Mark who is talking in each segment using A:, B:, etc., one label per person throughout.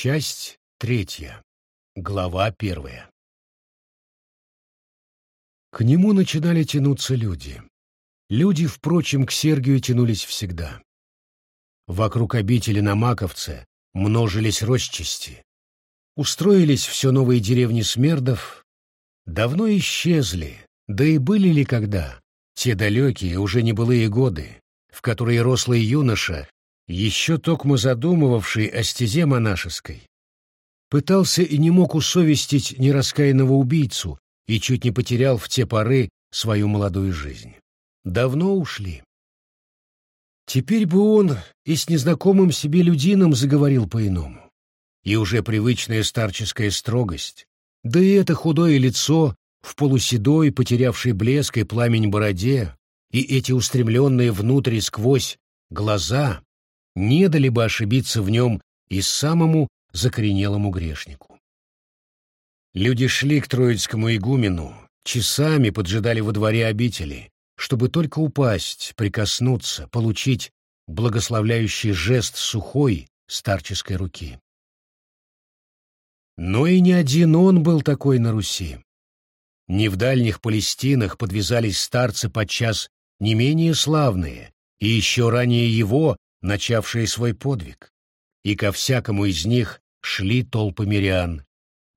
A: Часть третья. Глава первая. К нему начинали тянуться люди. Люди, впрочем, к Сергию тянулись всегда. Вокруг обители на Маковце множились росчасти. Устроились все новые деревни смердов. Давно исчезли, да и были ли когда, те далекие, уже небылые годы, в которые рослый юноша, еще токмо задумывавший о стезе монашеской, пытался и не мог усовестить нераскаянного убийцу и чуть не потерял в те поры свою молодую жизнь. Давно ушли. Теперь бы он и с незнакомым себе людином заговорил по-иному. И уже привычная старческая строгость, да и это худое лицо в полуседой, потерявшей блеск и пламень бороде, и эти устремленные внутрь сквозь глаза не дали бы ошибиться в нем и самому закоренелому грешнику. Люди шли к Троицкому игумену, часами поджидали во дворе обители, чтобы только упасть, прикоснуться, получить благословляющий жест сухой старческой руки. Но и не один он был такой на Руси. Не в дальних Палестинах подвязались старцы подчас не менее славные, и еще ранее его, начавшие свой подвиг. И ко всякому из них шли толпы мирян,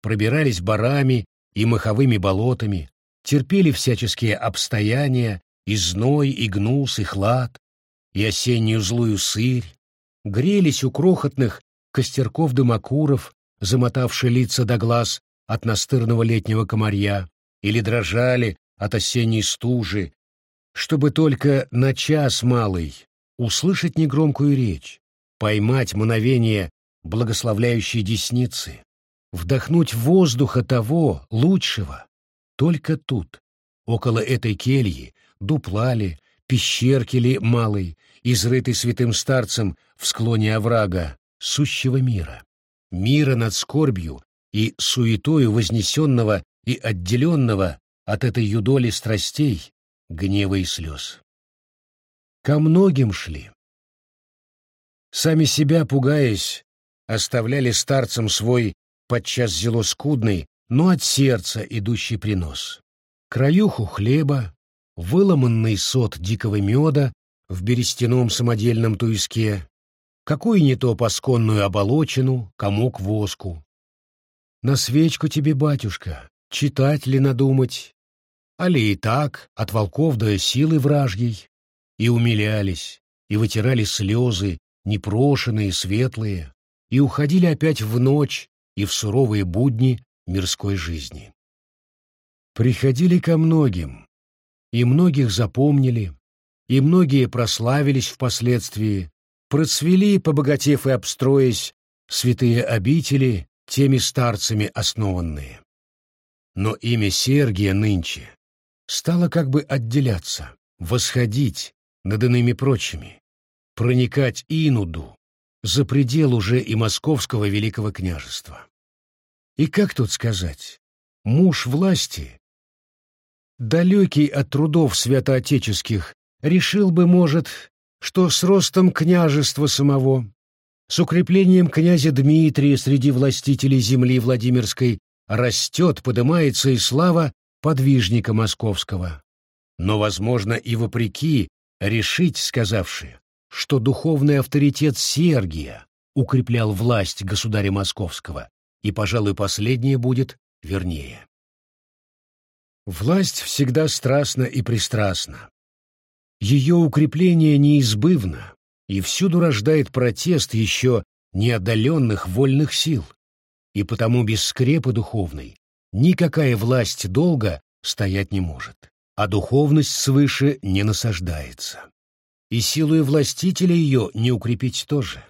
A: пробирались барами и маховыми болотами, терпели всяческие обстояния и зной, и гнус, и хлад, и осеннюю злую сырь, грелись у крохотных костерков дымокуров, замотавшие лица до глаз от настырного летнего комарья, или дрожали от осенней стужи, чтобы только на час малый услышать негромкую речь, поймать мгновение благословляющей десницы, вдохнуть воздуха того лучшего. Только тут, около этой кельи, дуплали, пещерки ли малый, изрытый святым старцем в склоне оврага, сущего мира, мира над скорбью и суетою вознесенного и отделенного от этой юдоли страстей, гнева и слез. Ко многим шли. Сами себя пугаясь, оставляли старцам свой подчас зело скудный, но от сердца идущий принос. Краюху хлеба, выломанный сот дикого меда в берестяном самодельном туиске, какую не то пасконную оболочину, комок воску. На свечку тебе, батюшка, читать ли надумать, али и так, от волков до силы вражьей, и умилялись, и вытирали слезы, непрошенные, светлые, и уходили опять в ночь и в суровые будни мирской жизни. Приходили ко многим, и многих запомнили, и многие прославились впоследствии, процвели, побогатев и обстроясь, святые обители, теми старцами основанные. Но имя Сергия нынче стало как бы отделяться, восходить над иными прочими, проникать инуду, за предел уже и московского великого княжества. И как тут сказать, муж власти далекий от трудов святоотеческих, решил бы, может, что с ростом княжества самого, с укреплением князя Дмитрия среди властителей земли Владимирской растет, подымается и слава подвижника московского. Но, возможно, и вопреки, решить, сказавши, что духовный авторитет Сергия укреплял власть государя московского, и, пожалуй, последнее будет вернее. Власть всегда страстна и пристрастна. Ее укрепление неизбывно и всюду рождает протест еще неодоленных вольных сил, и потому без скрепы духовной никакая власть долго стоять не может, а духовность свыше не насаждается. И силою властителя ее не укрепить тоже.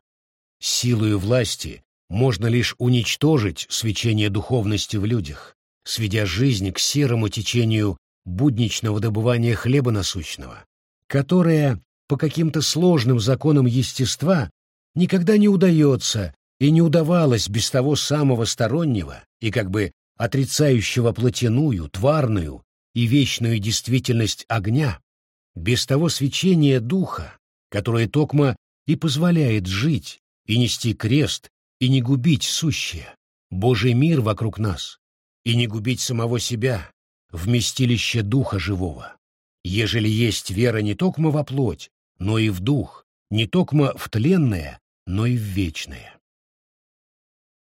A: Силою власти можно лишь уничтожить свечение духовности в людях, сведя жизнь к серому течению будничного добывания хлеба насущного, которое по каким-то сложным законам естества никогда не удается и не удавалось без того самого стороннего и как бы отрицающего плотяную, тварную и вечную действительность огня, без того свечения духа, которое токмо и позволяет жить и нести крест и не губить сущее, Божий мир вокруг нас, и не губить самого себя, вместилище Духа Живого. Ежели есть вера не токмо во плоть, но и в Дух, не токмо в тленное, но и в вечное.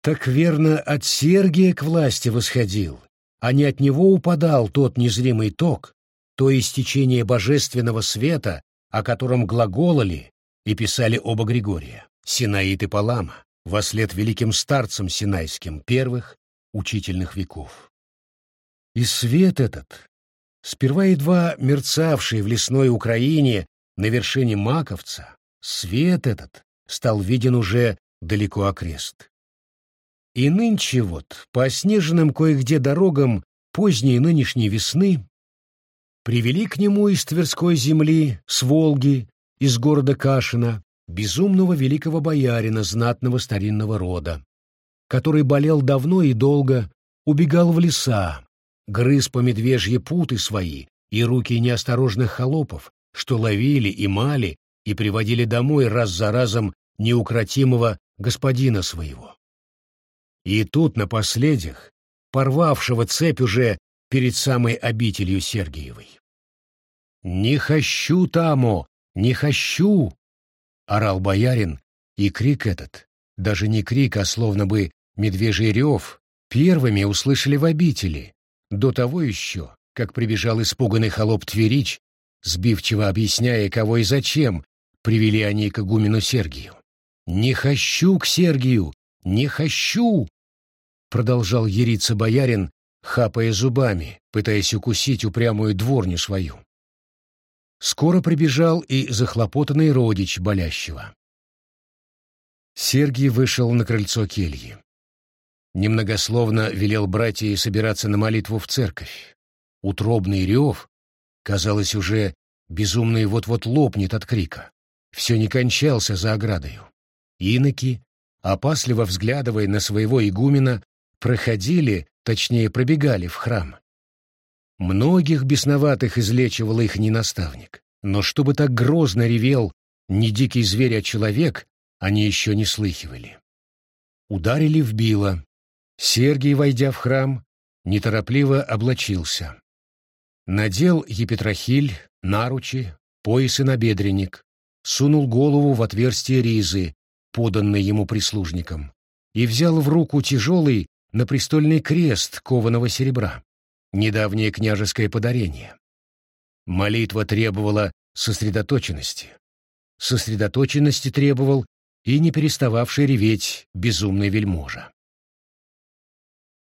A: Так верно, от Сергия к власти восходил, а не от него упадал тот незримый ток, то истечение божественного света, о котором глаголали и писали оба Григория, Синаит и Палама, вослед великим старцам синайским первых учительных веков. И свет этот, сперва едва мерцавший в лесной Украине на вершине Маковца, свет этот стал виден уже далеко окрест. И нынче вот, по снежным кое-где дорогам поздней нынешней весны, привели к нему из Тверской земли, с Волги, из города Кашина, безумного великого боярина знатного старинного рода, который болел давно и долго, убегал в леса, грыз по медвежьи путы свои и руки неосторожных холопов, что ловили и мали и приводили домой раз за разом неукротимого господина своего. И тут, на последних, порвавшего цепь уже перед самой обителью Сергиевой. «Не хочу тамо, не хочу!» — орал боярин, и крик этот, даже не крик, а словно бы медвежий рев, первыми услышали в обители, до того еще, как прибежал испуганный холоп Тверич, сбивчиво объясняя, кого и зачем привели они к игумену Сергию. «Не хочу к Сергию! Не хочу!» Продолжал ериться боярин, хапая зубами, пытаясь укусить упрямую дворню свою. Скоро прибежал и захлопотанный родич болящего. Сергий вышел на крыльцо кельи. Немногословно велел братьям собираться на молитву в церковь. Утробный рев, казалось, уже безумный вот-вот лопнет от крика. Все не кончался за оградою. Иноки, опасливо взглядывая на своего игумена, проходили, точнее пробегали в храм. Многих бесноватых излечивал их не наставник, но чтобы так грозно ревел не дикий зверь, а человек, они еще не слыхивали. Ударили в било. Сергий, войдя в храм, неторопливо облачился. Надел епитрахиль, наручи, пояс и набедренник, сунул голову в отверстие ризы, поданной ему прислужником, и взял в руку тяжелый на престольный крест кованого серебра, недавнее княжеское подарение. Молитва требовала сосредоточенности. Сосредоточенности требовал и не перестававший реветь безумный вельможа.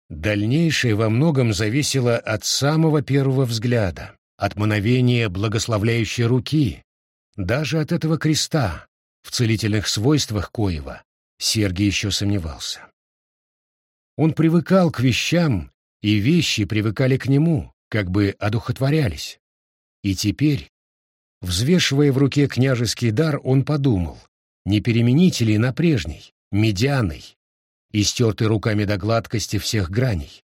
A: Дальнейшее во многом зависело от самого первого взгляда, от мановения благословляющей руки, даже от этого креста, в целительных свойствах коего Сергий еще сомневался. Он привыкал к вещам, и вещи привыкали к нему, как бы одухотворялись. И теперь, взвешивая в руке княжеский дар, он подумал, не перемените ли на прежний, медианый, истертый руками до гладкости всех граней.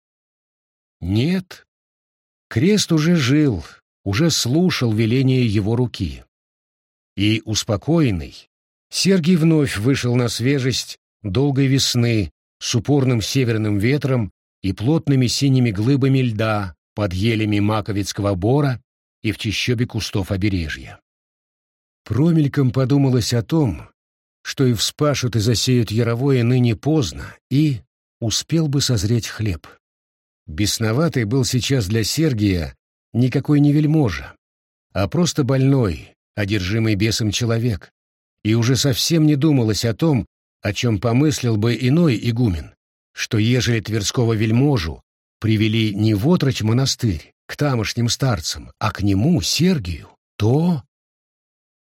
A: Нет, крест уже жил, уже слушал веление его руки. И, успокоенный, Сергий вновь вышел на свежесть долгой весны, с упорным северным ветром и плотными синими глыбами льда под елями маковицкого бора и в чащобе кустов обережья. Промельком подумалось о том, что и вспашут и засеют яровое ныне поздно, и успел бы созреть хлеб. Бесноватый был сейчас для Сергия никакой не вельможа, а просто больной, одержимый бесом человек, и уже совсем не думалось о том, о чем помыслил бы иной игумен, что ежели Тверского вельможу привели не в отрочь монастырь, к тамошним старцам, а к нему, Сергию, то...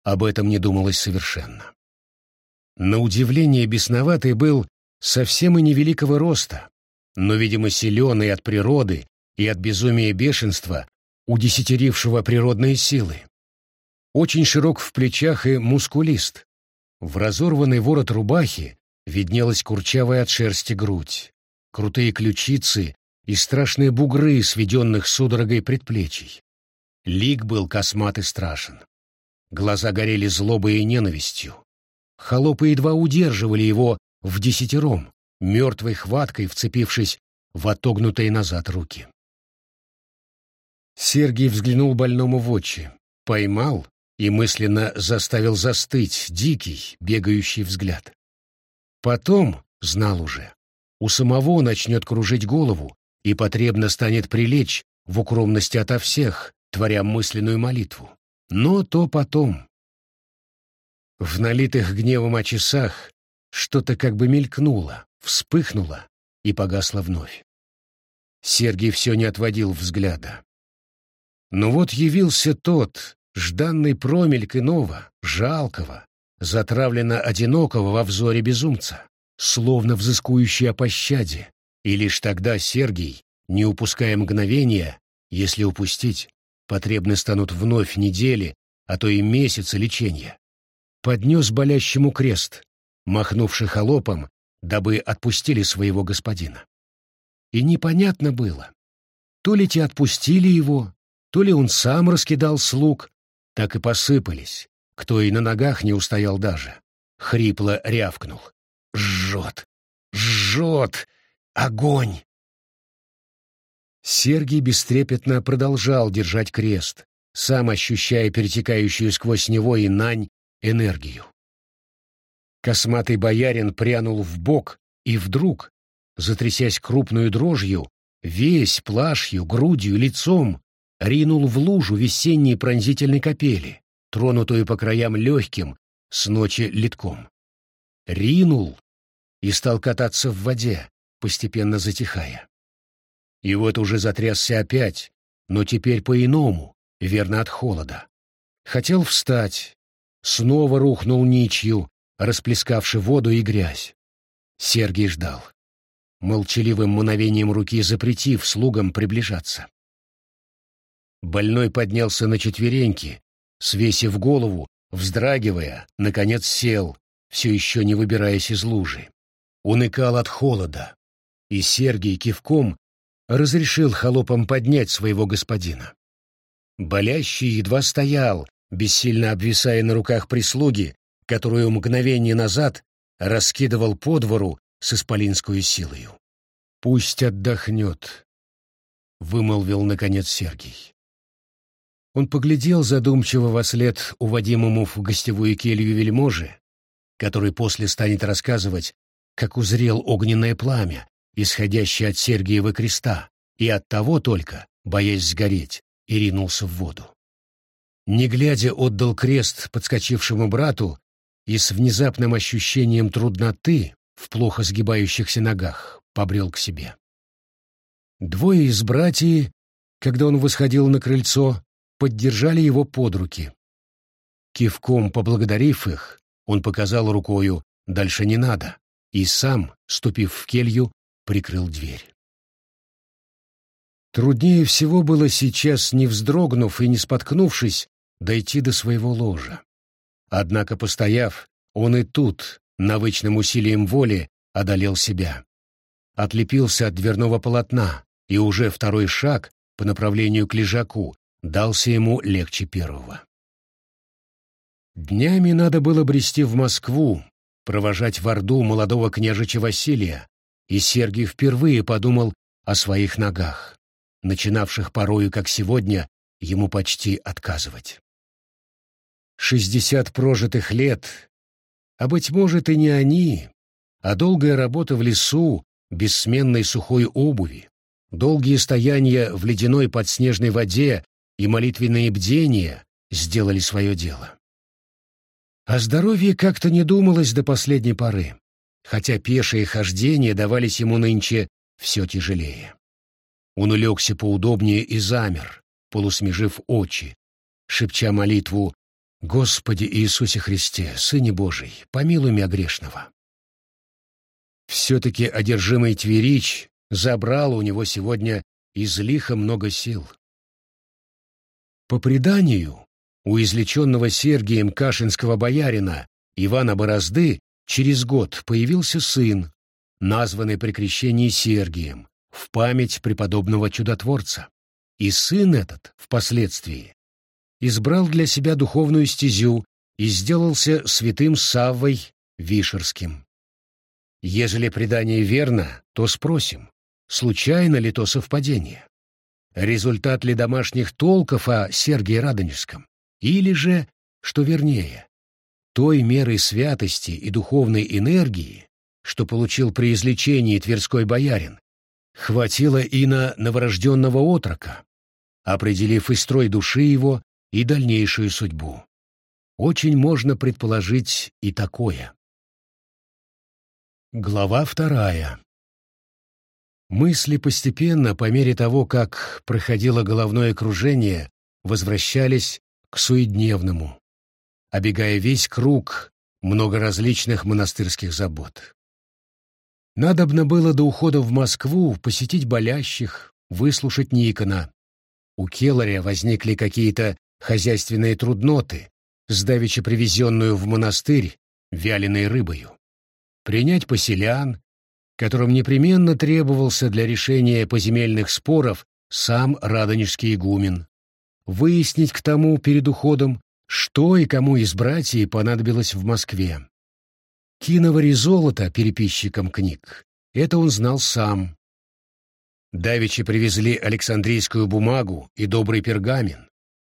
A: Об этом не думалось совершенно. На удивление бесноватый был совсем и невеликого роста, но, видимо, силеный от природы и от безумия бешенства, удесятерившего природные силы. Очень широк в плечах и мускулист, в разорванный ворот рубахи виднелась курчавая от шерсти грудь, крутые ключицы и страшные бугры, сведенных судорогой предплечий. Лик был космат и страшен. Глаза горели злобой и ненавистью. Холопы едва удерживали его в десятером, мертвой хваткой вцепившись в отогнутые назад руки. Сергий взглянул больному в очи, поймал и мысленно заставил застыть дикий, бегающий взгляд. Потом, знал уже, у самого начнет кружить голову и потребно станет прилечь в укромности ото всех, творя мысленную молитву. Но то потом. В налитых гневом очесах что-то как бы мелькнуло, вспыхнуло и погасло вновь. Сергий все не отводил взгляда. Но вот явился тот, жданный промельк иного, жалкого, затравленно одинокого во взоре безумца, словно взыскующий о пощаде, и лишь тогда Сергий, не упуская мгновения, если упустить, потребны станут вновь недели, а то и месяцы лечения, поднес болящему крест, махнувший холопом, дабы отпустили своего господина. И непонятно было, то ли те отпустили его, то ли он сам раскидал слуг, так и посыпались, кто и на ногах не устоял даже. Хрипло рявкнул. «Жжет! Жжет! Огонь!» Сергий бестрепетно продолжал держать крест, сам ощущая перетекающую сквозь него и нань энергию. Косматый боярин прянул в бок и вдруг, затрясясь крупную дрожью, весь плашью, грудью, лицом, ринул в лужу весенней пронзительной капели, тронутую по краям легким, с ночи литком. Ринул и стал кататься в воде, постепенно затихая. И вот уже затрясся опять, но теперь по-иному, верно от холода. Хотел встать, снова рухнул ничью, расплескавши воду и грязь. Сергий ждал, молчаливым мгновением руки запретив слугам приближаться. Больной поднялся на четвереньки, свесив голову, вздрагивая, наконец сел, все еще не выбираясь из лужи. Он икал от холода, и Сергий кивком разрешил холопам поднять своего господина. Болящий едва стоял, бессильно обвисая на руках прислуги, которую мгновение назад раскидывал по двору с исполинскую силою. «Пусть отдохнет», — вымолвил, наконец, Сергий. Он поглядел задумчиво во след уводимому в гостевую келью вельможи, который после станет рассказывать, как узрел огненное пламя, исходящее от Сергиева креста, и от того только, боясь сгореть, и ринулся в воду. Не глядя, отдал крест подскочившему брату и с внезапным ощущением трудноты в плохо сгибающихся ногах побрел к себе. Двое из братьев, когда он восходил на крыльцо, поддержали его под руки. Кивком поблагодарив их, он показал рукою «дальше не надо» и сам, ступив в келью, прикрыл дверь. Труднее всего было сейчас, не вздрогнув и не споткнувшись, дойти до своего ложа. Однако, постояв, он и тут, навычным усилием воли, одолел себя. Отлепился от дверного полотна, и уже второй шаг по направлению к лежаку дался ему легче первого. Днями надо было брести в Москву, провожать в Орду молодого княжича Василия, и Сергий впервые подумал о своих ногах, начинавших порою, как сегодня, ему почти отказывать. Шестьдесят прожитых лет, а, быть может, и не они, а долгая работа в лесу, бессменной сухой обуви, долгие стояния в ледяной подснежной воде и молитвенные бдения сделали свое дело. О здоровье как-то не думалось до последней поры, хотя пешие хождения давались ему нынче все тяжелее. Он улегся поудобнее и замер, полусмежив очи, шепча молитву «Господи Иисусе Христе, Сыне Божий, помилуй меня грешного». Все-таки одержимый Тверич забрал у него сегодня излихо много сил. По преданию, у излеченного Сергием Кашинского боярина Ивана Борозды через год появился сын, названный при крещении Сергием, в память преподобного чудотворца. И сын этот, впоследствии, избрал для себя духовную стезю и сделался святым Саввой Вишерским. Ежели предание верно, то спросим, случайно ли то совпадение? Результат ли домашних толков о Сергии Радонежском? Или же, что вернее, той меры святости и духовной энергии, что получил при излечении Тверской боярин, хватило и на новорожденного отрока, определив и строй души его, и дальнейшую судьбу. Очень можно предположить и такое. Глава вторая. Мысли постепенно, по мере того, как проходило головное кружение, возвращались к суедневному, обегая весь круг много различных монастырских забот. Надобно было до ухода в Москву посетить болящих, выслушать Никона. У Келаря возникли какие-то хозяйственные трудноты, сдавичи привезенную в монастырь вяленой рыбою. Принять поселян, которым непременно требовался для решения поземельных споров сам радонежский игумен. Выяснить к тому перед уходом, что и кому из братьев понадобилось в Москве. Киновари золото переписчикам книг. Это он знал сам. Давичи привезли Александрийскую бумагу и добрый пергамент.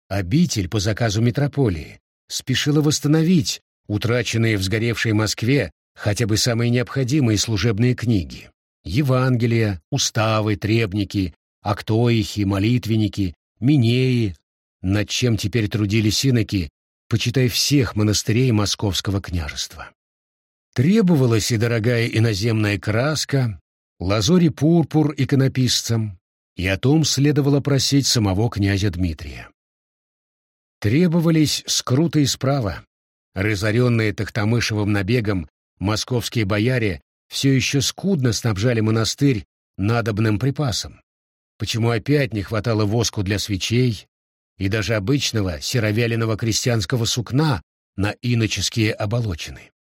A: Обитель по заказу митрополии спешила восстановить утраченные в сгоревшей Москве хотя бы самые необходимые служебные книги. Евангелия, уставы, требники, актоихи, молитвенники, минеи, над чем теперь трудились иноки, почитай всех монастырей Московского княжества. Требовалась и дорогая иноземная краска, лазори пурпур иконописцам, и о том следовало просить самого князя Дмитрия. Требовались скруты и справа. Разоренные Тахтамышевым набегом, московские бояре все еще скудно снабжали монастырь надобным припасом, почему опять не хватало воску для свечей и даже обычного серовяленого крестьянского сукна на иноческие оболочины.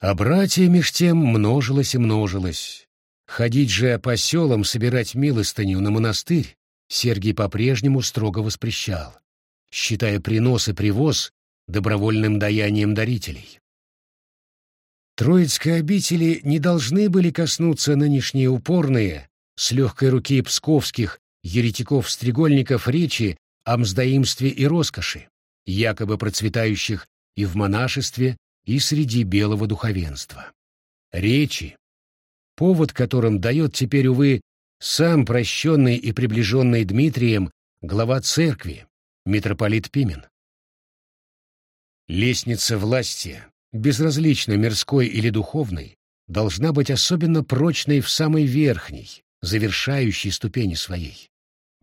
A: А братья меж тем множилось и множилось. Ходить же по селам собирать милостыню на монастырь Сергий по-прежнему строго воспрещал считая принос и привоз добровольным даянием дарителей. Троицкой обители не должны были коснуться нынешние упорные, с легкой руки псковских еретиков-стрегольников речи о мздоимстве и роскоши, якобы процветающих и в монашестве, и среди белого духовенства. Речи, повод которым дает теперь, увы, сам прощенный и приближенный Дмитрием глава церкви, митрополит Пимен. Лестница власти, безразлично мирской или духовной, должна быть особенно прочной в самой верхней, завершающей ступени своей.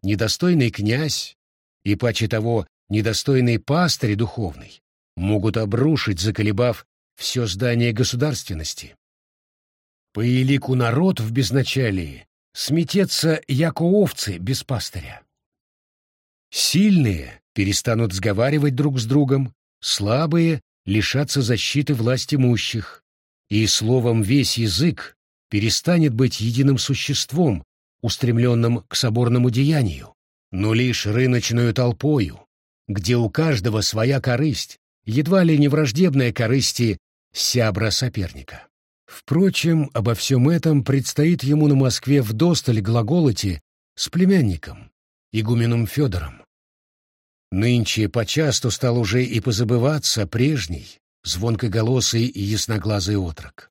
A: Недостойный князь и, паче того, недостойный пастырь духовный могут обрушить, заколебав все здание государственности. По елику народ в безначалии сметется, яко овцы без пастыря. Сильные перестанут сговаривать друг с другом, слабые лишатся защиты власть имущих, и, словом, весь язык перестанет быть единым существом, устремленным к соборному деянию, но лишь рыночную толпою, где у каждого своя корысть, едва ли не враждебная корысти сябра соперника. Впрочем, обо всем этом предстоит ему на Москве вдосталь глаголоти с племянником, игуменом Федором. Нынче почасту стал уже и позабываться прежний, звонкоголосый и ясноглазый отрок.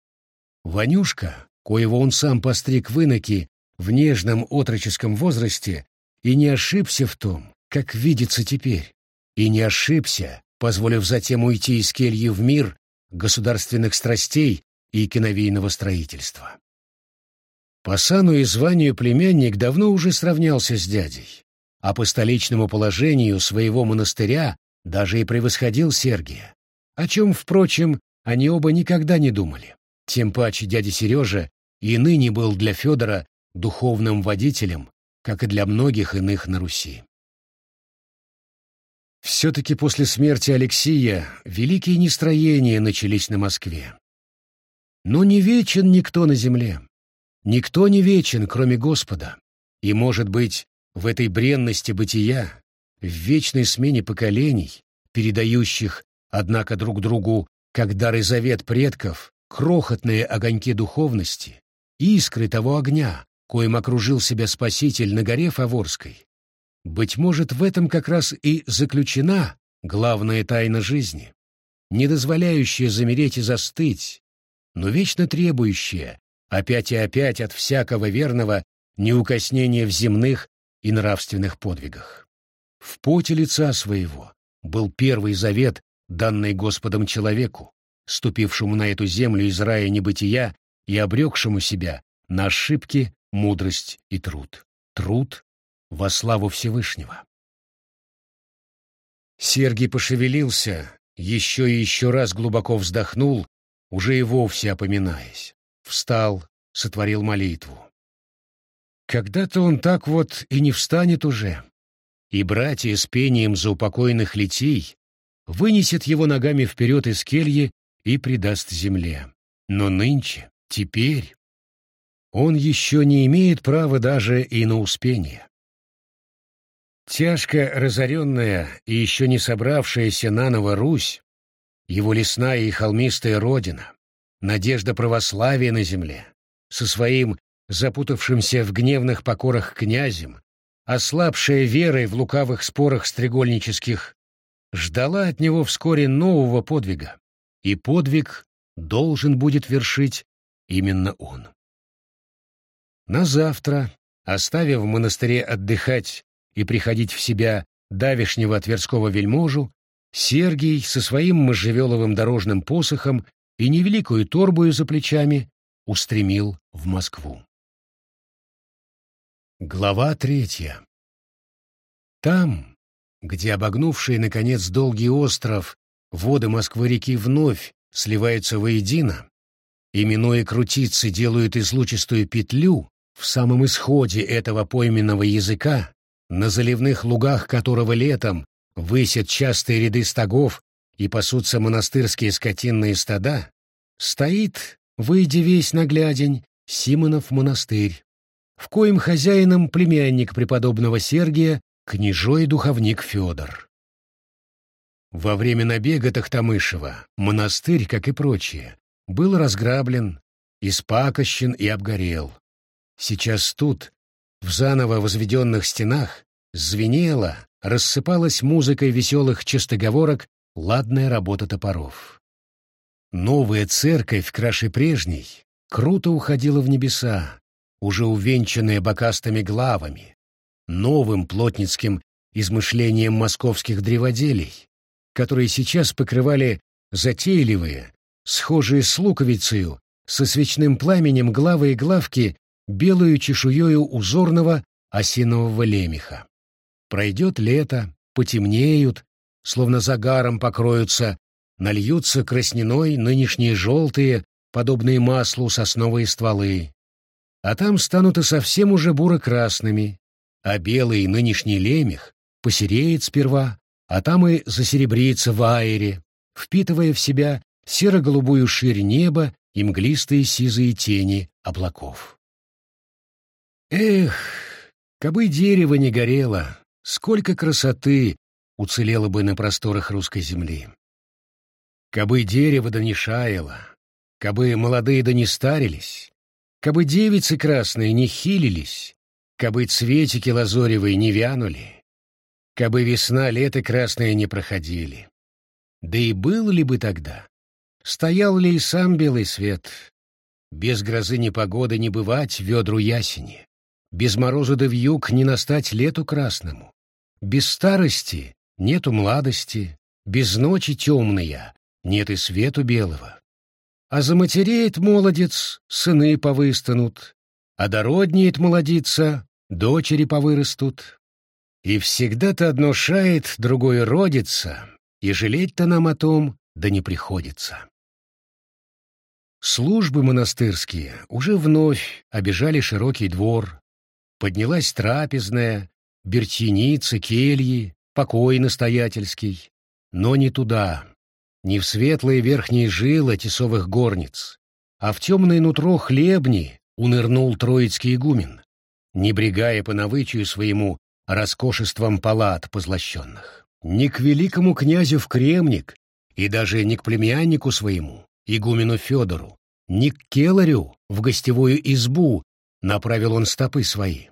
A: Ванюшка, коего он сам постриг в иноки в нежном отроческом возрасте, и не ошибся в том, как видится теперь, и не ошибся, позволив затем уйти из кельи в мир государственных страстей и киновейного строительства. По сану и званию племянник давно уже сравнялся с дядей, а по столичному положению своего монастыря даже и превосходил Сергия, о чем, впрочем, они оба никогда не думали. Тем паче дядя Сережа и ныне был для Федора духовным водителем, как и для многих иных на Руси. Все-таки после смерти Алексия великие нестроения начались на Москве. Но не вечен никто на земле. Никто не вечен, кроме Господа. И, может быть, в этой бренности бытия, в вечной смене поколений, передающих, однако, друг другу, как дары завет предков, крохотные огоньки духовности, искры того огня, коим окружил себя Спаситель на горе Фаворской. Быть может, в этом как раз и заключена главная тайна жизни, не дозволяющая замереть и застыть, но вечно требующая опять и опять от всякого верного неукоснения в земных и нравственных подвигах. В поте лица своего был первый завет, данный Господом человеку, ступившему на эту землю из рая небытия и обрекшему себя на ошибки, мудрость и труд. Труд во славу Всевышнего. Сергий пошевелился, еще и еще раз глубоко вздохнул, уже и вовсе опоминаясь. Встал, сотворил молитву. Когда-то он так вот и не встанет уже, и братья с пением за упокоенных летей вынесет его ногами вперед из кельи и предаст земле. Но нынче, теперь, он еще не имеет права даже и на успение. Тяжко разоренная и еще не собравшаяся наново Русь, его лесная и холмистая родина, надежда православия на земле, со своим запутавшимся в гневных покорах князем, ослабшая верой в лукавых спорах стрегольнических, ждала от него вскоре нового подвига, и подвиг должен будет вершить именно он. На завтра, оставив в монастыре отдыхать и приходить в себя давешнего Тверского вельможу, Сергий со своим можжевеловым дорожным посохом и невеликую торбую за плечами устремил в Москву. Глава третья. Там, где обогнувшие, наконец, долгий остров, воды Москвы-реки вновь сливаются воедино, и, минуя крутицы, делают излучистую петлю, в самом исходе этого пойменного языка, на заливных лугах которого летом высят частые ряды стогов и пасутся монастырские скотинные стада, стоит, выйдя весь наглядень, Симонов монастырь, в коем хозяином племянник преподобного Сергия, княжой духовник Федор. Во время набега Тахтамышева монастырь, как и прочие, был разграблен, испакощен и обгорел. Сейчас тут, в заново возведенных стенах, звенела, рассыпалась музыкой веселых чистоговорок ладная работа топоров. Новая церковь, краше прежней, круто уходила в небеса, уже увенчанная бокастыми главами, новым плотницким измышлением московских древоделей, которые сейчас покрывали затейливые, схожие с луковицею, со свечным пламенем главы и главки белую чешуею узорного осинового лемеха. Пройдет лето, потемнеют, словно загаром покроются, нальются красненой нынешние желтые, подобные маслу сосновые стволы. А там станут и совсем уже буро-красными, а белый нынешний лемех посереет сперва, а там и засеребрится в аэре, впитывая в себя серо-голубую ширь неба и мглистые сизые тени облаков. Эх, кабы дерево не горело, сколько красоты уцелело бы на просторах русской земли. Кабы дерево да не шаяло, кабы молодые да не старились, кабы девицы красные не хилились, кабы цветики лазоревые не вянули, кабы весна, лето красные не проходили. Да и был ли бы тогда? Стоял ли и сам белый свет? Без грозы непогоды не бывать ведру ясени. Без мороза да вьюг не настать лету красному. Без старости нету младости, без ночи темная, нет и свету белого. А заматереет молодец, сыны повыстанут, а дороднеет молодица, дочери повырастут. И всегда-то одно шает, другое родится, и жалеть-то нам о том, да не приходится. Службы монастырские уже вновь обижали широкий двор, поднялась трапезная, бертьяницы, кельи, покой настоятельский. Но не туда, не в светлые верхние жилы тесовых горниц, а в темное нутро хлебни унырнул троицкий игумен, не брегая по навычию своему роскошеством палат позлощенных. Не к великому князю в Кремник и даже не к племяннику своему, игумену Федору, Не к келарю, в гостевую избу, направил он стопы свои,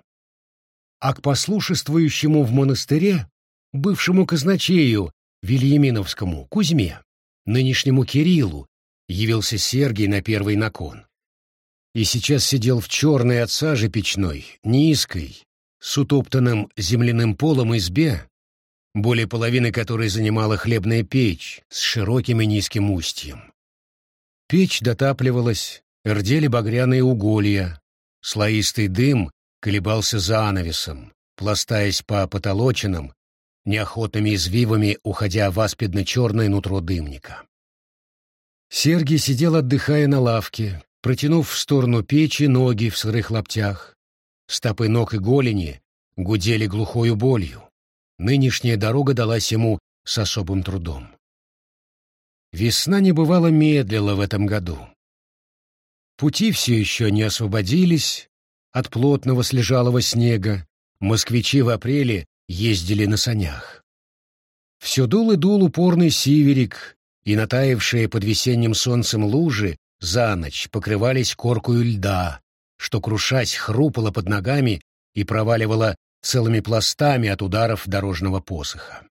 A: а к послушествующему в монастыре, бывшему казначею Вильяминовскому, Кузьме, нынешнему Кириллу, явился Сергий на первый након. И сейчас сидел в черной от сажи печной, низкой, с утоптанным земляным полом избе, более половины которой занимала хлебная печь с широким и низким устьем. Печь дотапливалась, рдели багряные уголья, слоистый дым колебался за занавесом, пластаясь по потолочинам, неохотными извивами уходя в аспидно-черное нутро дымника. Сергий сидел, отдыхая на лавке, протянув в сторону печи ноги в сырых лаптях. Стопы ног и голени гудели глухою болью. Нынешняя дорога далась ему с особым трудом. Весна не бывало медлила в этом году. Пути все еще не освободились от плотного слежалого снега, москвичи в апреле ездили на санях. Все дул и дул упорный сиверик, и натаявшие под весенним солнцем лужи за ночь покрывались коркою льда, что, крушась, хрупало под ногами и проваливало целыми пластами от ударов дорожного посоха.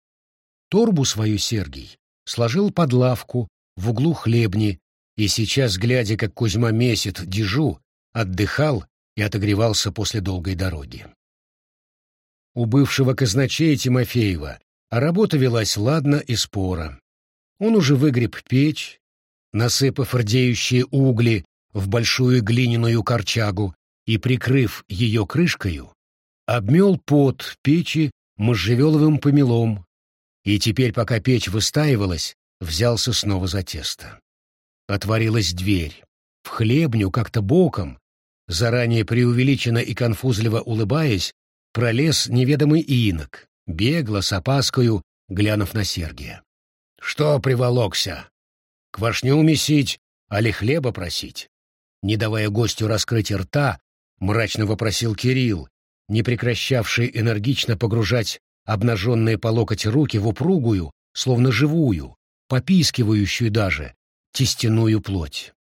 A: Торбу свою Сергий сложил под лавку в углу хлебни и сейчас, глядя, как Кузьма месит дежу, отдыхал и отогревался после долгой дороги. У бывшего казначея Тимофеева работа велась ладно и споро. Он уже выгреб печь, насыпав рдеющие угли в большую глиняную корчагу и, прикрыв ее крышкою, обмел под печи можжевеловым помелом, и теперь, пока печь выстаивалась, взялся снова за тесто. Отворилась дверь. В хлебню как-то боком, заранее преувеличенно и конфузливо улыбаясь, пролез неведомый инок, бегло, с опаскою, глянув на Сергия. Что приволокся? Квашню месить, али хлеба просить? Не давая гостю раскрыть рта, мрачно вопросил Кирилл, не прекращавший энергично погружать обнаженные по локоть руки в упругую, словно живую, попискивающую даже, тестяную плоть.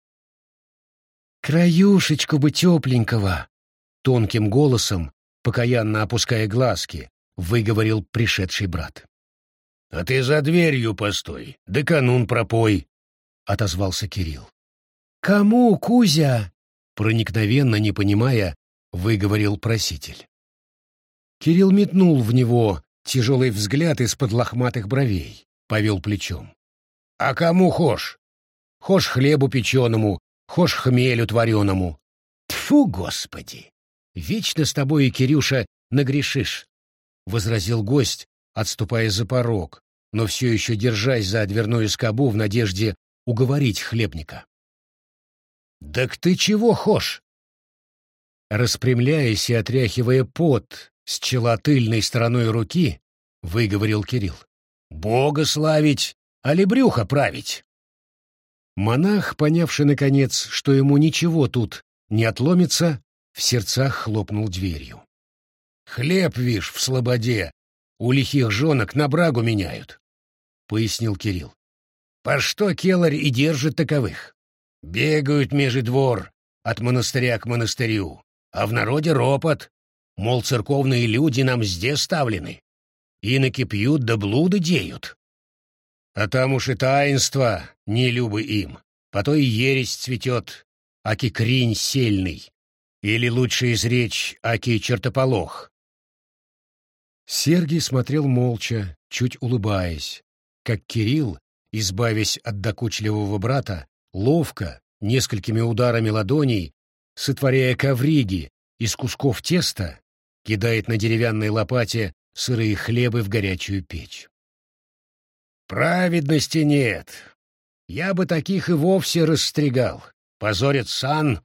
A: «Краюшечку бы тепленького!» — тонким голосом, покаянно опуская глазки, выговорил пришедший брат. — А ты за дверью постой, да канун пропой, — отозвался Кирилл. — Кому, Кузя? — проникновенно не понимая, выговорил проситель. Кирилл метнул в него тяжелый взгляд из-под лохматых бровей, повел плечом. — А кому хошь? Хошь хлебу печеному, хошь хмелю твореному. Тфу, господи! Вечно с тобой, Кирюша, нагрешишь, — возразил гость, отступая за порог, но все еще держась за дверную скобу в надежде уговорить хлебника. «Так ты чего хошь?» Распрямляясь и отряхивая пот с чела тыльной стороной руки, выговорил Кирилл. «Бога славить, а ли брюхо править?» Монах, понявший наконец, что ему ничего тут не отломится, в сердцах хлопнул дверью. «Хлеб, вишь, в слободе, у лихих жонок на брагу меняют», — пояснил Кирилл. «По что келарь и держит таковых? Бегают межи двор от монастыря к монастырю, а в народе ропот, мол, церковные люди нам здесь ставлены, иноки пьют да блуды деют. А там уж и таинство не любы им, по то и ересь цветет, аки кринь сельный, или лучше изречь, аки чертополох, Сергий смотрел молча, чуть улыбаясь, как Кирилл, избавясь от докучливого брата, ловко, несколькими ударами ладоней, сотворяя ковриги из кусков теста, кидает на деревянной лопате сырые хлебы в горячую печь. «Праведности нет. Я бы таких и вовсе расстригал. Позорят сан!» —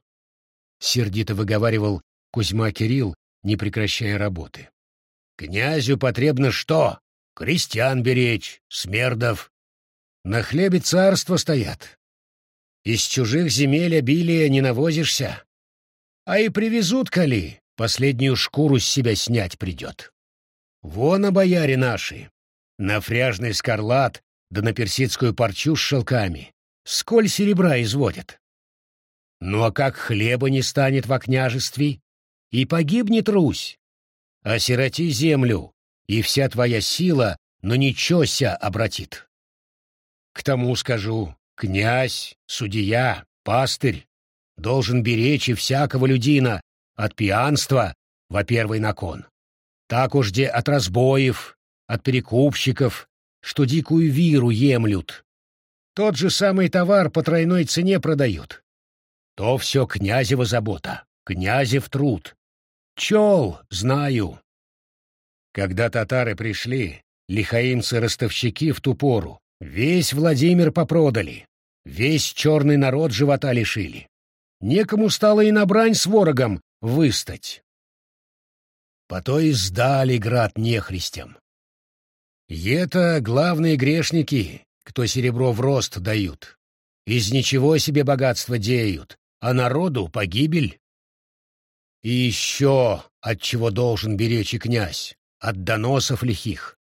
A: сердито выговаривал Кузьма Кирилл, не прекращая работы. Князю потребно что? Крестьян беречь, смердов. На хлебе царства стоят. Из чужих земель обилия не навозишься. А и привезут, коли, последнюю шкуру с себя снять придет. Вон, а бояре наши, на фряжный скарлат да на персидскую парчу с шелками, сколь серебра изводят. Ну а как хлеба не станет во княжестве? И погибнет Русь. Осироти землю, и вся твоя сила, но ничего ся обратит. К тому скажу, князь, судья, пастырь должен беречь и всякого людина от пьянства во первый након. Так уж где от разбоев, от перекупщиков, что дикую виру емлют. Тот же самый товар по тройной цене продают. То все князева забота, князев труд. Чел, знаю. Когда татары пришли, лихаимцы-ростовщики в ту пору, весь Владимир попродали, весь черный народ живота лишили. Некому стало и на брань с ворогом выстать. По то и сдали град нехристям. И это главные грешники, кто серебро в рост дают. Из ничего себе богатство деют, а народу погибель. И еще от чего должен беречь и князь, от доносов лихих.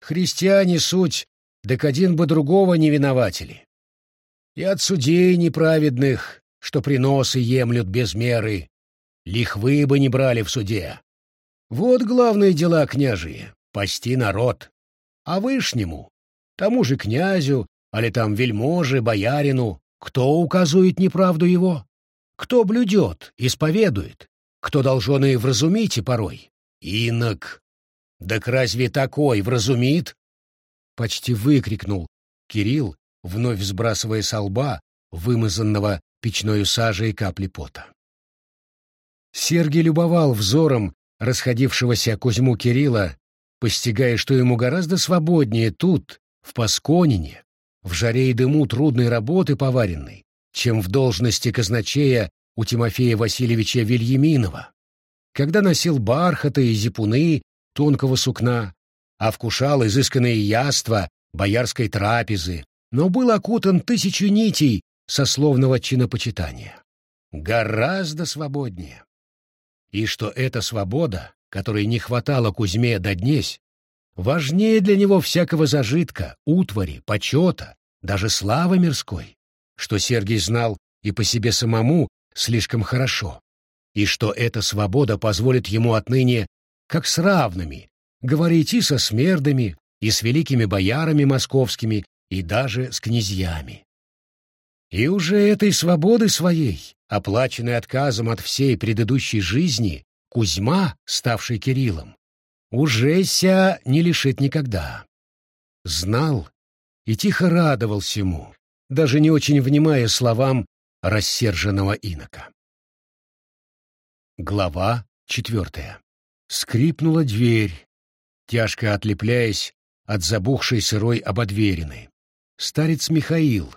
A: Христиане суть, так один бы другого не винователи. И от судей неправедных, что приносы емлют без меры, лихвы бы не брали в суде. Вот главные дела княжие — пасти народ. А вышнему, тому же князю, али там вельможе, боярину, кто указует неправду его? Кто блюдет, исповедует? Кто должен и вразумить и порой? Инок. Так разве такой вразумит? Почти выкрикнул Кирилл, вновь сбрасывая со лба, вымазанного печною сажей капли пота. Сергий любовал взором расходившегося Кузьму Кирилла, постигая, что ему гораздо свободнее тут, в Пасконине, в жаре и дыму трудной работы поваренной, чем в должности казначея у Тимофея Васильевича Вильяминова, когда носил бархаты и зипуны тонкого сукна, а вкушал изысканные яства боярской трапезы, но был окутан тысячу нитей сословного чинопочитания. Гораздо свободнее. И что эта свобода, которой не хватало Кузьме до днесь, важнее для него всякого зажитка, утвари, почета, даже славы мирской, что Сергий знал и по себе самому слишком хорошо, и что эта свобода позволит ему отныне, как с равными, говорить и со смердами, и с великими боярами московскими, и даже с князьями. И уже этой свободы своей, оплаченной отказом от всей предыдущей жизни, Кузьма, ставший Кириллом, уже ся не лишит никогда. Знал и тихо радовался ему, даже не очень внимая словам рассерженного инока. Глава четвертая. Скрипнула дверь, тяжко отлепляясь от забухшей сырой ободверины. Старец Михаил,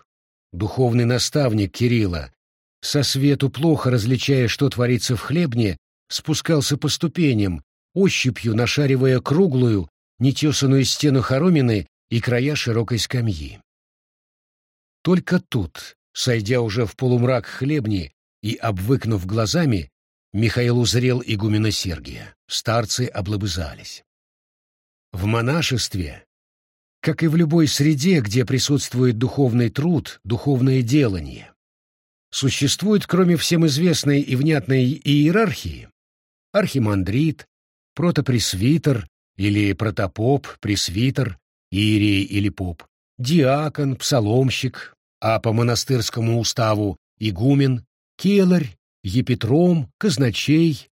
A: духовный наставник Кирилла, со свету плохо различая, что творится в хлебне, спускался по ступеням, ощупью нашаривая круглую, нетесанную стену хоромины и края широкой скамьи. Только тут, сойдя уже в полумрак хлебни и обвыкнув глазами, Михаил узрел игумена Сергия. Старцы облобызались. В монашестве, как и в любой среде, где присутствует духовный труд, духовное делание, существует, кроме всем известной и внятной иерархии, архимандрит, протопресвитер или протопоп, пресвитер, иерей или поп, диакон, псаломщик, а по монастырскому уставу игумен, келарь, епитром, казначей,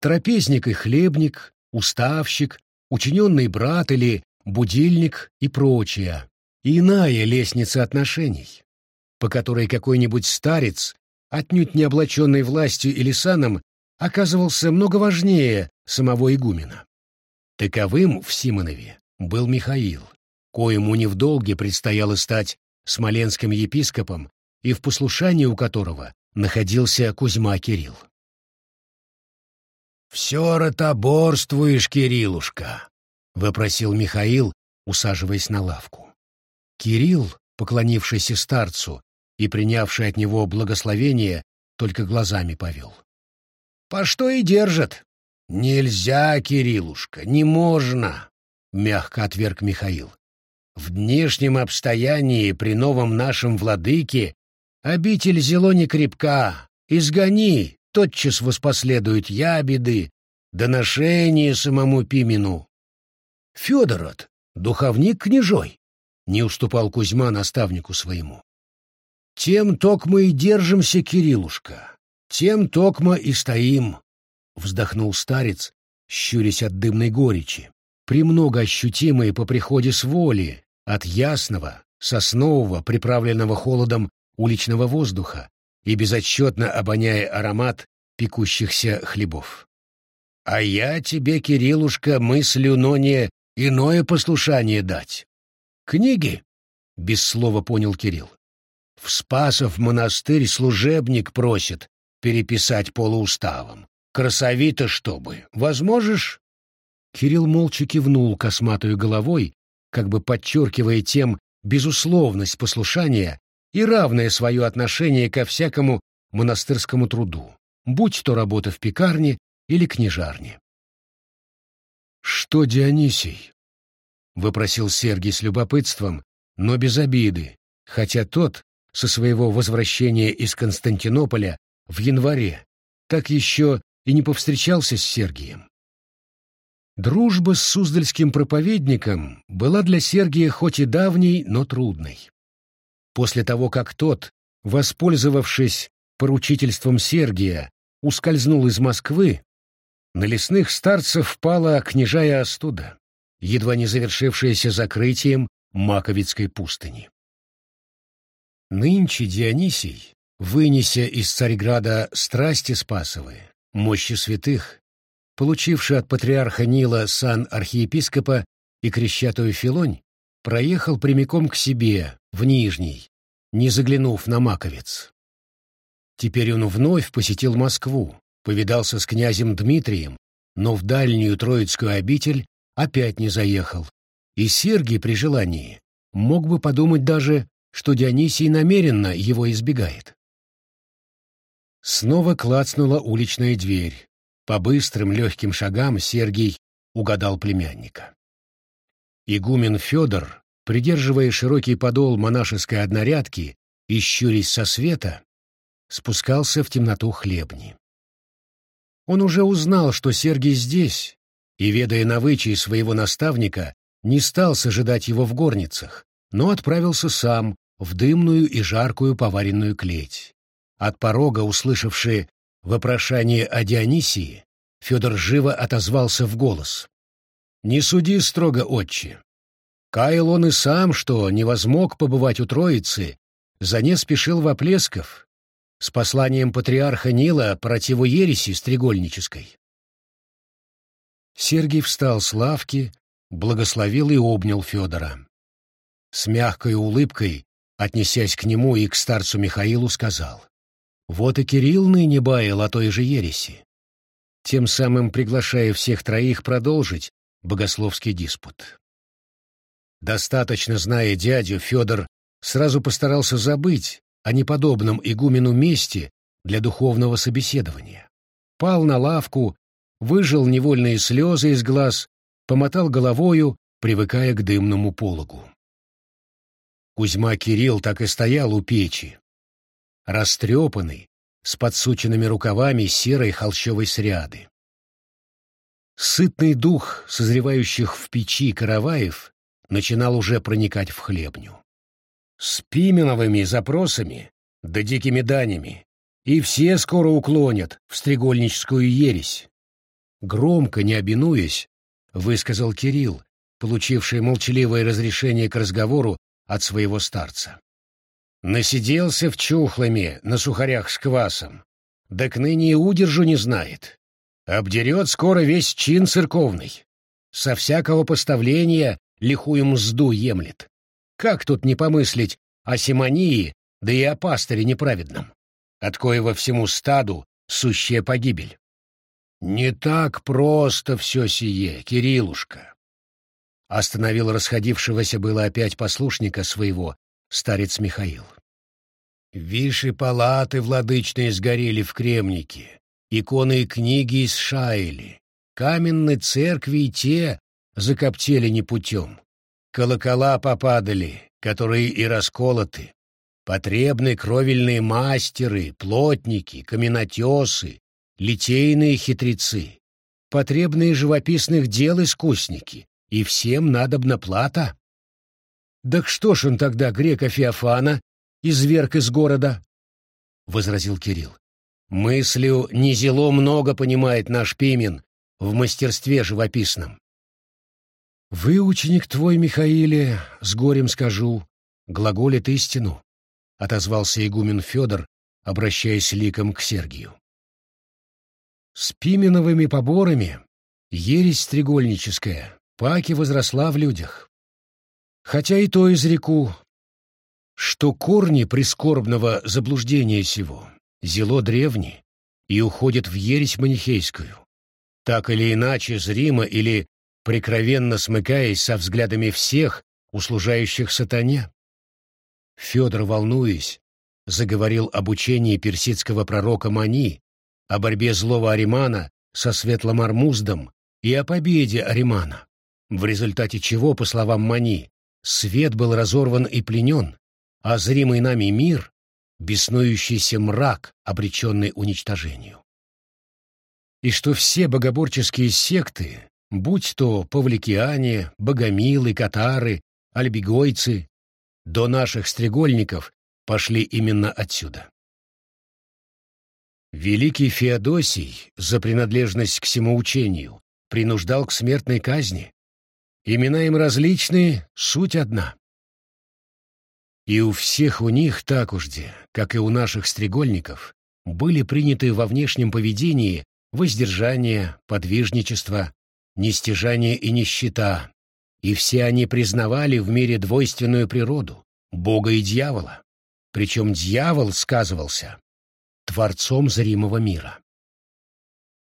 A: трапезник и хлебник, уставщик, учиненный брат или будильник и прочее. Иная лестница отношений, по которой какой-нибудь старец, отнюдь не облаченный властью или саном, оказывался много важнее самого игумена. Таковым в Симонове был Михаил, коему не в предстояло стать смоленским епископом и в послушании у которого находился Кузьма Кирилл. «Все ротоборствуешь, Кириллушка», — вопросил Михаил, усаживаясь на лавку. Кирилл, поклонившийся старцу и принявший от него благословение, только глазами повел. «По что и держат?» «Нельзя, Кириллушка, не можно», — мягко отверг Михаил. В днешнем обстоянии при новом нашем владыке Обитель зело не крепка, изгони, тотчас воспоследуют ябеды, доношение самому Пимену. Федорот, духовник княжой, не уступал Кузьма наставнику своему. Тем токмо и держимся, Кириллушка, тем токмо и стоим, вздохнул старец, щурясь от дымной горечи, премного ощутимые по приходе с воли, от ясного, соснового, приправленного холодом уличного воздуха и безотчетно обоняя аромат пекущихся хлебов. А я тебе, Кириллушка, мыслю, но не иное послушание дать. Книги, — без слова понял Кирилл. В Спасов монастырь служебник просит переписать полууставом. Красовито, чтобы. Возможешь? Кирилл молча кивнул косматую головой, как бы подчеркивая тем безусловность послушания и равное свое отношение ко всякому монастырскому труду, будь то работа в пекарне или книжарне. «Что Дионисий?» — выпросил Сергий с любопытством, но без обиды, хотя тот, со своего возвращения из Константинополя в январе, так еще и не повстречался с Сергием. Дружба с суздальским проповедником была для Сергия хоть и давней, но трудной. После того, как тот, воспользовавшись поручительством Сергия, ускользнул из Москвы, на лесных старцев впала княжая остуда, едва не завершившаяся закрытием Маковицкой пустыни. Нынче Дионисий, вынеся из Царьграда страсти Спасовые, мощи святых, получивший от патриарха Нила сан архиепископа и крещатую Филонь, проехал прямиком к себе, в Нижний, не заглянув на Маковец. Теперь он вновь посетил Москву, повидался с князем Дмитрием, но в дальнюю Троицкую обитель опять не заехал, и Сергий при желании мог бы подумать даже, что Дионисий намеренно его избегает. Снова клацнула уличная дверь, по быстрым легким шагам Сергий угадал племянника. Игумен Федор, придерживая широкий подол монашеской однорядки и щурясь со света, спускался в темноту хлебни. Он уже узнал, что Сергий здесь, и, ведая навычай своего наставника, не стал сожидать его в горницах, но отправился сам в дымную и жаркую поваренную клеть. От порога, услышавши вопрошание о Дионисии, Федор живо отозвался в голос. «Не суди строго, отче. Каял он и сам, что не возмог побывать у Троицы, за не спешил в Оплесков с посланием патриарха Нила противу ереси стрегольнической». Сергий встал с лавки, благословил и обнял Федора. С мягкой улыбкой, отнесясь к нему и к старцу Михаилу, сказал. Вот и Кирилл ныне баял о той же ереси, тем самым приглашая всех троих продолжить богословский диспут. Достаточно зная дядю, Федор сразу постарался забыть о неподобном игумену месте для духовного собеседования. Пал на лавку, выжил невольные слезы из глаз, помотал головою, привыкая к дымному пологу. Кузьма Кирилл так и стоял у печи, растрепанный, с подсученными рукавами серой холщовой сряды. Сытный дух созревающих в печи караваев начинал уже проникать в хлебню. С пименовыми запросами да дикими данями, и все скоро уклонят в стрегольническую ересь. Громко, не обинуясь, высказал Кирилл, получивший молчаливое разрешение к разговору от своего старца. Насиделся в чухлами на сухарях с квасом, да к ныне и удержу не знает. Обдерет скоро весь чин церковный. Со всякого поставления лихую мзду емлет. Как тут не помыслить о симонии, да и о пастыре неправедном, от коего всему стаду сущая погибель? Не так просто все сие, Кириллушка. Остановил расходившегося было опять послушника своего старец Михаил. Виши палаты владычные сгорели в Кремнике, иконы и книги исшаяли, каменные церкви и те закоптели непутем, колокола попадали, которые и расколоты, Потребны кровельные мастеры, плотники, каменотесы, литейные хитрецы, потребные живописных дел искусники, и всем надобна плата. «Так что ж он тогда, грека Феофана, изверг из города?» — возразил Кирилл. «Мыслью не зело много понимает наш Пимен в мастерстве живописном». «Вы, ученик твой, Михаиле, с горем скажу, глаголит истину», — отозвался игумен Федор, обращаясь ликом к Сергию. С Пименовыми поборами ересь стрегольническая паки возросла в людях. Хотя и то изреку, что корни прискорбного заблуждения сего зело древни и уходят в ересь манихейскую, так или иначе зримо или прикровенно смыкаясь со взглядами всех, услужающих сатане. Федор, волнуясь, заговорил об учении персидского пророка Мани, о борьбе злого Аримана со светлым Армуздом и о победе Аримана, в результате чего, по словам Мани, свет был разорван и пленен, а зримый нами мир — беснующийся мрак, обреченный уничтожению. И что все богоборческие секты, будь то павликиане, богомилы, катары, альбигойцы, до наших стрегольников пошли именно отсюда. Великий Феодосий за принадлежность к всему учению принуждал к смертной казни. Имена им различные, суть одна. И у всех у них так ужде, как и у наших стрегольников, были приняты во внешнем поведении воздержание, подвижничество, нестяжание и нищета, и все они признавали в мире двойственную природу, Бога и дьявола. Причем дьявол сказывался творцом зримого мира.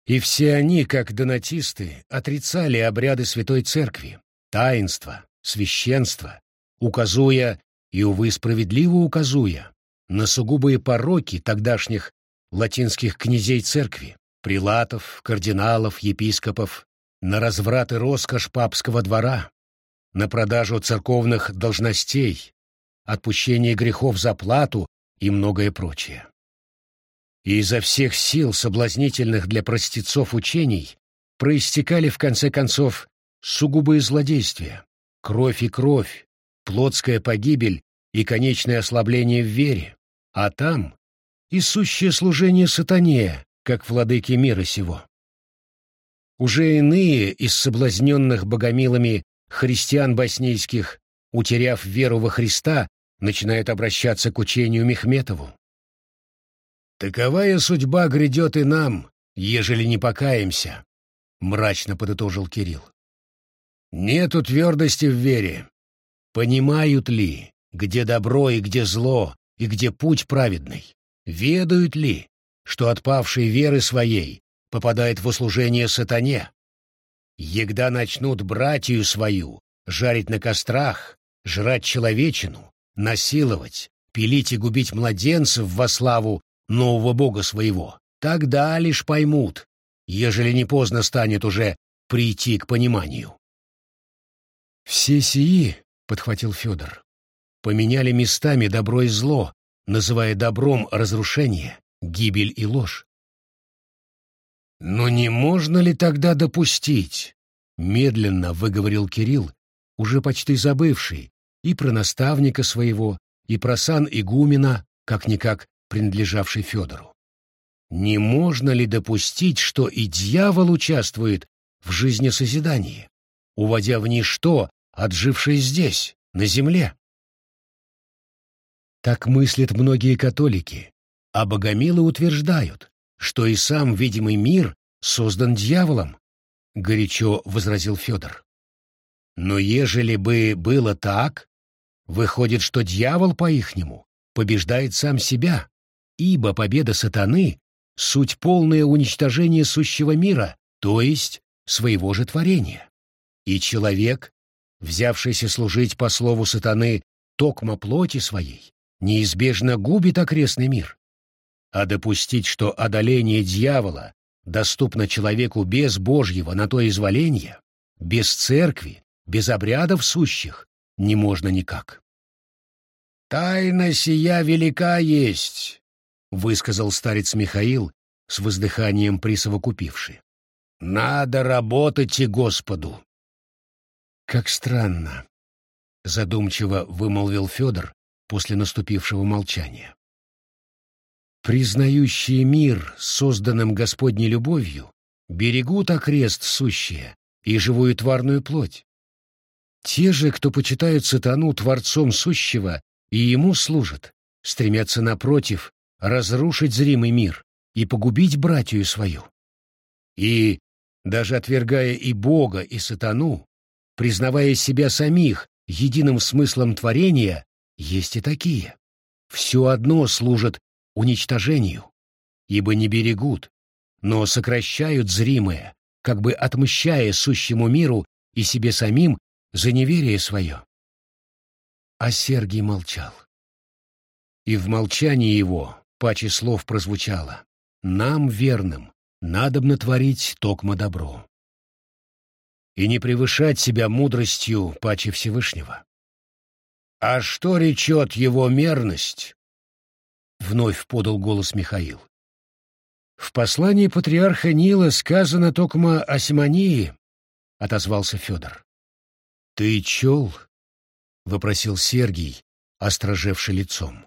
A: И все они, как донатисты, отрицали обряды Святой Церкви, таинство, священство, указуя, и, увы, справедливо указуя, на сугубые пороки тогдашних латинских князей церкви, прилатов, кардиналов, епископов, на разврат и роскошь папского двора, на продажу церковных должностей, отпущение грехов за плату и многое прочее. И изо всех сил соблазнительных для простецов учений проистекали в конце концов сугубые злодействия, кровь и кровь, плотская погибель и конечное ослабление в вере, а там и сущее служение сатане, как владыке мира сего. Уже иные из соблазненных богомилами христиан боснийских, утеряв веру во Христа, начинают обращаться к учению Мехметову. «Таковая судьба грядет и нам, ежели не покаемся», — мрачно подытожил Кирилл. «Нету твердости в вере. Понимают ли, где добро и где зло, и где путь праведный? Ведают ли, что отпавший веры своей попадает в услужение сатане. Егда начнут братью свою жарить на кострах, жрать человечину, насиловать, пилить и губить младенцев во славу нового бога своего, тогда лишь поймут, ежели не поздно станет уже прийти к пониманию. «Все сии», — подхватил Федор, — «поменяли местами добро и зло, называя добром разрушение, гибель и ложь. «Но не можно ли тогда допустить?» — медленно выговорил Кирилл, уже почти забывший и про наставника своего, и про сан игумена, как-никак принадлежавший Федору. «Не можно ли допустить, что и дьявол участвует в жизни созидания, уводя в ничто отжившее здесь, на земле?» Так мыслят многие католики, а богомилы утверждают, что и сам видимый мир создан дьяволом, — горячо возразил Федор. Но ежели бы было так, выходит, что дьявол по-ихнему побеждает сам себя, ибо победа сатаны — суть полное уничтожение сущего мира, то есть своего же творения. И человек, взявшийся служить по слову сатаны токмо плоти своей, неизбежно губит окрестный мир а допустить, что одоление дьявола доступно человеку без Божьего на то изволения, без церкви, без обрядов сущих, не можно никак. Тайна сия велика есть, — высказал старец Михаил, с воздыханием присовокупивший. Надо работать и Господу. Как странно, — задумчиво вымолвил Федор после наступившего молчания. Признающие мир, созданным Господней любовью, берегут окрест сущее и живую тварную плоть. Те же, кто почитают сатану Творцом сущего и ему служат, стремятся напротив разрушить зримый мир и погубить братью свою. И, даже отвергая и Бога, и сатану, признавая себя самих единым смыслом творения, есть и такие. Все одно служат уничтожению, ибо не берегут, но сокращают зримое, как бы отмщая сущему миру и себе самим за неверие свое. А Сергий молчал. И в молчании его паче слов прозвучало «Нам, верным, надобно творить токмо добро» и не превышать себя мудростью паче Всевышнего. «А что речет его мерность?» — вновь подал голос Михаил. «В послании патриарха Нила сказано токмо о Симонии», — отозвался Федор. «Ты чел?» — вопросил Сергий, острожевший лицом.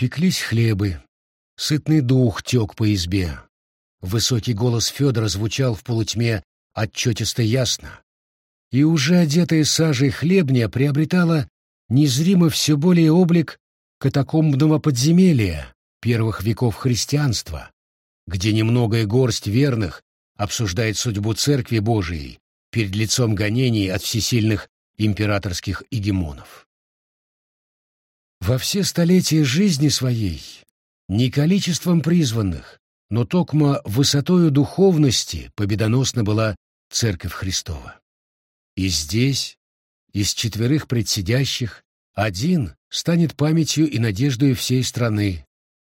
A: Пеклись хлебы, сытный дух тек по избе. Высокий голос Федора звучал в полутьме отчетисто ясно. И уже одетая сажей хлебня приобретала незримо все более облик катакомбного подземелья первых веков христианства, где немногое горсть верных обсуждает судьбу Церкви Божией перед лицом гонений от всесильных императорских эгемонов. Во все столетия жизни своей не количеством призванных, но токмо высотою духовности победоносна была Церковь Христова. И здесь, из четверых предсидящих, один станет памятью и надеждой всей страны,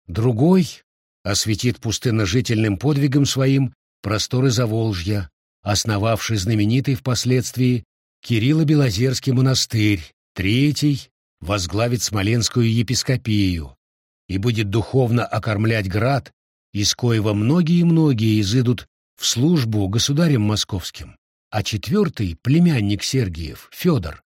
A: другой осветит пустынножительным подвигом своим просторы Заволжья, основавший знаменитый впоследствии Кирилло-Белозерский монастырь, третий возглавит Смоленскую епископию и будет духовно окормлять град, из коего многие-многие изыдут в службу государем московским, а четвертый, племянник Сергиев, Федор,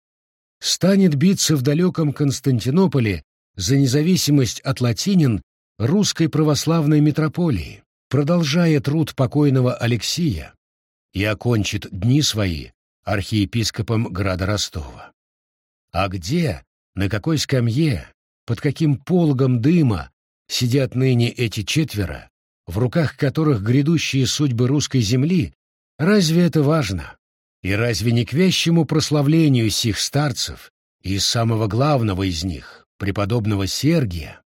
A: станет биться в далеком Константинополе за независимость от латинин русской православной митрополии, продолжая труд покойного Алексия, и окончит дни свои архиепископом града Ростова. А где, на какой скамье, под каким пологом дыма сидят ныне эти четверо, в руках которых грядущие судьбы русской земли, разве это важно? И разве не к вящему прославлению сих старцев и самого главного из них, преподобного Сергия,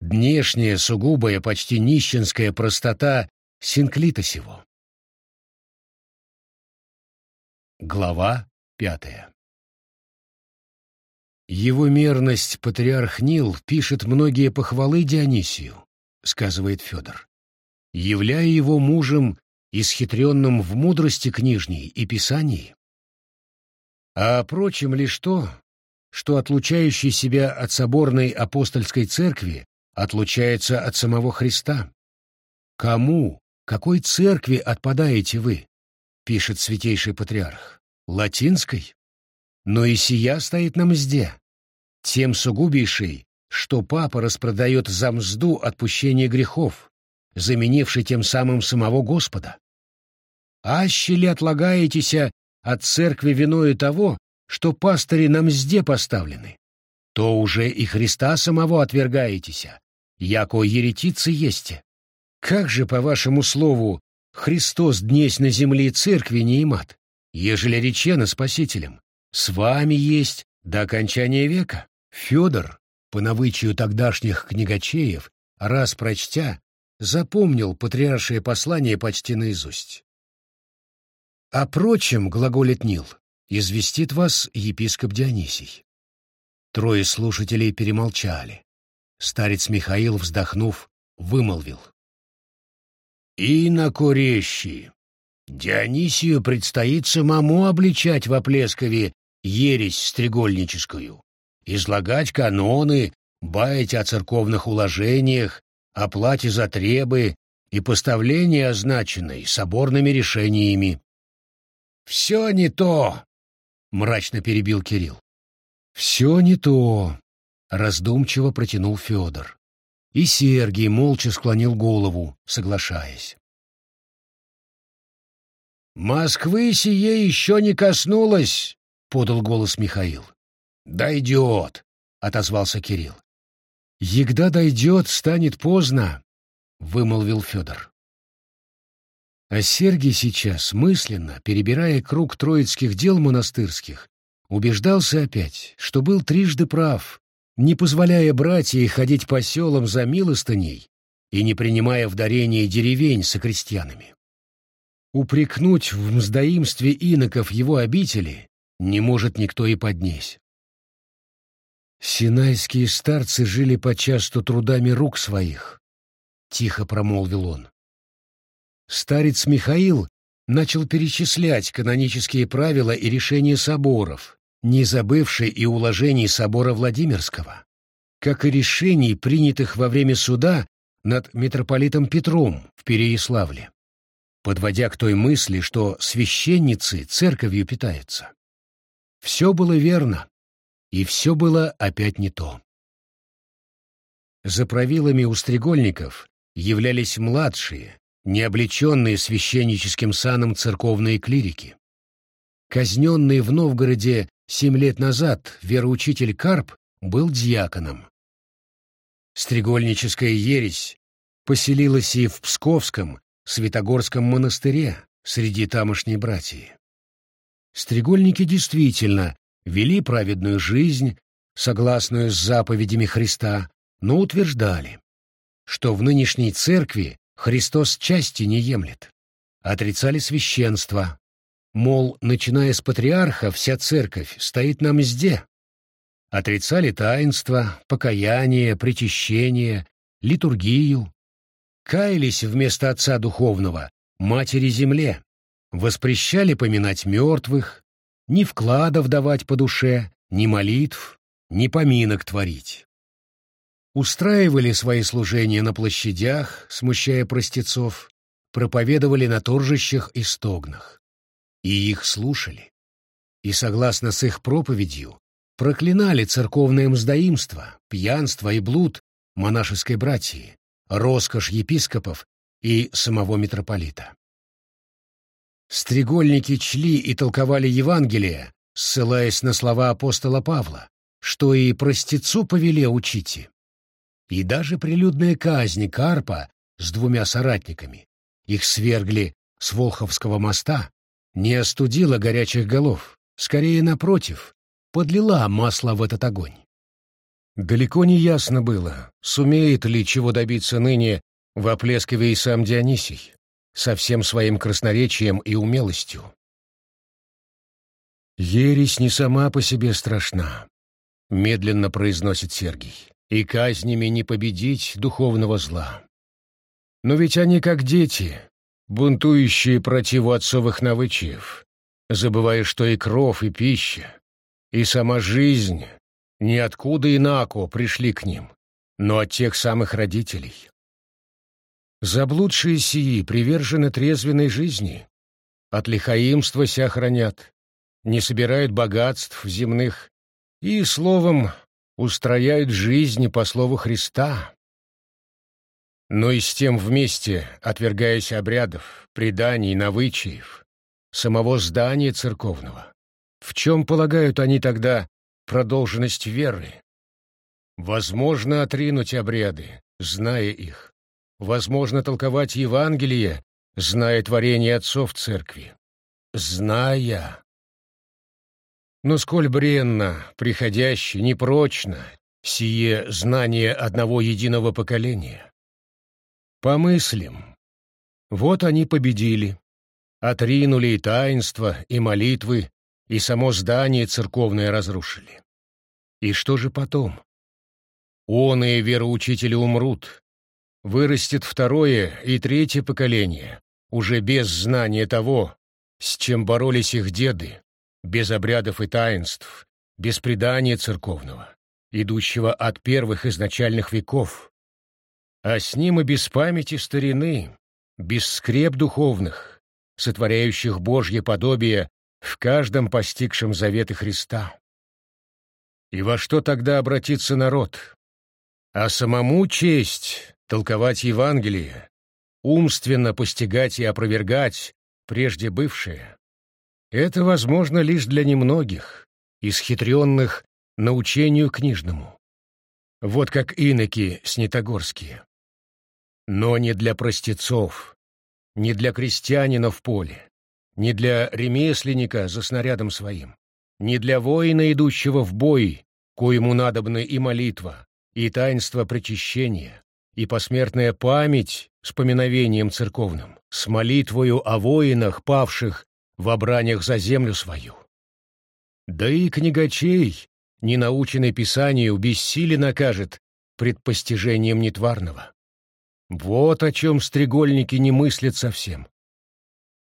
A: днешняя сугубая, почти нищенская простота синклита сего? Глава пятая Его мерность патриарх Нил пишет многие похвалы Дионисию, сказывает Федор, являя его мужем, исхитренным в мудрости книжней и писании. А прочим лишь то, что отлучающий себя от соборной апостольской церкви отлучается от самого Христа. Кому, какой церкви отпадаете вы? пишет святейший патриарх, латинской, но и сия стоит на мзде, тем сугубейшей, что папа распродает за мзду отпущение грехов, заменивший тем самым самого Господа. Аще ли отлагаетеся от церкви виною того, что пастыри на мзде поставлены, то уже и Христа самого отвергаетеся, яко еретицы есте. Как же, по вашему слову, Христос днесь на земле церкви не имат, ежели речено Спасителем, с вами есть до окончания века. Федор, по навычию тогдашних книгачеев, раз прочтя, запомнил патриаршее послание почти наизусть. «О прочем, — глаголит Нил, — известит вас епископ Дионисий». Трое слушателей перемолчали. Старец Михаил, вздохнув, вымолвил — и на курещи. Дионисию предстоит самому обличать в Оплескове ересь стрегольническую, излагать каноны, баять о церковных уложениях, о плате за требы и поставлении означенной соборными решениями. «Все не то!» — мрачно перебил Кирилл. «Все не то!» — раздумчиво протянул Федор. И Сергий молча склонил голову, соглашаясь. «Москвы сие еще не коснулось!» — подал голос Михаил. «Дойдет!» — отозвался Кирилл. «Егда дойдет, станет поздно!» — вымолвил Федор. А Сергий сейчас, мысленно, перебирая круг троицких дел монастырских, убеждался опять, что был трижды прав, не позволяя братьям ходить по селам за милостыней и не принимая в дарение деревень со крестьянами. Упрекнуть в мздоимстве иноков его обители не может никто и поднесь. «Синайские старцы жили почасту трудами рук своих», — тихо промолвил он. Старец Михаил начал перечислять канонические правила и решения соборов, не забывший и уложений собора Владимирского, как и решений, принятых во время суда над митрополитом Петром в Переяславле, подводя к той мысли, что священницы церковью питаются. Все было верно, и все было опять не то. За правилами устрегольников являлись младшие, не облеченные священническим саном церковные клирики. Казненный в Новгороде семь лет назад вероучитель Карп был дьяконом. Стрегольническая ересь поселилась и в Псковском, Святогорском монастыре среди тамошней братьи. Стрегольники действительно вели праведную жизнь, согласную с заповедями Христа, но утверждали, что в нынешней церкви Христос части не емлет. Отрицали священство. Мол, начиная с патриарха, вся церковь стоит на мзде. Отрицали таинство, покаяние, причащение, литургию. Каялись вместо Отца Духовного, Матери Земле. Воспрещали поминать мертвых, ни вкладов давать по душе, ни молитв, ни поминок творить устраивали свои служения на площадях, смущая простецов, проповедовали на торжищах и стогнах. И их слушали. И, согласно с их проповедью, проклинали церковное мздоимство, пьянство и блуд монашеской братьи, роскошь епископов и самого митрополита. Стрегольники чли и толковали Евангелие, ссылаясь на слова апостола Павла, что и простецу повеле учите и даже прилюдная казнь Карпа с двумя соратниками, их свергли с Волховского моста, не остудила горячих голов, скорее напротив, подлила масло в этот огонь. Далеко не ясно было, сумеет ли чего добиться ныне в Оплескове и сам Дионисий, со всем своим красноречием и умелостью. «Ересь не сама по себе страшна», — медленно произносит Сергий и казнями не победить духовного зла. Но ведь они как дети, бунтующие против отцовых навычаев, забывая, что и кров, и пища, и сама жизнь ниоткуда инако пришли к ним, но от тех самых родителей. Заблудшие сии привержены трезвенной жизни, от лихаимства ся хранят, не собирают богатств земных и, словом, устрояют жизни по слову Христа. Но и с тем вместе, отвергаясь обрядов, преданий, навычаев, самого здания церковного, в чем полагают они тогда продолженность веры? Возможно отринуть обряды, зная их. Возможно толковать Евангелие, зная творение отцов церкви. Зная, но сколь бренно, приходяще, непрочно сие знание одного единого поколения. Помыслим. Вот они победили. Отринули и таинства, и молитвы, и само здание церковное разрушили. И что же потом? Он и вероучители умрут. Вырастет второе и третье поколение, уже без знания того, с чем боролись их деды, без обрядов и таинств, без предания церковного. идущего от первых изначальных веков, а с ним и без памяти старины, без скреп духовных, сотворяющих Божье подобие в каждом постигшем заветы Христа. И во что тогда обратится народ? А самому честь толковать Евангелие, умственно постигать и опровергать прежде бывшее. Это возможно лишь для немногих, исхитренных научению книжному. Вот как иноки снитогорские. Но не для простецов, не для крестьянина в поле, не для ремесленника за снарядом своим, не для воина, идущего в бой, коему надобны и молитва, и таинство причащения, и посмертная память с поминовением церковным, с молитвою о воинах, павших в обранях за землю свою. Да и книгачей, не наученный Писанию, бессилие накажет предпостижением нетварного. Вот о чем стрегольники не мыслят совсем.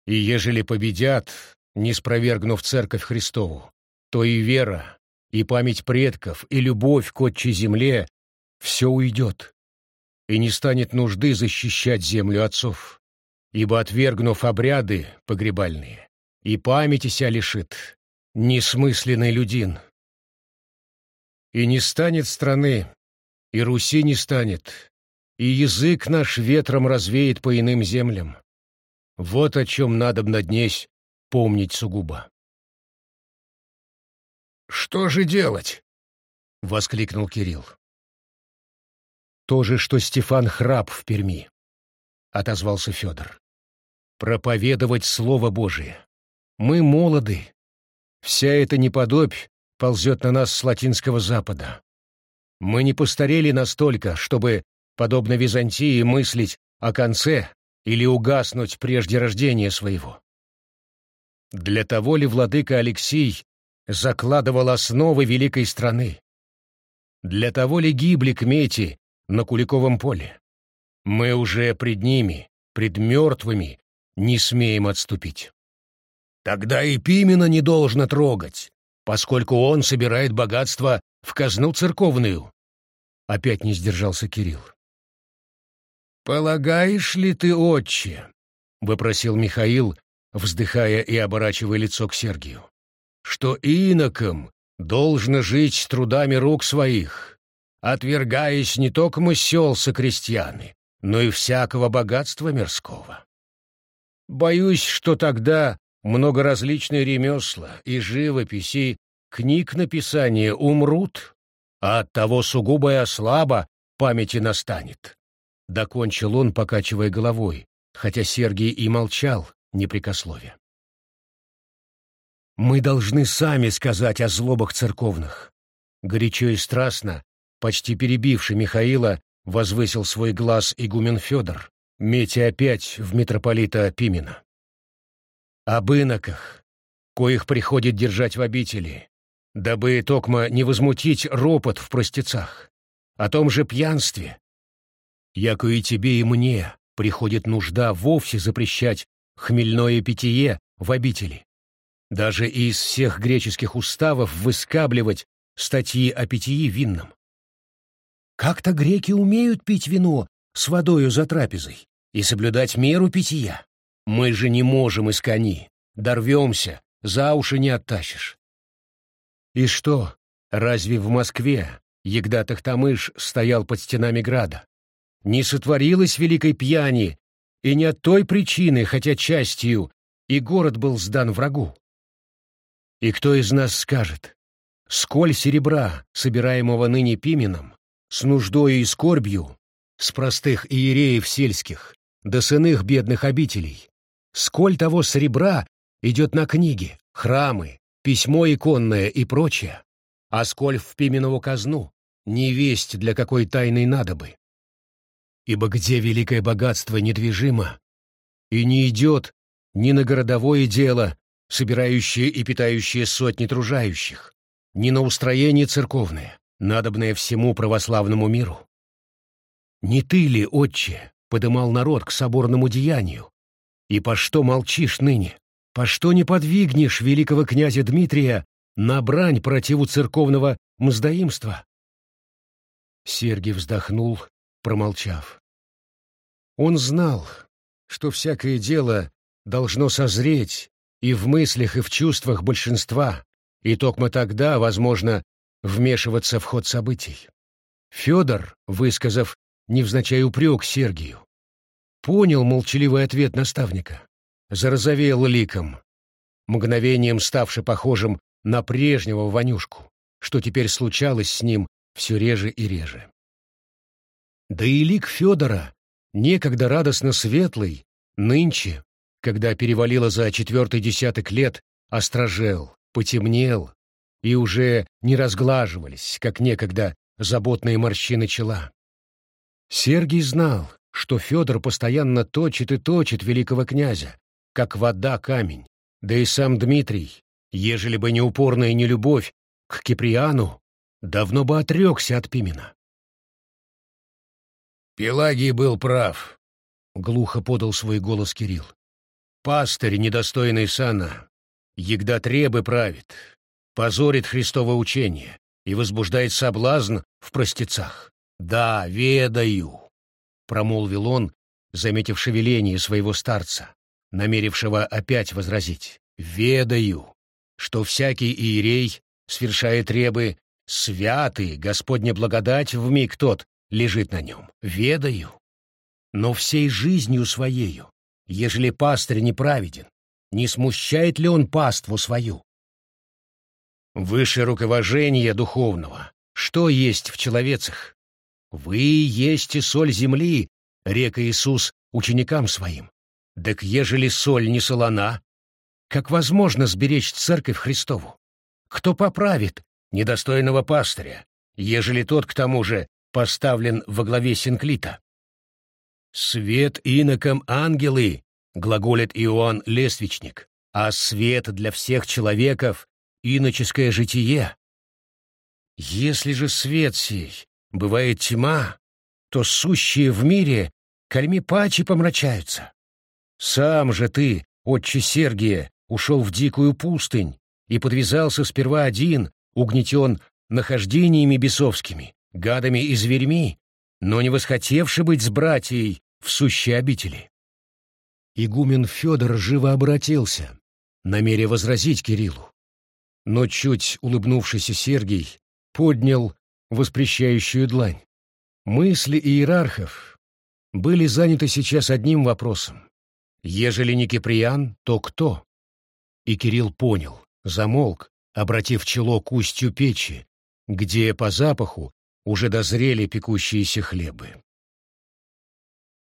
A: И ежели победят, не спровергнув церковь Христову, то и вера, и память предков, и любовь к отчей земле — все уйдет, и не станет нужды защищать землю отцов, ибо, отвергнув обряды погребальные, и памяти ся лишит несмысленный людин. И не станет страны, и Руси не станет, и язык наш ветром развеет по иным землям. Вот о чем надо днесь помнить сугубо.
B: «Что же делать?»
A: — воскликнул Кирилл. «То же, что Стефан храб в Перми», — отозвался Федор. «Проповедовать Слово Божие. Мы молоды. Вся эта неподобь ползет на нас с латинского запада. Мы не постарели настолько, чтобы подобно Византии, мыслить о конце или угаснуть прежде рождения своего. Для того ли владыка Алексий закладывал основы великой страны? Для того ли гибли кмети на Куликовом поле? Мы уже пред ними, пред мертвыми, не смеем отступить. Тогда и Пимена не должно трогать, поскольку он собирает богатство в казну церковную. Опять не сдержался Кирилл. «Полагаешь ли ты, отче?» — вопросил Михаил, вздыхая и оборачивая лицо к Сергию. «Что инокам должно жить трудами рук своих, отвергаясь не только сел со крестьяны, но и всякого богатства мирского. Боюсь, что тогда много различные ремесла и живописи, книг написания умрут, а от того сугубая слаба памяти настанет. Докончил он, покачивая головой, хотя Сергий и молчал, непрекословие. «Мы должны сами сказать о злобах церковных». Горячо и страстно, почти перебивший Михаила, возвысил свой глаз игумен Федор, метя опять в митрополита Пимена. «Об иноках, коих приходит держать в обители, дабы, токмо, не возмутить ропот в простецах, о том же пьянстве, яко и тебе, и мне приходит нужда вовсе запрещать хмельное питье в обители. Даже из всех греческих уставов выскабливать статьи о питье винном. Как-то греки умеют пить вино с водою за трапезой и соблюдать меру питья. Мы же не можем из кони, дорвемся, за уши не оттащишь. И что, разве в Москве Егда Тахтамыш стоял под стенами града? не сотворилось великой пьяни, и не от той причины, хотя частью, и город был сдан врагу. И кто из нас скажет, сколь серебра, собираемого ныне Пименом, с нуждою и скорбью, с простых иереев сельских, до сыных бедных обителей, сколь того серебра идет на книги, храмы, письмо иконное и прочее, а сколь в Пименову казну, не весть для какой тайной надобы. Ибо где великое богатство недвижимо и не идет ни на городовое дело, собирающее и питающее сотни тружающих, ни на устроение церковное, надобное всему православному миру. Не ты ли, отче, подымал народ к соборному деянию? И по что молчишь ныне? По что не подвигнешь великого князя Дмитрия на брань противу церковного мздоимства? Сергий вздохнул, промолчав. Он знал, что всякое дело должно созреть и в мыслях, и в чувствах большинства, и только тогда, возможно, вмешиваться в ход событий. Федор, высказав невзначай упрек Сергию, понял молчаливый ответ наставника, зарозовел ликом, мгновением ставший похожим на прежнего Ванюшку, что теперь случалось с ним все реже и реже. Да и лик Федора, некогда радостно светлый, нынче, когда перевалило за четвертый десяток лет, острожел, потемнел, и уже не разглаживались, как некогда заботные морщины чела. Сергий знал, что Федор постоянно точит и точит великого князя, как вода камень, да и сам Дмитрий, ежели бы не упорная нелюбовь к Киприану, давно бы отрекся от Пимена.
B: Пелагий был прав, —
A: глухо подал свой голос Кирилл. Пастырь, недостойный сана, егда требы правит, позорит Христово учение и возбуждает соблазн в простецах. Да, ведаю, — промолвил он, заметив шевеление своего старца, намерившего опять возразить. Ведаю, что всякий иерей, свершает ребы, святый, Господня благодать в миг тот лежит на нем. Ведаю. Но всей жизнью своею, ежели пастырь неправеден, не смущает ли он паству свою? Выше руковожения духовного, что есть в человецах? Вы есть и соль земли, река Иисус ученикам своим. Так ежели соль не солона, как возможно сберечь церковь Христову? Кто поправит недостойного пастыря, ежели тот, к тому же, поставлен во главе Синклита? «Свет инокам ангелы», — глаголит Иоанн Лествичник, «а свет для всех человеков — иноческое житие». Если же свет сей бывает тьма, то сущие в мире кальми пачи помрачаются. Сам же ты, отче Сергия, ушел в дикую пустынь и подвязался сперва один, угнетен нахождениями бесовскими, гадами и зверьми, но не восхотевший быть с братьей в сущей обители. Игумен Федор живо обратился, намеря возразить Кириллу. Но чуть улыбнувшийся Сергий поднял воспрещающую длань. Мысли иерархов были заняты сейчас одним вопросом. Ежели не Киприан, то кто? И Кирилл понял, замолк, обратив чело к устью печи, где по запаху уже дозрели пекущиеся хлебы.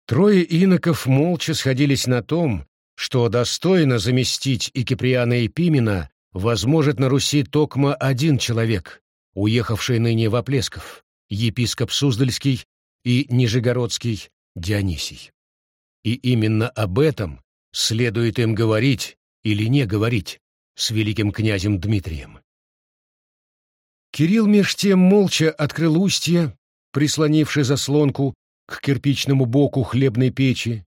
A: Трое иноков молча сходились на том, что достойно заместить и Киприана и Пимена возможет на Руси токма один человек, уехавший ныне в Оплесков, епископ Суздальский и Нижегородский Дионисий. И именно об этом следует им говорить или не говорить с великим князем Дмитрием. Кирилл меж тем молча открыл устье, прислонивший заслонку к кирпичному боку хлебной печи,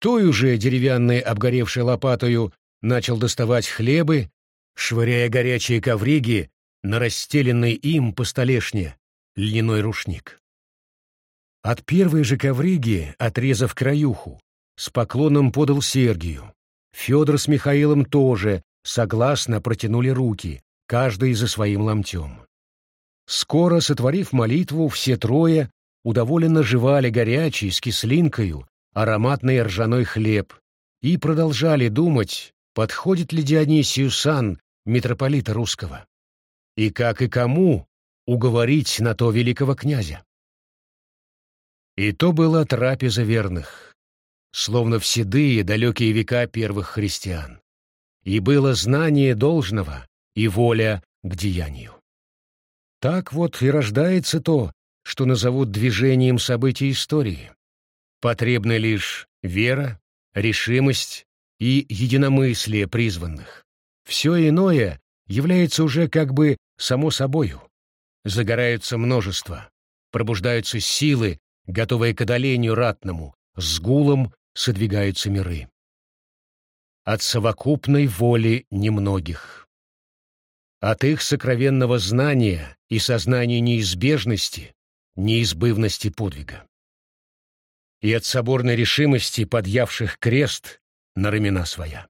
A: той уже деревянной обгоревшей лопатою начал доставать хлебы, швыряя горячие ковриги на расстеленный им по столешне льняной рушник. От первой же ковриги, отрезав краюху, с поклоном подал Сергию. Федор с Михаилом тоже согласно протянули руки, каждый за своим ломтем. Скоро, сотворив молитву, все трое удоволенно жевали горячий с кислинкою ароматный ржаной хлеб и продолжали думать, подходит ли Дионисию сан митрополита русского, и как и кому уговорить на то великого князя. И то была трапеза верных, словно в седые далекие века первых христиан, и было знание должного и воля к деянию. Так вот и рождается то, что назовут движением событий истории. Потребна лишь вера, решимость и единомыслие призванных. Все иное является уже как бы само собою. Загораются множество, пробуждаются силы, готовые к одолению ратному, с гулом содвигаются миры. От совокупной воли немногих. От их сокровенного знания и сознания неизбежности неизбывности подвига. И от соборной решимости подъявших крест на рамена своя.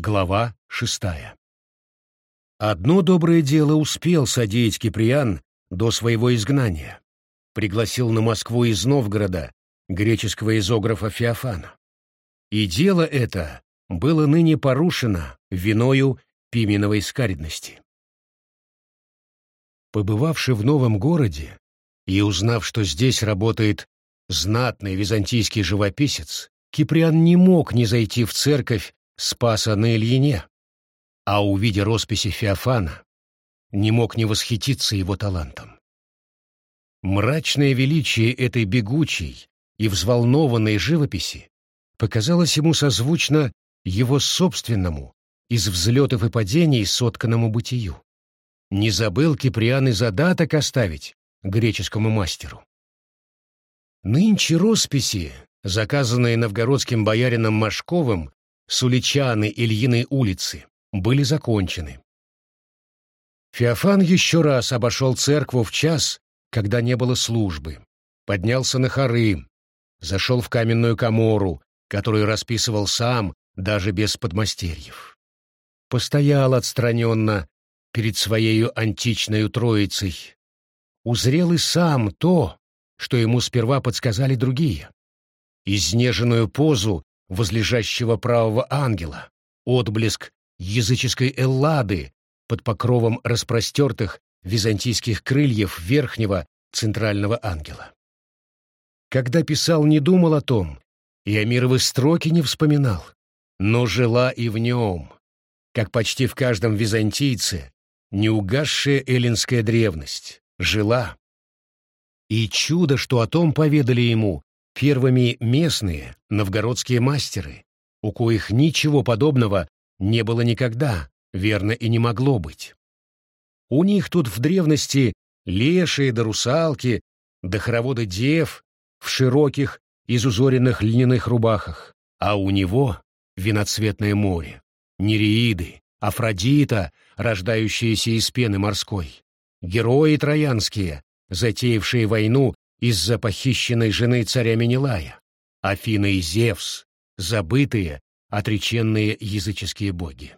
A: Глава шестая. Одно доброе дело успел содеять Киприан до своего изгнания. Пригласил на Москву из Новгорода греческого изографа Феофана. И дело это было ныне порушено виною Пименовой скаридности. Побывавши в новом городе и узнав, что здесь работает знатный византийский живописец, Киприан не мог не зайти в церковь Спаса на Ильине, а увидя росписи Феофана, не мог не восхититься его талантом. Мрачное величие этой бегучей и взволнованной живописи показалось ему созвучно его собственному, из взлетов и падений сотканному бытию. Не забыл Киприан и задаток оставить греческому мастеру. Нынче росписи, заказанные новгородским боярином Машковым с Уличаны Ильиной улицы, были закончены. Феофан еще раз обошел церкву в час, когда не было службы, поднялся на хоры, зашел в каменную комору, которую расписывал сам, даже без подмастерьев. Постоял отстраненно перед своею античной троицей. Узрел и сам то, что ему сперва подсказали другие. Изнеженную позу возлежащего правого ангела, отблеск языческой эллады под покровом распростертых византийских крыльев верхнего центрального ангела. Когда писал, не думал о том, и Амировы строки не вспоминал, но жила и в нем, как почти в каждом византийце, неугасшая эллинская древность, жила. И чудо, что о том поведали ему первыми местные новгородские мастеры, у коих ничего подобного не было никогда, верно и не могло быть. У них тут в древности лешие да русалки, да хороводы дев в широких, изузоренных льняных рубахах, а у него виноцветное море, нереиды, Афродита, рождающаяся из пены морской, герои троянские, затеявшие войну из-за похищенной жены царя Менелая, Афина и Зевс, забытые, отреченные языческие боги.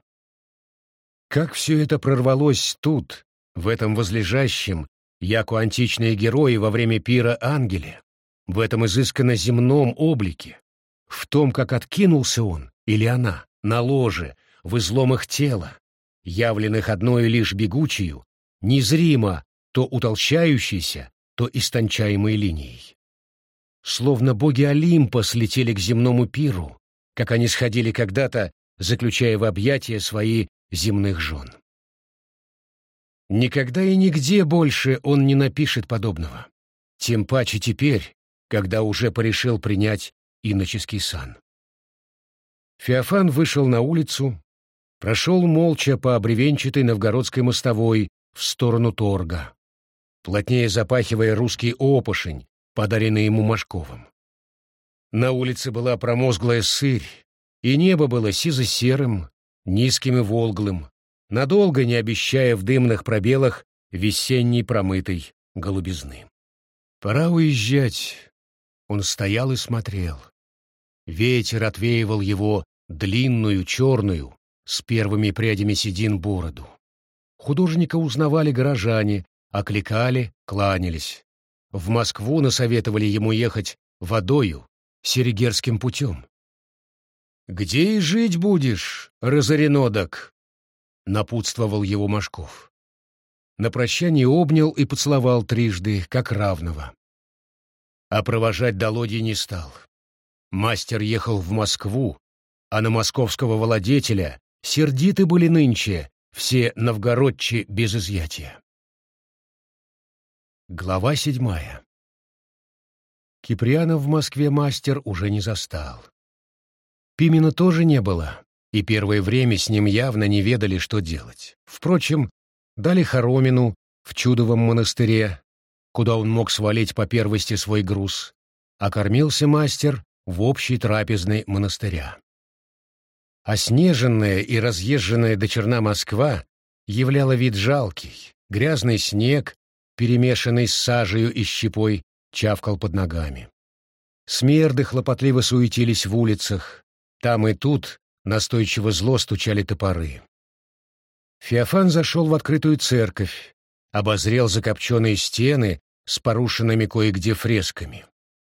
A: Как все это прорвалось тут, в этом возлежащем, яко античные герои во время пира ангеле, в этом изысканно земном облике, в том, как откинулся он, или она, на ложе, в изломах тела, явленных одной лишь бегучую, незримо то утолщающейся, то истончаемой линией. Словно боги Олимпа слетели к земному пиру, как они сходили когда-то, заключая в объятия свои земных жен. Никогда и нигде больше он не напишет подобного. Тем паче теперь, когда уже порешил принять иноческий сан. Феофан вышел на улицу, прошел молча по обревенчатой новгородской мостовой в сторону торга, плотнее запахивая русский опошень, подаренный ему Машковым. На улице была промозглая сырь, и небо было сизо-серым, низким и волглым, надолго не обещая в дымных пробелах весенней промытой голубизны. Пора уезжать. Он стоял и смотрел. Ветер отвеивал его длинную, черную, с первыми прядями седин бороду. Художника узнавали горожане, окликали, кланялись. В Москву насоветовали ему ехать водою, Серегерским путем. «Где и жить будешь, разоренодок?» — напутствовал его Машков. На прощание обнял и поцеловал трижды, как равного. А провожать до лодьи не стал. Мастер ехал в Москву, а на московского владетеля сердиты были нынче все новгородчи без изъятия. Глава седьмая Киприана в Москве мастер уже не застал. Пимена тоже не было, и первое время с ним явно не ведали, что делать. Впрочем, дали Хоромину в Чудовом монастыре, куда он мог свалить по первости свой груз, а кормился мастер в общей трапезной монастыря. Оснеженная и разъезженная до черна Москва являла вид жалкий, грязный снег, перемешанный с сажею и щепой, чавкал под ногами. Смерды хлопотливо суетились в улицах. Там и тут настойчиво зло стучали топоры. Феофан зашел в открытую церковь, обозрел закопченные стены с порушенными кое-где фресками.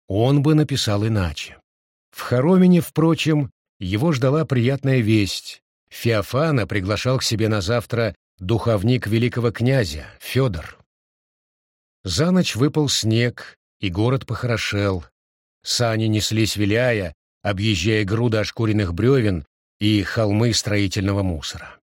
A: Он бы написал иначе. В Хоромине, впрочем, его ждала приятная весть. Феофана приглашал к себе на завтра духовник великого князя, Федор. За ночь выпал снег, и город похорошел. Сани неслись виляя, объезжая груды ошкуренных бревен и холмы строительного мусора.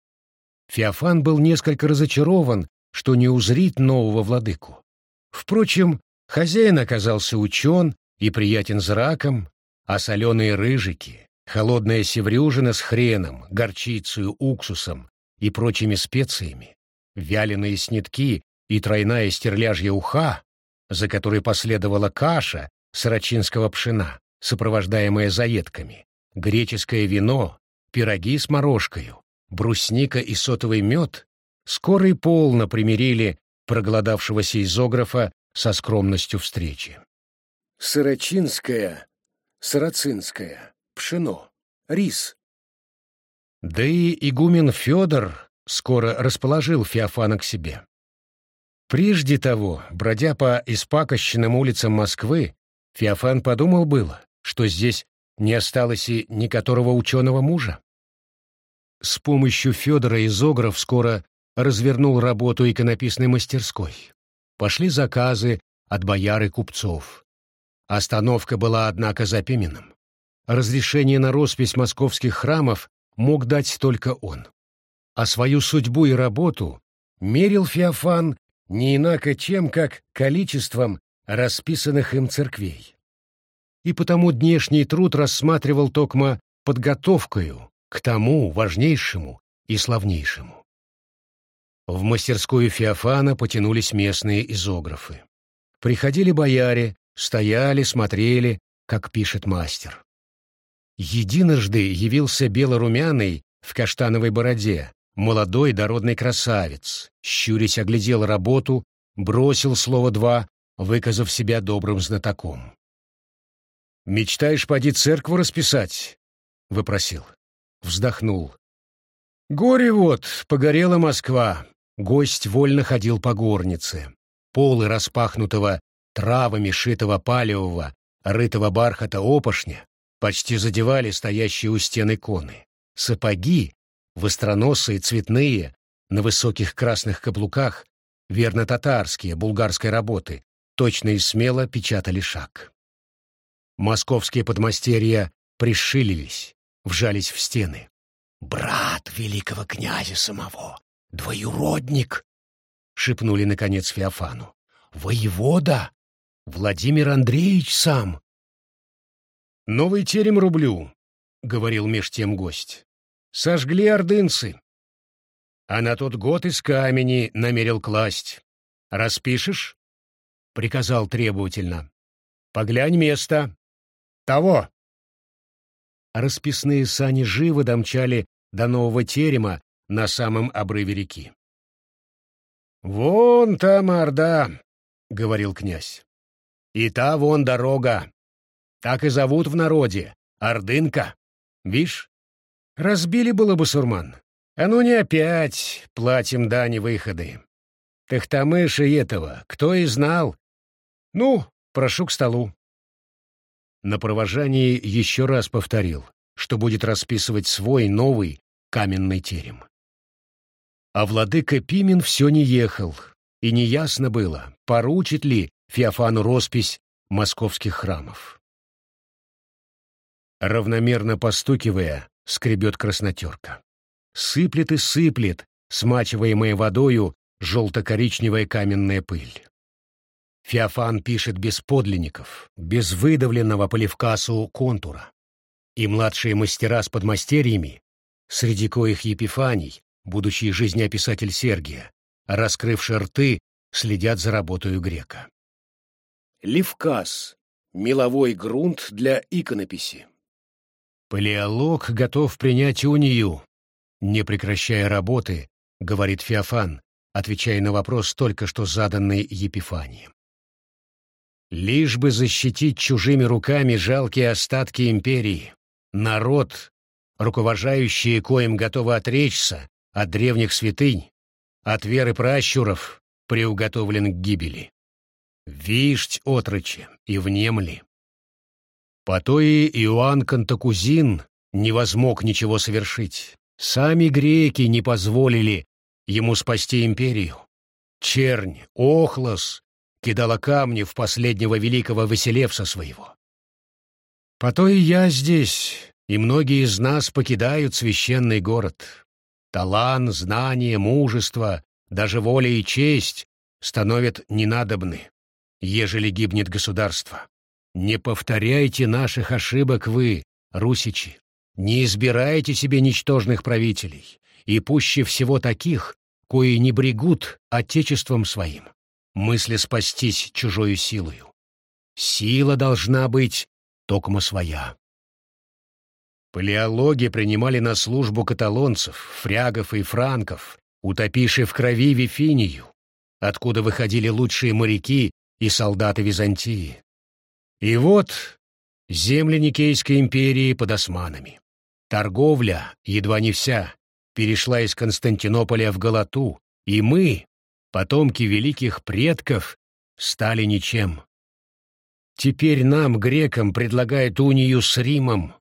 A: Феофан был несколько разочарован, что не узрит нового владыку. Впрочем, хозяин оказался учен и приятен зраком, а соленые рыжики, холодная севрюжина с хреном, горчицей, уксусом и прочими специями, вяленые снитки и тройная стерляжья уха, за которой последовала каша сорочинского пшена, сопровождаемая заедками, греческое вино, пироги с морожкою, брусника и сотовый мед, скоро и полно примирили проголодавшегося изографа со скромностью встречи. Сорочинское, сарацинское, пшено, рис. Да и игумен Федор скоро расположил Феофана к себе. Прежде того, бродя по испакощенным улицам Москвы, Феофан подумал было, что здесь не осталось и ни которого ученого мужа. С помощью Федора Изогров скоро развернул работу иконописной мастерской. Пошли заказы от бояр и купцов. Остановка была, однако, за Пименом. Разрешение на роспись московских храмов мог дать только он. А свою судьбу и работу мерил Феофан не инако чем, как количеством расписанных им церквей. И потому днешний труд рассматривал токмо подготовкою к тому важнейшему и славнейшему. В мастерскую Феофана потянулись местные изографы. Приходили бояре, стояли, смотрели, как пишет мастер. Единожды явился белорумяный в каштановой бороде, молодой дородный красавец, щурясь оглядел работу, бросил слово два, выказав себя добрым знатоком. «Мечтаешь поди церкву расписать?» — выпросил. Вздохнул. «Горе вот, погорела Москва». Гость вольно ходил по горнице. Полы распахнутого, травами шитого палевого, рытого бархата опошня почти задевали стоящие у стены иконы. Сапоги, востроносые, цветные, на высоких красных каблуках, верно татарские, булгарской работы, точно и смело печатали шаг. Московские подмастерья пришилились, вжались в стены. «Брат великого князя самого, двоюродник!» — шепнули, наконец, Феофану. «Воевода! Владимир Андреевич сам!» «Новый терем рублю», — говорил меж тем гость. «Сожгли ордынцы. А на тот год из камени намерил класть. Распишешь?» — приказал требовательно. «Поглянь место. Того!» Расписные сани живо домчали до нового терема на самом обрыве реки. «Вон там Орда», — говорил князь. «И та вон дорога, так и зовут в народе. Ордынка. Вишь? Разбили было бы сурман. А ну не опять платим дани выходы. Тахтамыша этого кто и знал. Ну, прошу к столу. На провожании еще раз повторил, что будет расписывать свой новый каменный терем. А владыка Пимен все не ехал, и неясно было, поручит ли Феофану роспись московских храмов. Равномерно постукивая, скребет краснотерка. Сыплет и сыплет, смачиваемая водою, желто-коричневая каменная пыль. Феофан пишет без подлинников, без выдавленного по левкасу контура. И младшие мастера с подмастерьями, среди коих Епифаний, будущий жизнеописатель Сергия, раскрывши рты, следят за работою грека. Левкас — меловой грунт для иконописи. «Палеолог готов принять унию», — не прекращая работы, говорит Феофан, отвечая на вопрос, только что заданный Епифанием. Лишь бы защитить чужими руками жалкие остатки империи, народ, руковожающие коим готовы отречься от древних святынь, от веры пращуров, приуготовлен к гибели. Вишть, отрочи, и внемли. По то и Иоанн Кантакузин не возмог ничего совершить. Сами греки не позволили ему спасти империю. Чернь, Охлос кидала камни в последнего великого Василевса своего. По то я здесь, и многие из нас покидают священный город. Талант, знание, мужество, даже воля и честь становят ненадобны, ежели гибнет государство. Не повторяйте наших ошибок вы, русичи. Не избирайте себе ничтожных правителей, и пуще всего таких, кои не брегут отечеством своим, мысли спастись чужою силою. Сила должна быть токмо своя. Палеологи принимали на службу каталонцев, фрягов и франков, утопивши в крови Вифинию, откуда выходили лучшие моряки и солдаты Византии. И вот земли Никейской империи под османами. Торговля, едва не вся, перешла из Константинополя в Галату, и мы, потомки великих предков, стали ничем. Теперь нам, грекам, предлагают унию с Римом,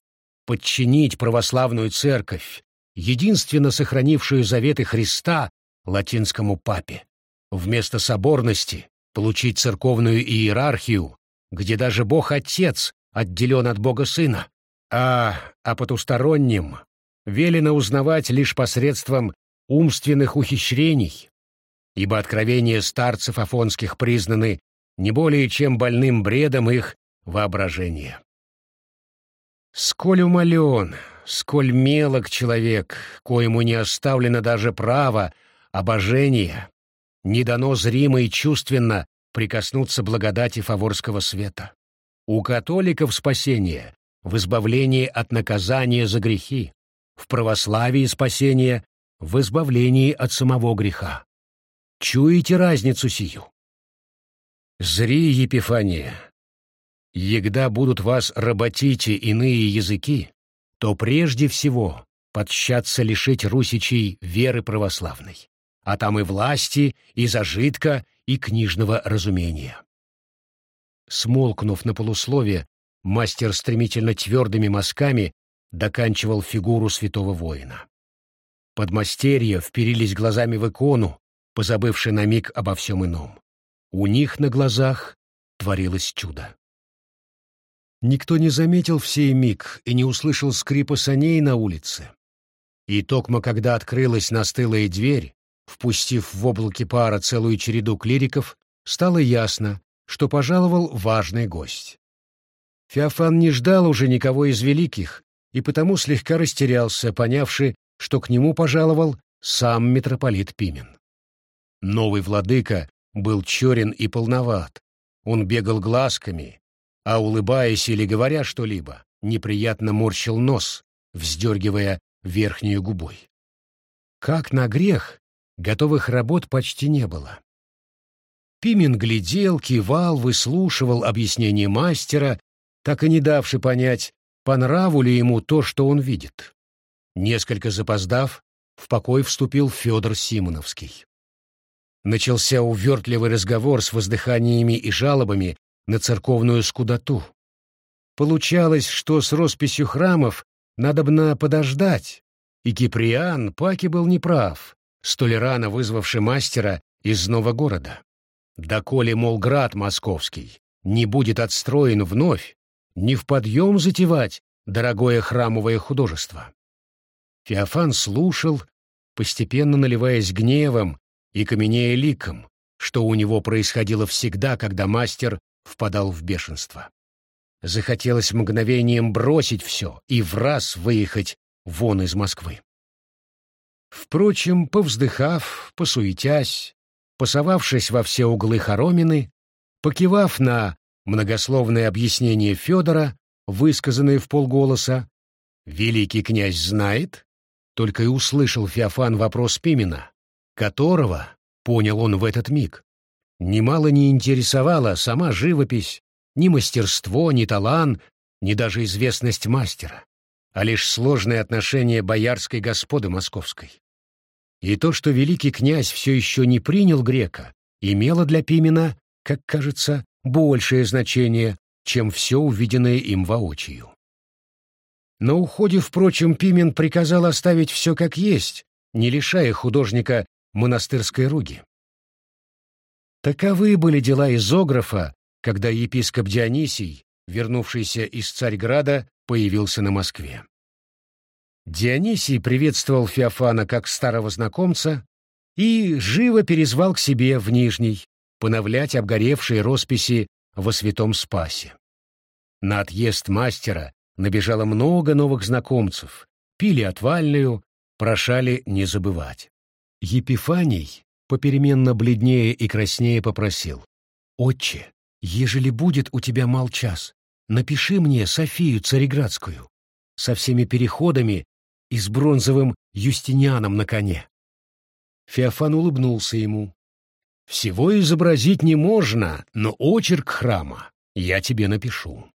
A: подчинить православную церковь, единственно сохранившую заветы Христа латинскому папе. Вместо соборности получить церковную иерархию, где даже Бог-Отец отделен от Бога-Сына, а о потустороннем велено узнавать лишь посредством умственных ухищрений, ибо откровения старцев афонских признаны не более чем больным бредом их воображения. Сколь умолен, сколь мелок человек, коему не оставлено даже право обожения, не дано зримо и чувственно прикоснуться благодати фаворского света. У католиков спасение в избавлении от наказания за грехи, в православии спасение в избавлении от самого греха. Чуете разницу сию? Зри, Епифания, егда будут вас работить иные языки, то прежде всего подщаться лишить русичей веры православной, а там и власти, и зажитка, и книжного разумения. Смолкнув на полуслове, мастер стремительно твердыми мазками доканчивал фигуру святого воина. Подмастерья вперились глазами в икону, позабывши на миг обо всем ином. У них на глазах творилось чудо. Никто не заметил в сей миг и не услышал скрипа саней на улице. И токмо, когда открылась настылая дверь, впустив в облаке пара целую череду клириков, стало ясно, что пожаловал важный гость. Феофан не ждал уже никого из великих, и потому слегка растерялся, понявши, что к нему пожаловал сам митрополит Пимен. Новый владыка был черен и полноват. Он бегал глазками, а, улыбаясь или говоря что-либо, неприятно морщил нос, вздергивая верхнюю губой. Как на грех, готовых работ почти не было. Пимен глядел, кивал, выслушивал объяснение мастера так и не давши понять, по нраву ли ему то, что он видит. Несколько запоздав, в покой вступил Федор Симоновский. Начался увертливый разговор с воздыханиями и жалобами на церковную скудоту. Получалось, что с росписью храмов надобно подождать, и Киприан Паки был неправ, столь рано вызвавший мастера из нового города. Доколе, мол, град московский не будет отстроен вновь, не в подъем затевать дорогое храмовое художество. Феофан слушал, постепенно наливаясь гневом и каменея ликом, что у него происходило всегда, когда мастер впадал в бешенство. Захотелось мгновением бросить все и в раз выехать вон из Москвы. Впрочем, повздыхав, посуетясь, посовавшись во все углы хоромины, покивав на многословное объяснение Федора, высказанное в полголоса, «Великий князь знает?» Только и услышал Феофан вопрос Пимена, которого, понял он в этот миг. Немало не интересовала сама живопись, ни мастерство, ни талант, ни даже известность мастера, а лишь сложное отношение боярской господы московской. И то, что великий князь все еще не принял грека, имело для Пимена, как кажется, большее значение, чем все увиденное им воочию. На уходе, впрочем, Пимен приказал оставить все как есть, не лишая художника монастырской руги. Таковы были дела изографа, когда епископ Дионисий, вернувшийся из Царьграда, появился на Москве. Дионисий приветствовал Феофана как старого знакомца и живо перезвал к себе в Нижний, поновлять обгоревшие росписи во Святом Спасе. На отъезд мастера набежало много новых знакомцев, пили отвальную, прошали не забывать. Епифаний, попеременно бледнее и краснее, попросил. «Отче, ежели будет у тебя мал час, напиши мне Софию Цареградскую со всеми переходами и с бронзовым Юстинианом на коне». Феофан улыбнулся ему. «Всего изобразить не можно, но очерк храма я тебе напишу».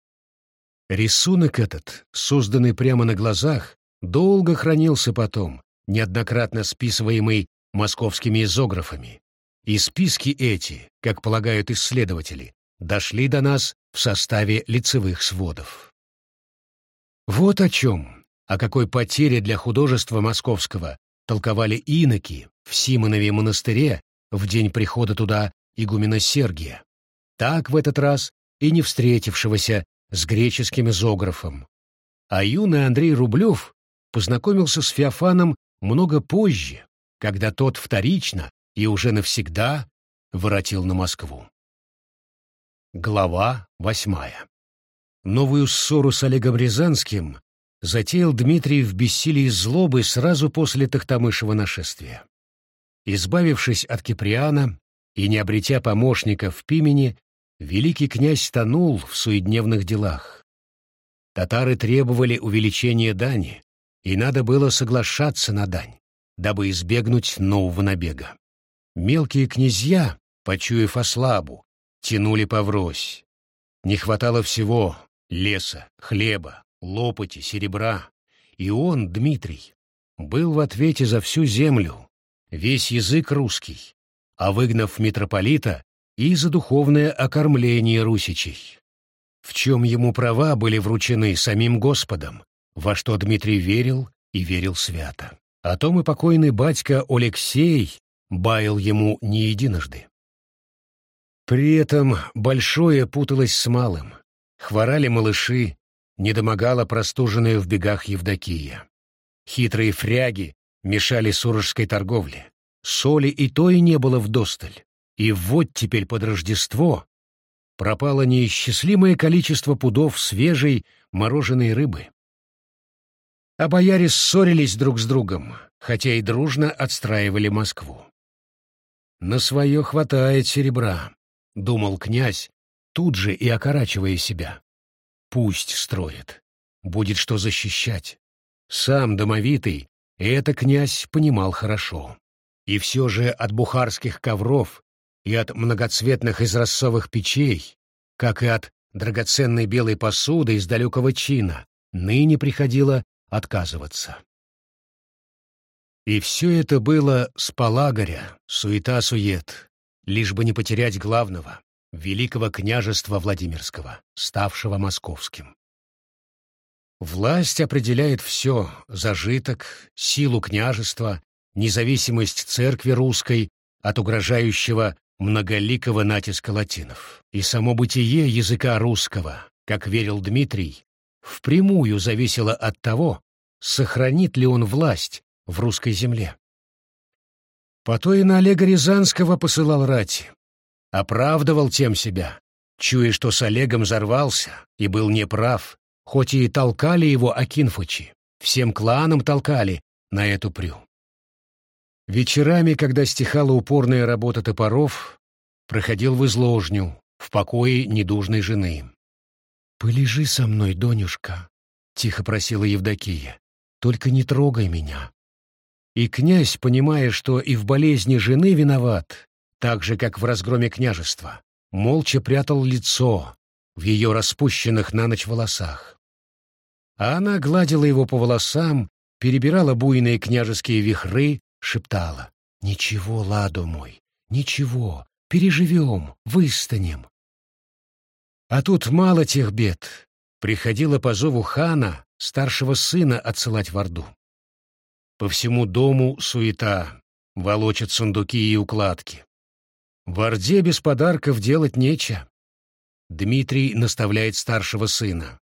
A: Рисунок этот, созданный прямо на глазах, долго хранился потом, неоднократно списываемый московскими изографами. И списки эти, как полагают исследователи, дошли до нас в составе лицевых сводов. Вот о чем, о какой потере для художества московского толковали иноки в Симонове монастыре в день прихода туда игумена Сергия, так в этот раз и не встретившегося с греческим изографом. А юный Андрей Рублев познакомился с Феофаном много позже, когда тот вторично и уже навсегда воротил на Москву. Глава восьмая. Новую ссору с Олегом Рязанским затеял Дмитрий в бессилии злобы сразу после Тахтамышева нашествия. Избавившись от Киприана и не обретя помощника в Пимене, великий князь тонул в суедневных делах. Татары требовали увеличения дани, и надо было соглашаться на дань, дабы избегнуть нового набега. Мелкие князья, почуяв ослабу, тянули поврось. Не хватало всего — леса, хлеба, лопати, серебра. И он, Дмитрий, был в ответе за всю землю, весь язык русский, а выгнав митрополита, и за духовное окормление русичей. В чем ему права были вручены самим Господом, во что Дмитрий верил и верил свято. О том и покойный батька Алексей баял ему не единожды. При этом большое путалось с малым. Хворали малыши, недомогала простуженная в бегах Евдокия. Хитрые фряги мешали сурожской торговле. Соли и то и не было вдосталь. И вот теперь под Рождество пропало неисчислимое количество пудов свежей мороженой рыбы. А бояре ссорились друг с другом, хотя и дружно отстраивали Москву. «На свое хватает серебра», — думал князь, тут же и окорачивая себя. «Пусть строит, будет что защищать. Сам домовитый, это князь понимал хорошо. И все же от бухарских ковров и от многоцветных изразцовых печей, как и от драгоценной белой посуды из далекого чина, ныне приходило отказываться. И все это было с полагоря, суета-сует, лишь бы не потерять главного, великого княжества Владимирского, ставшего московским. Власть определяет все — зажиток, силу княжества, независимость церкви русской от угрожающего многоликого натиска латинов. И само бытие языка русского, как верил Дмитрий, впрямую зависело от того, сохранит ли он власть в русской земле. По то и на Олега Рязанского посылал рать, оправдывал тем себя, чуя, что с Олегом взорвался и был неправ, хоть и толкали его Акинфычи, всем кланам толкали на эту прю. Вечерами, когда стихала упорная работа топоров, проходил в изложню, в покое недужной жены. «Полежи со мной, Донюшка», — тихо просила Евдокия. «Только не трогай меня». И князь, понимая, что и в болезни жены виноват, так же, как в разгроме княжества, молча прятал лицо в ее распущенных на ночь волосах. А она гладила его по волосам, перебирала буйные княжеские вихры, шептала «Ничего, ладу мой, ничего, переживем, выстанем». А тут мало тех бед. Приходила по зову хана, старшего сына, отсылать в Орду. По всему дому суета, волочат сундуки и укладки. В Орде без подарков делать нечего. Дмитрий наставляет старшего сына,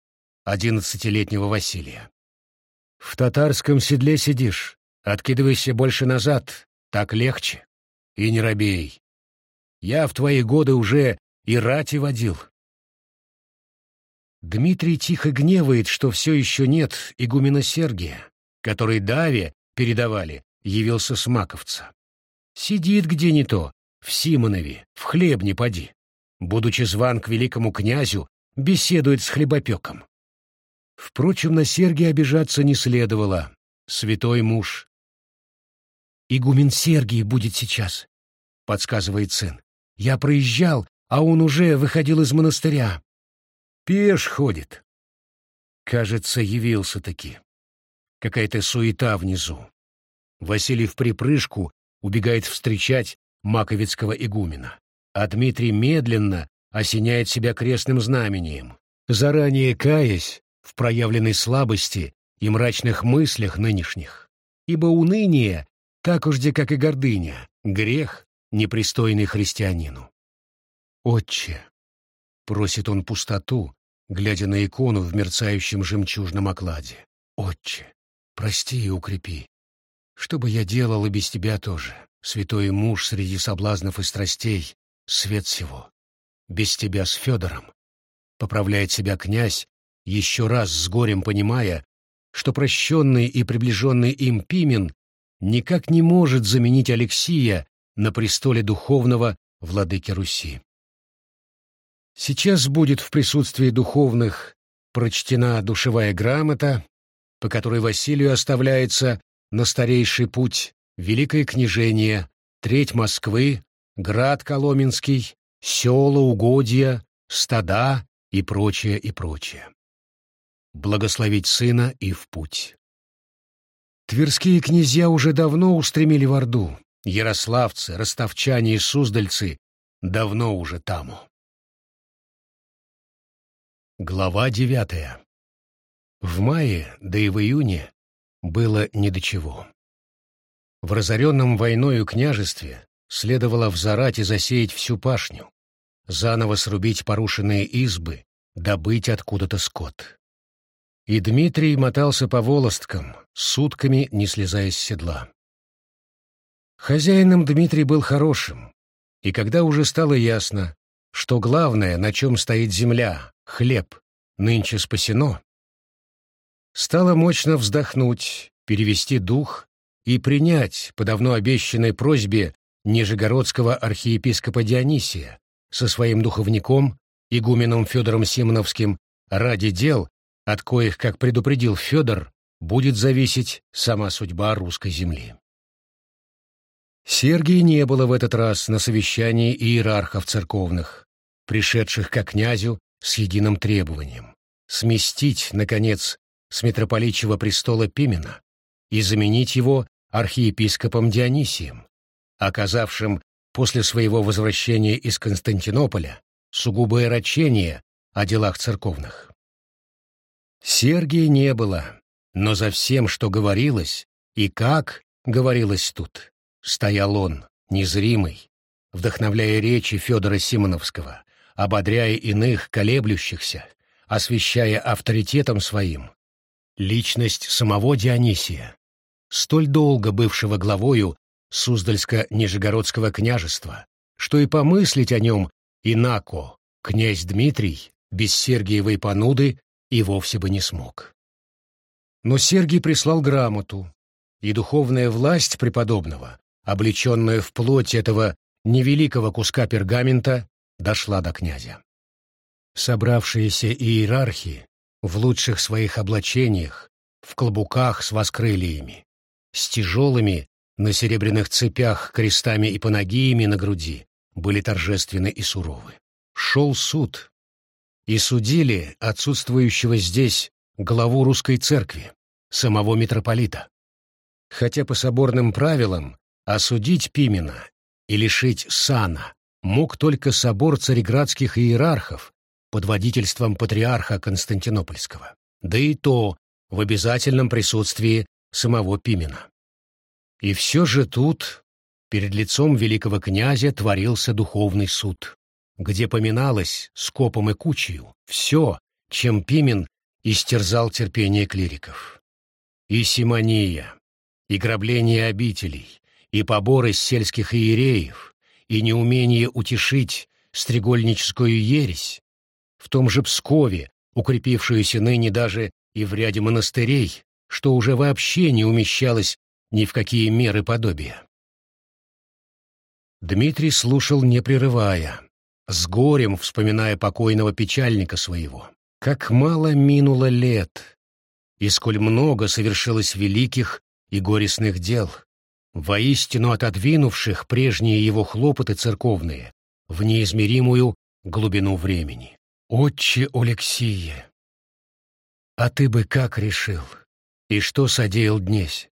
A: одиннадцатилетнего Василия. «В татарском седле сидишь, откидывайся больше назад, так легче. И не робей. Я в твои годы уже и рати водил». Дмитрий тихо гневает, что все еще нет игумена Сергия, который Даве передавали, явился с Маковца. Сидит где не то, в Симонове, в хлеб не поди. Будучи зван к великому князю, беседует с хлебопеком. Впрочем, на Сергия обижаться не следовало. Святой муж. «Игумен Сергий будет сейчас», — подсказывает сын. «Я проезжал, а он уже выходил из монастыря. Пеш ходит». Кажется, явился-таки. Какая-то суета внизу. Василий в припрыжку убегает встречать маковецкого игумена, а Дмитрий медленно осеняет себя крестным знамением, заранее каясь в проявленной слабости и мрачных мыслях нынешних. Ибо уныние, так уж где как и гордыня, грех, непристойный христианину. «Отче!» — просит он пустоту, глядя на икону в мерцающем жемчужном окладе. «Отче, прости и укрепи. Что бы я и без тебя тоже, святой муж среди соблазнов и страстей, свет всего. Без тебя с Федором. Поправляет себя князь, еще раз с горем понимая, что прощенный и приближенный им Пимен никак не может заменить Алексия на престоле духовного владыки Руси. Сейчас будет в присутствии духовных прочтена душевая грамота, по которой Василию оставляется на старейший путь Великое княжение, треть Москвы, град Коломенский, села, угодья, стада и прочее, и прочее. Благословить сына и в путь. Тверские князья уже давно устремили в Орду, ярославцы, ростовчане и суздальцы давно уже таму. Глава девятая. В мае, да и в июне, было ни до чего. В разоренном войною княжестве следовало взорать и засеять всю пашню, заново срубить порушенные избы, добыть откуда-то скот. И Дмитрий мотался по волосткам, сутками не слезая с седла. Хозяином Дмитрий был хорошим, и когда уже стало ясно, что главное, на чем стоит земля, хлеб, нынче спасено, стало мощно вздохнуть, перевести дух и принять по давно обещанной просьбе Нижегородского архиепископа Дионисия со своим духовником, игуменом Федором Симоновским, ради дел, от коих, как предупредил Федор, будет зависеть сама судьба русской земли. Сергия не было в этот раз на совещании иерархов церковных, пришедших к князю с единым требованием — сместить, наконец, с митрополичьего престола Пимена и заменить его архиепископом Дионисием, оказавшим после своего возвращения из Константинополя сугубое рачение о делах церковных. Сергия не было, но за всем, что говорилось и как говорилось тут, стоял он, незримый, вдохновляя речи Федора Симоновского, ободряя иных колеблющихся, освещая авторитетом своим личность самого Дионисия, столь долго бывшего главою Суздальско-Нижегородского княжества, что и помыслить о нем инако князь Дмитрий без Сергиевой понуды и вовсе бы не смог. Но Сергий прислал грамоту, и духовная власть преподобного, облеченная в плоть этого невеликого куска пергамента, дошла до князя. Собравшиеся иерархи в лучших своих облачениях, в клобуках с воскрылиями, с тяжелыми на серебряных цепях крестами и панагиями на груди, были торжественны и суровы. Шел суд, и судили отсутствующего здесь главу русской церкви, самого митрополита. Хотя по соборным правилам осудить Пимена и лишить сана мог только собор цареградских иерархов под водительством патриарха Константинопольского, да и то в обязательном присутствии самого Пимена. И все же тут, перед лицом великого князя, творился духовный суд, где поминалось скопом и кучью все, чем Пимен истерзал терпение клириков. И симония, и грабление обителей, и поборы сельских иереев, и неумение утешить стрегольническую ересь, в том же Пскове, укрепившуюся ныне даже и в ряде монастырей, что уже вообще не умещалось ни в какие меры подобия. Дмитрий слушал, не прерывая, с горем вспоминая покойного печальника своего. Как мало минуло лет, и сколь много совершилось великих и горестных дел, воистину отодвинувших прежние его хлопоты церковные в неизмеримую глубину времени. «Отче Алексия, а ты бы как решил? И что содеял днесь?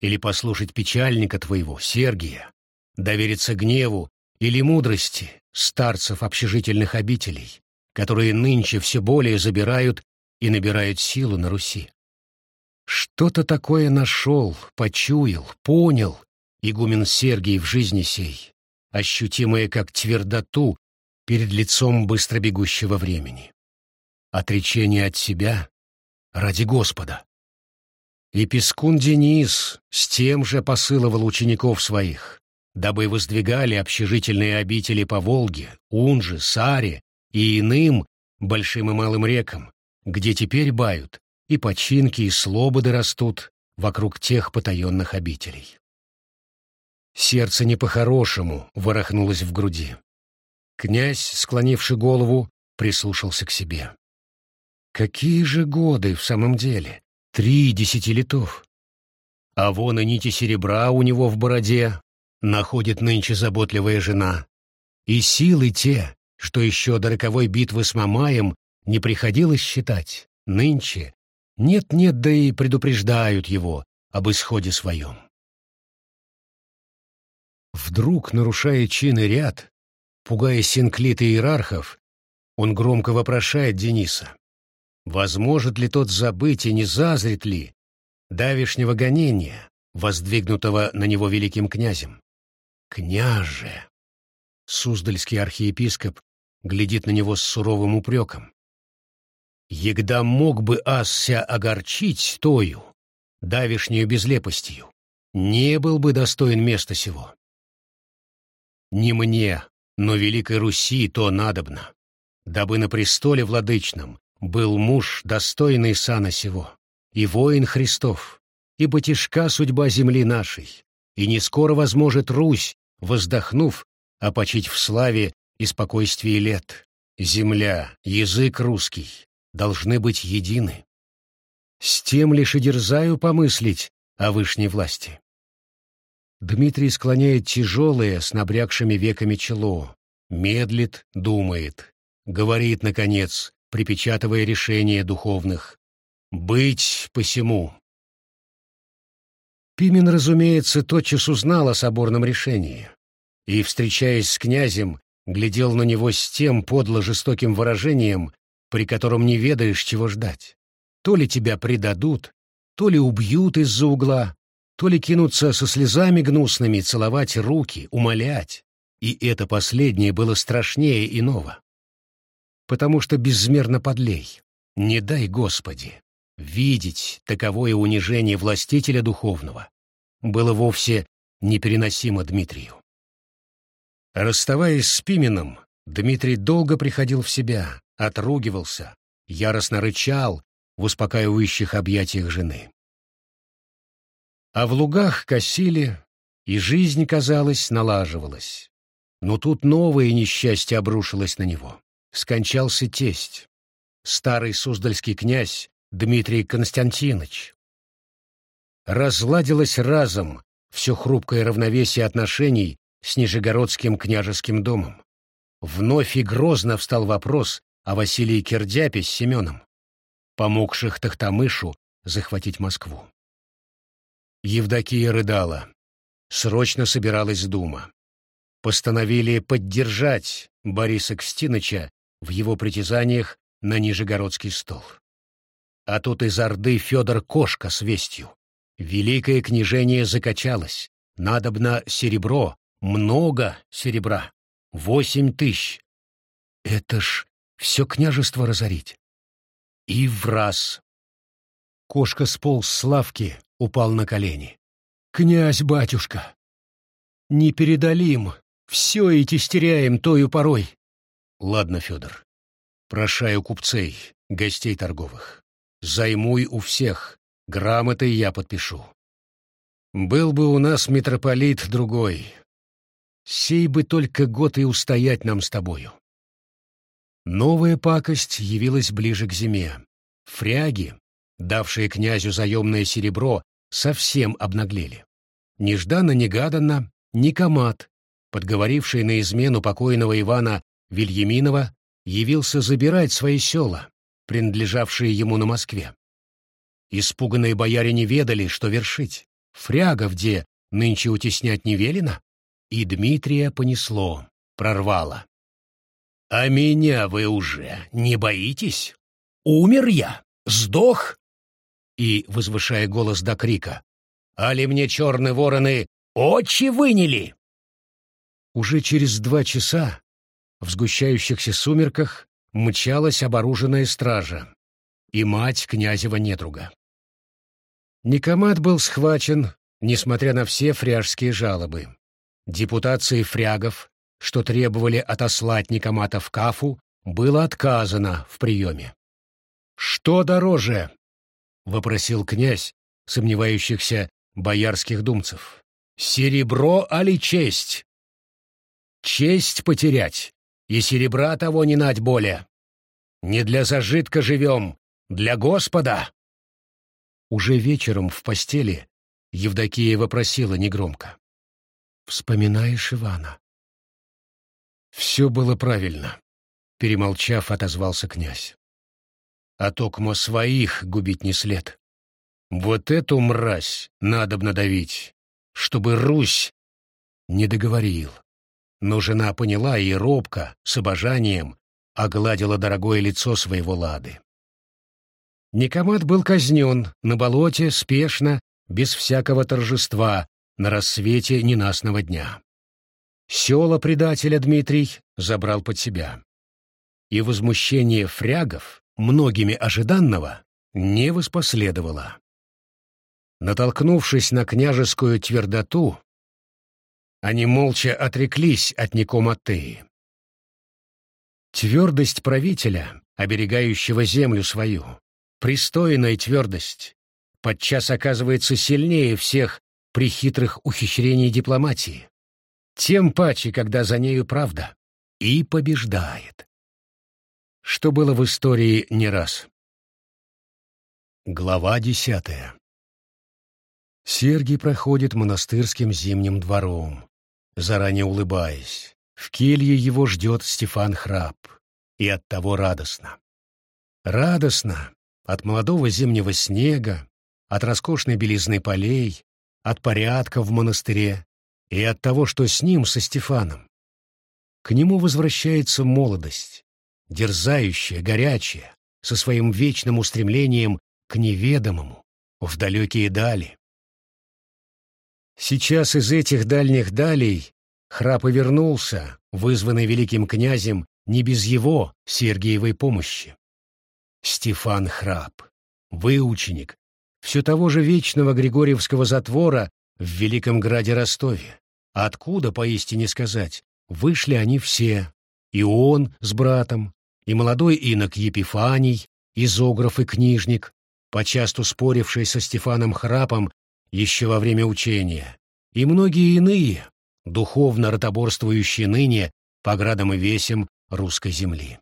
A: Или послушать печальника твоего, Сергия, довериться гневу или мудрости старцев общежительных обителей, которые нынче все более забирают и набирают силу на Руси? Что-то такое нашел, почуял, понял игумен Сергий в жизни сей, ощутимое как твердоту перед лицом быстро бегущего времени. Отречение от себя ради Господа. И Пескун Денис с тем же посылывал учеников своих, дабы воздвигали общежительные обители по Волге, Унже, Саре и иным большим и малым рекам, где теперь бают и починки, и слободы растут вокруг тех потаенных обителей. Сердце не по-хорошему ворохнулось в груди. Князь, склонивший голову, прислушался к себе. Какие же годы в самом деле? Три десятилетов. А вон и нити серебра у него в бороде находит нынче заботливая жена. И силы те, что еще до роковой битвы с Мамаем не приходилось считать, нынче нет-нет, да и предупреждают его об исходе своем. Вдруг, нарушая чин и ряд, пугая синклит и иерархов, он громко вопрошает Дениса. Возможет ли тот забыть и не зазрит ли давишнего гонения, воздвигнутого на него великим князем? «Княже!» Суздальский архиепископ глядит на него с суровым упреком. Егда мог бы асся огорчить тою, давишнюю безлепостью, не был бы достоин места сего. Не мне, но Великой Руси то надобно, дабы на престоле владычном был муж, достойный сана сего, и воин Христов, и тяжка судьба земли нашей, и не скоро возможет Русь, воздохнув, опочить в славе и спокойствии лет. Земля, язык русский, должны быть едины. С тем лишь и дерзаю помыслить о вышней власти. Дмитрий склоняет тяжелое с набрякшими веками чело, медлит, думает, говорит, наконец, припечатывая решения духовных. «Быть посему». Пимен, разумеется, тотчас узнал о соборном решении и, встречаясь с князем, глядел на него с тем подло жестоким выражением, при котором не ведаешь, чего ждать. То ли тебя предадут, то ли убьют из-за угла, то ли кинутся со слезами гнусными целовать руки, умолять. И это последнее было страшнее иного. Потому что безмерно подлей. Не дай, Господи, видеть таковое унижение властителя духовного было вовсе непереносимо Дмитрию. Расставаясь с Пименом, Дмитрий долго приходил в себя, отругивался, яростно рычал в успокаивающих объятиях жены. А в лугах косили, и жизнь, казалось, налаживалась. Но тут новое несчастье обрушилось на него. Скончался тесть, старый суздальский князь Дмитрий Константинович. разладилось разом все хрупкое равновесие отношений с Нижегородским княжеским домом. Вновь и грозно встал вопрос о Василии Кирдяпе с Семеном, помогших Тахтамышу захватить Москву. Евдокия рыдала. Срочно собиралась дума. Постановили поддержать Бориса Кстиныча в его притязаниях на Нижегородский стол. А тут из Орды Федор Кошка с вестью. Великое княжение закачалось. Надобно серебро, много серебра. Восемь тысяч. Это ж все княжество разорить. И в раз. Кошка сполз с лавки, упал на колени. «Князь, батюшка! Не передалим, все и тестеряем тою порой!» «Ладно, Федор, прошаю купцей, гостей торговых. Займуй у всех, грамоты я подпишу. Был бы у нас митрополит другой. Сей бы только год и устоять нам с тобою». Новая пакость явилась ближе к зиме. Фряги, давшие князю заемное серебро, совсем обнаглели. Нежданно-негаданно Никомат, подговоривший на измену покойного Ивана Вильяминова, явился забирать свои села, принадлежавшие ему на Москве. Испуганные бояре не ведали, что вершить. Фряга где нынче утеснять не велено, и Дмитрия понесло, прорвало. «А меня вы уже не боитесь? Умер я, сдох, и, возвышая голос до крика, «Али мне черные вороны очи выняли!» Уже через два часа в сгущающихся сумерках мчалась оборуженная стража и мать князева недруга. Никомат был схвачен, несмотря на все фряжские жалобы. Депутации фрягов, что требовали отослать Никомата в Кафу, было отказано в приеме. «Что дороже, — вопросил князь сомневающихся боярских думцев. «Серебро али честь?» «Честь потерять, и серебра того не нать более. Не для зажитка живем, для Господа!» Уже вечером в постели Евдокия вопросила негромко. «Вспоминаешь Ивана?» Все было правильно, — перемолчав, отозвался князь а токмо своих губить не след. Вот эту мразь надобно давить, чтобы Русь не договорил. Но жена поняла и робко, с обожанием, огладила дорогое лицо своего лады. Никомат был казнен на болоте, спешно, без всякого торжества, на рассвете ненастного дня. Села предателя Дмитрий забрал под себя. И возмущение фрягов многими ожиданного, не воспоследовало. Натолкнувшись на княжескую твердоту, они молча отреклись от Никоматеи. Твердость правителя, оберегающего землю свою, пристойная твердость, подчас оказывается сильнее всех прихитрых ухищрений дипломатии. Тем паче, когда за нею правда, и побеждает что было в истории не раз. Глава десятая Сергий проходит монастырским зимним двором, заранее улыбаясь. В келье его ждет Стефан Храп, и оттого радостно. Радостно от молодого зимнего снега, от роскошной белизны полей, от порядка в монастыре и от того, что с ним, со Стефаном. К нему возвращается молодость, дерзающая, горячая, со своим вечным устремлением к неведомому, в далекие дали. Сейчас из этих дальних далей храп и вернулся, вызванный великим князем не без его, Сергиевой помощи. Стефан Храп, выученик, все того же вечного Григорьевского затвора в Великом Граде Ростове. Откуда, поистине сказать, вышли они все, и он с братом, и молодой инок Епифаний, изограф и книжник, почасту споривший со Стефаном Храпом еще во время учения, и многие иные, духовно ротоборствующие ныне по градам и весям русской земли.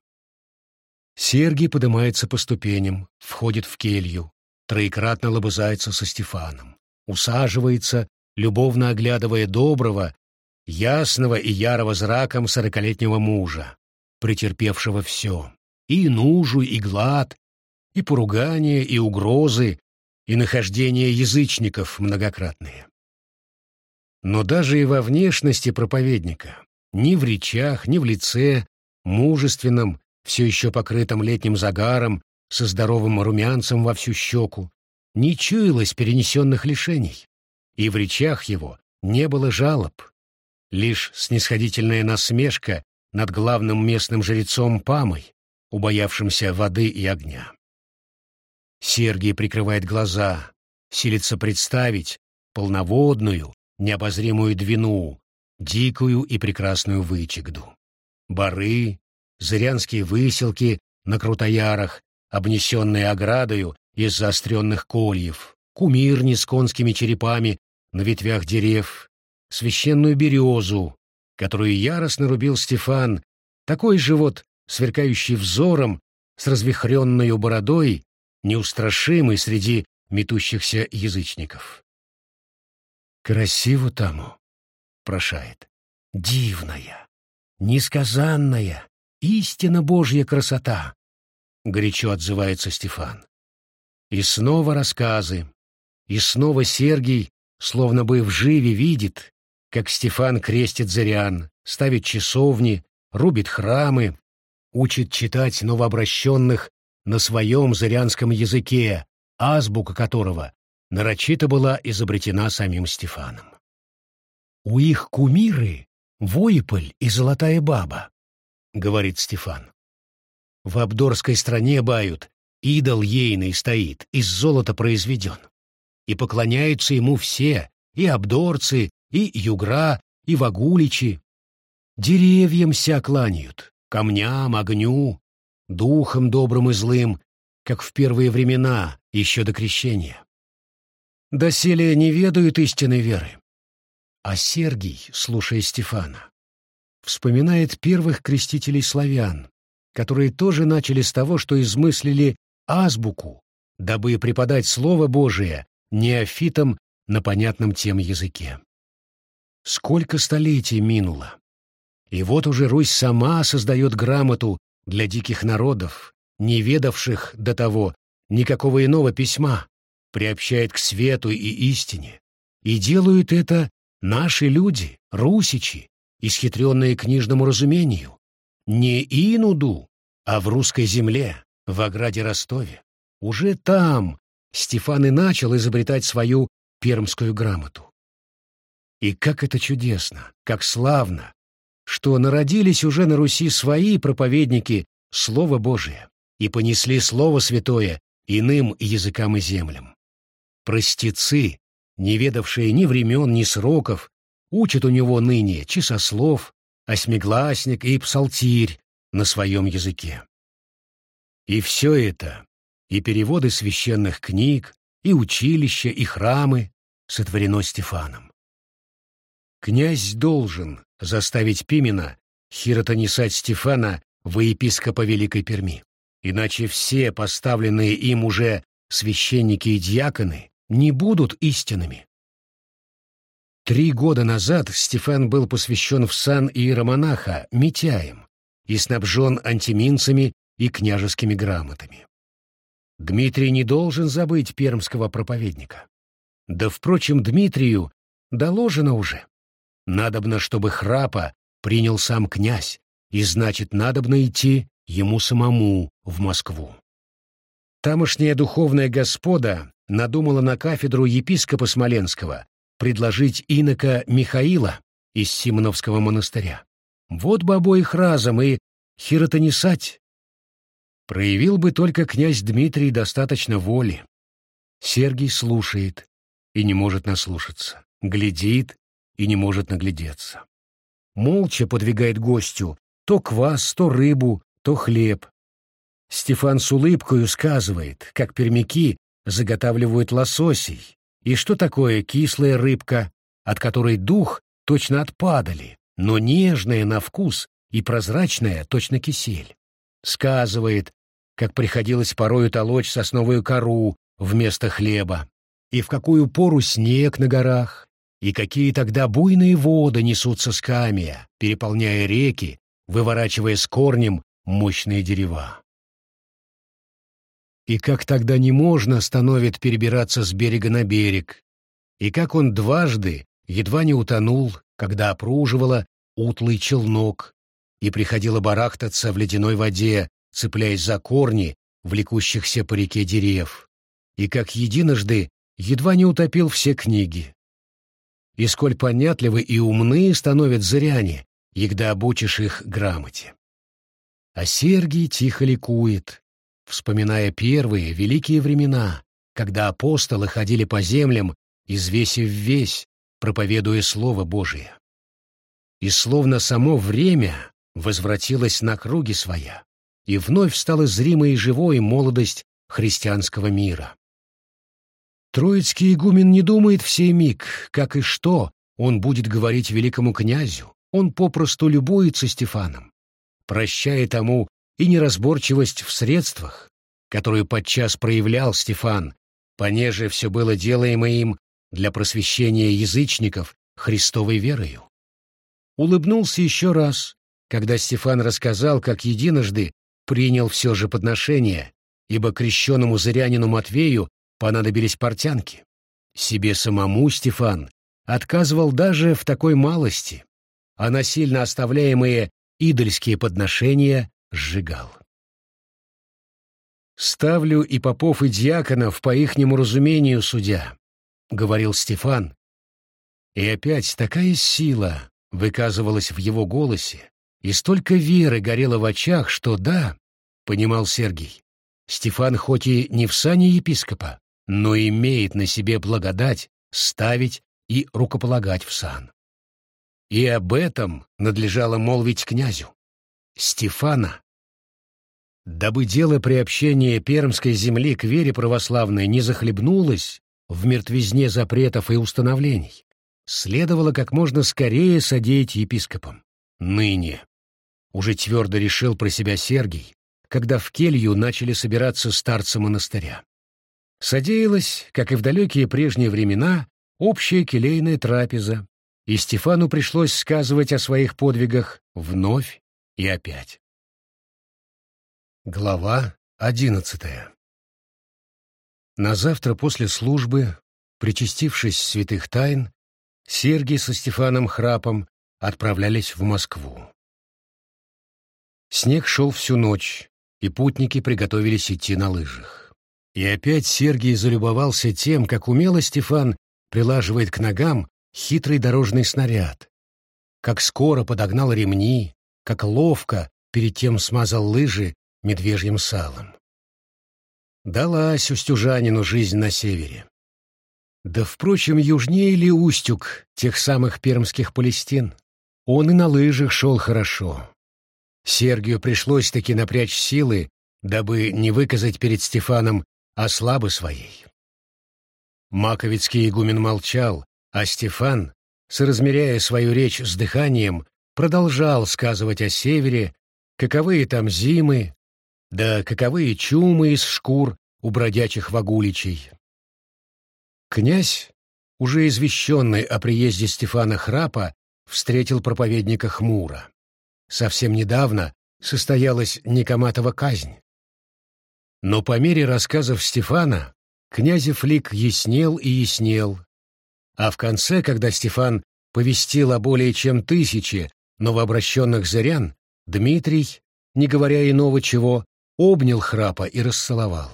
A: Сергий поднимается по ступеням, входит в келью, троекратно лобызается со Стефаном. усаживается, любовно оглядывая доброго, ясного и ярого зраком сорокалетнего мужа, претерпевшего все, и нужу, и глад, и поругания, и угрозы, и нахождение язычников многократные. Но даже и во внешности проповедника, ни в речах, ни в лице, мужественном, все еще покрытом летним загаром, со здоровым румянцем во всю щеку, не чуялось перенесенных лишений, и в речах его не было жалоб, лишь снисходительная насмешка над главным местным жрецом Памой, убоявшимся воды и огня. Сергий прикрывает глаза, силится представить полноводную, необозримую Двину, дикую и прекрасную Вычегду. Бары, зырянские выселки на Крутоярах, обнесенные оградою из заостренных кольев, кумирни с конскими черепами на ветвях дерев, священную березу, которую яростно рубил Стефан, такой же вот, сверкающий взором, с развихренной бородой, неустрашимый среди метущихся язычников. «Красиво тому», — прошает, — «дивная, несказанная, истинно Божья красота», — горячо отзывается Стефан. И снова рассказы, и снова Сергий, словно бы в живе видит, как Стефан крестит зырян, ставит часовни, рубит храмы, учит читать новообращенных на своем зырянском языке, азбука которого нарочито была изобретена самим Стефаном. «У их кумиры — Воиполь и Золотая Баба», — говорит Стефан. «В Абдорской стране бают, идол ейный стоит, из золота произведен, и поклоняются ему все, и абдорцы, и югра, и вагуличи. Деревьям ся кланяют, камням, огню, духом добрым и злым, как в первые времена, еще до крещения. Доселе не ведают истинной веры. А Сергий, слушая Стефана, вспоминает первых крестителей славян, которые тоже начали с того, что измыслили азбуку, дабы преподать Слово Божие неофитам на понятном тем языке. Сколько столетий минуло. И вот уже Русь сама создает грамоту для диких народов, не ведавших до того никакого иного письма, приобщает к свету и истине. И делают это наши люди, русичи, исхитренные книжному разумению. Не инуду, а в русской земле, в ограде Ростове. Уже там Стефан и начал изобретать свою пермскую грамоту. И как это чудесно, как славно, что народились уже на Руси свои проповедники Слова Божие и понесли Слово Святое иным языкам и землям. Простецы, не ведавшие ни времен, ни сроков, учат у него ныне часослов, осьмигласник и псалтирь на своем языке. И все это, и переводы священных книг, и училища, и храмы сотворено Стефаном. Князь должен заставить Пимена хиротонисать Стефана во епископа Великой Перми, иначе все поставленные им уже священники и диаконы не будут истинными. Три года назад Стефан был посвящен в сан иеромонаха Митяем и снабжен антиминцами и княжескими грамотами. Дмитрий не должен забыть пермского проповедника. Да, впрочем, Дмитрию доложено уже. Надобно, чтобы храпа принял сам князь, и значит, надобно идти ему самому в Москву. Тамошняя духовная господа надумала на кафедру епископа Смоленского предложить инока Михаила из Симоновского монастыря. Вот бы обоих разом и хиротонисать. Проявил бы только князь Дмитрий достаточно воли. Сергий слушает и не может наслушаться, глядит и не может наглядеться. Молча подвигает гостю то квас, то рыбу, то хлеб. Стефан с улыбкою сказывает, как пермяки заготавливают лососей, и что такое кислая рыбка, от которой дух точно отпадали, но нежная на вкус и прозрачная точно кисель. Сказывает, как приходилось порою толочь сосновую кору вместо хлеба. и в какую пору снег на горах, и какие тогда буйные воды несутся с камия, переполняя реки, выворачивая с корнем мощные дерева. И как тогда не можно становит перебираться с берега на берег, и как он дважды едва не утонул, когда опруживала утлый челнок, и приходило барахтаться в ледяной воде, цепляясь за корни влекущихся по реке дерев, и как единожды едва не утопил все книги. И сколь понятливы и умны становят зыряне, егда обучишь их грамоте. А Сергий тихо ликует, вспоминая первые великие времена, когда апостолы ходили по землям, извесив весь, проповедуя Слово Божие. И словно само время возвратилось на круги своя, и вновь стала зримой и живой молодость христианского мира. Троицкий игумен не думает в сей миг, как и что он будет говорить великому князю, он попросту любуется Стефаном, прощая тому и неразборчивость в средствах, которую подчас проявлял Стефан, понеже все было делаемо им для просвещения язычников Христовой верою. Улыбнулся еще раз, когда Стефан рассказал, как единожды принял все же подношение, ибо крещенному зырянину Матвею понадобились портянки. Себе самому Стефан отказывал даже в такой малости, а насильно оставляемые идольские подношения сжигал. «Ставлю и попов, и дьяконов по ихнему разумению судя», — говорил Стефан. И опять такая сила выказывалась в его голосе, и столько веры горело в очах, что да, — понимал Сергий, Стефан хоть и не в сане епископа, но имеет на себе благодать ставить и рукополагать в сан. И об этом надлежало молвить князю. Стефана, дабы дело приобщения пермской земли к вере православной не захлебнулось в мертвизне запретов и установлений, следовало как можно скорее содеять епископам. Ныне. Уже твердо решил про себя Сергий, когда в келью начали собираться старцы монастыря. Содеялась, как и в далекие прежние времена, общая келейная трапеза, и Стефану пришлось сказывать о своих подвигах вновь и опять. Глава одиннадцатая На завтра после службы, причастившись святых тайн, Сергий со Стефаном Храпом отправлялись в Москву. Снег шел всю ночь, и путники приготовились идти на лыжах. И опять Сергий залюбовался тем, как умело Стефан прилаживает к ногам хитрый дорожный снаряд, как скоро подогнал ремни, как ловко перед тем смазал лыжи медвежьим салом. Далась Устюжанину жизнь на севере. Да, впрочем, южнее ли Устюг тех самых пермских Палестин? Он и на лыжах шел хорошо. Сергию пришлось-таки напрячь силы, дабы не выказать перед Стефаном ослабы своей. Маковицкий игумен молчал, а Стефан, соразмеряя свою речь с дыханием, продолжал сказывать о севере, каковые там зимы, да каковые чумы из шкур у бродячих вагуличей. Князь, уже извещенный о приезде Стефана Храпа, встретил проповедника хмуро. Совсем недавно состоялась Никоматова казнь. Но по мере рассказов Стефана князев лик яснел и яснел, а в конце, когда Стефан повестил о более чем тысяче новообращенных зырян, Дмитрий, не говоря иного чего, обнял храпа и расцеловал.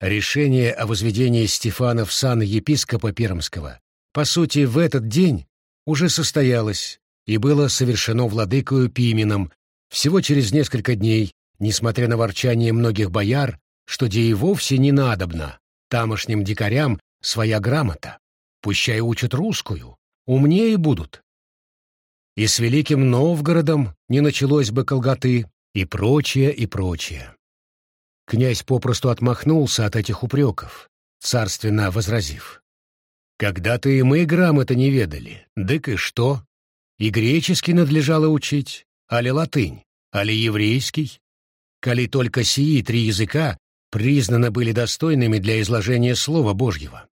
A: Решение о возведении Стефана в сан епископа Пермского, по сути, в этот день уже состоялось и было совершено владыкою Пименом всего через несколько дней, несмотря на ворчание многих бояр, что де и вовсе не надобно тамошним дикарям своя грамота. Пущай учат русскую, умнее будут. И с Великим Новгородом не началось бы колготы, и прочее, и прочее. Князь попросту отмахнулся от этих упреков, царственно возразив. «Когда-то и мы грамоты не ведали, дык и что? И греческий надлежало учить, али латынь, али еврейский? Коли только сии три языка признаны были достойными для изложения Слова Божьего.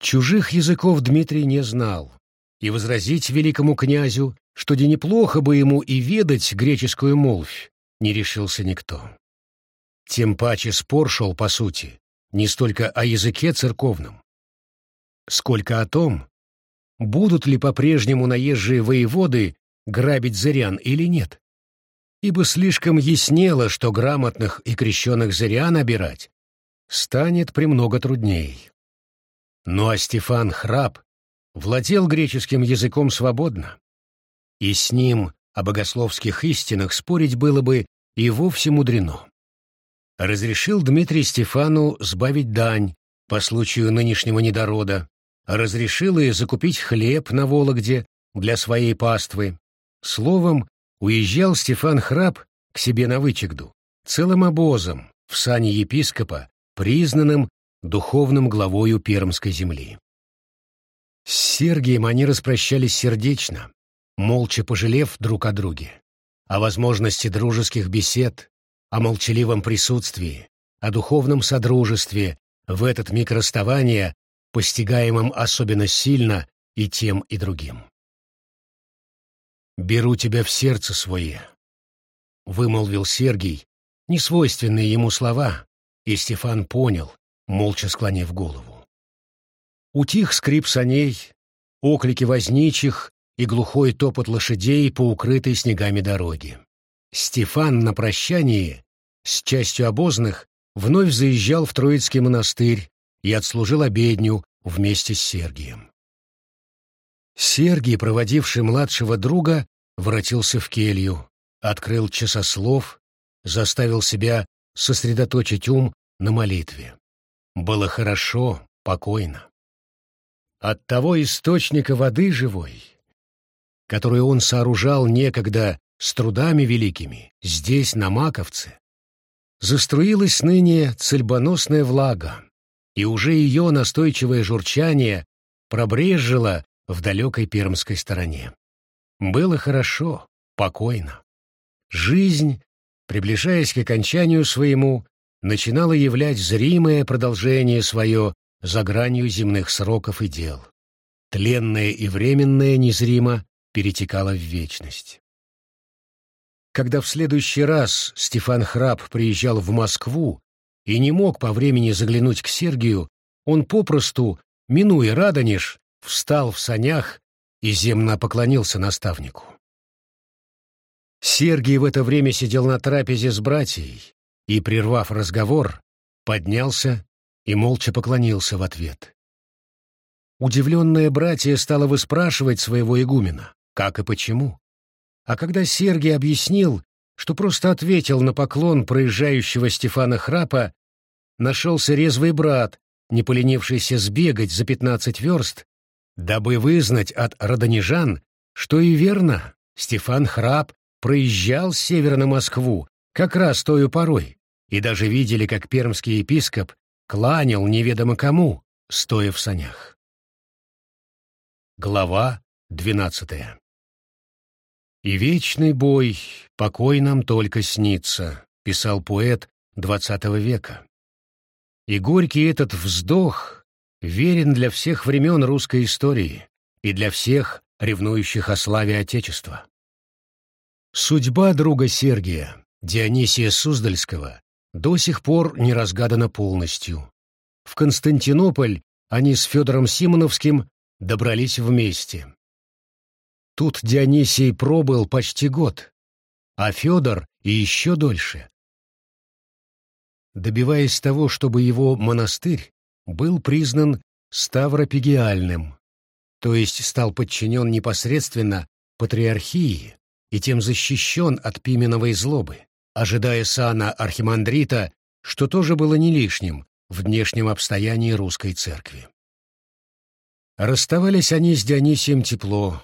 A: Чужих языков Дмитрий не знал, и возразить великому князю, что де неплохо бы ему и ведать греческую молвь, не решился никто. Тем паче спор шел, по сути, не столько о языке церковном, сколько о том, будут ли по-прежнему наезжие воеводы грабить зырян или нет. Ибо слишком яснело, что грамотных и крещенных зырян обирать станет премного трудней. Ну а Стефан Храб владел греческим языком свободно, и с ним о богословских истинах спорить было бы и вовсе мудрено. Разрешил Дмитрий Стефану сбавить дань по случаю нынешнего недорода, разрешил и закупить хлеб на Вологде для своей паствы. Словом, уезжал Стефан Храб к себе на Вычегду, целым обозом, в сане епископа, признанным духовным главою Пермской земли. С Сергием они распрощались сердечно, молча пожалев друг о друге, о возможности дружеских бесед, о молчаливом присутствии, о духовном содружестве в этот миг расставания постигаемым особенно сильно и тем, и другим. «Беру тебя в сердце свое», — вымолвил Сергий, несвойственные ему слова, и Стефан понял, молча склонив голову. Утих скрип саней, оклики возничих и глухой топот лошадей по укрытой снегами дороге. Стефан на прощании с частью обозных вновь заезжал в Троицкий монастырь, и отслужил обедню вместе с Сергием. Сергий, проводивший младшего друга, воротился в келью, открыл часослов, заставил себя сосредоточить ум на молитве. Было хорошо, покойно. От того источника воды живой, который он сооружал некогда с трудами великими, здесь, на Маковце, заструилась ныне цельбоносная влага, и уже ее настойчивое журчание пробрежило в далекой пермской стороне. Было хорошо, покойно. Жизнь, приближаясь к окончанию своему, начинала являть зримое продолжение свое за гранью земных сроков и дел. Тленное и временное незримо перетекало в вечность. Когда в следующий раз Стефан Храб приезжал в Москву и не мог по времени заглянуть к Сергию, он попросту, минуя Радонеж, встал в санях и земно поклонился наставнику. Сергий в это время сидел на трапезе с братьей и, прервав разговор, поднялся и молча поклонился в ответ. Удивленное братья стало выспрашивать своего игумена, как и почему. А когда Сергий объяснил, что просто ответил на поклон проезжающего Стефана Храпа, нашелся резвый брат, не поленившийся сбегать за пятнадцать верст, дабы вызнать от родонежан, что и верно, Стефан Храп проезжал с севера на Москву как раз тою порой, и даже видели, как пермский епископ кланял неведомо кому, стоя в санях. Глава двенадцатая «И вечный бой, покой нам только снится», — писал поэт двадцатого века. И горький этот вздох верен для всех времен русской истории и для всех, ревнующих о славе Отечества. Судьба друга Сергия, Дионисия Суздальского, до сих пор не разгадана полностью. В Константинополь они с Федором Симоновским добрались вместе. Тут Дионисий пробыл почти год, а Федор и еще дольше. Добиваясь того, чтобы его монастырь был признан ставропигиальным, то есть стал подчинен непосредственно патриархии и тем защищен от пименовой злобы, ожидая сана архимандрита, что тоже было не лишним в внешнем обстоянии русской церкви. Расставались они с Дионисием тепло,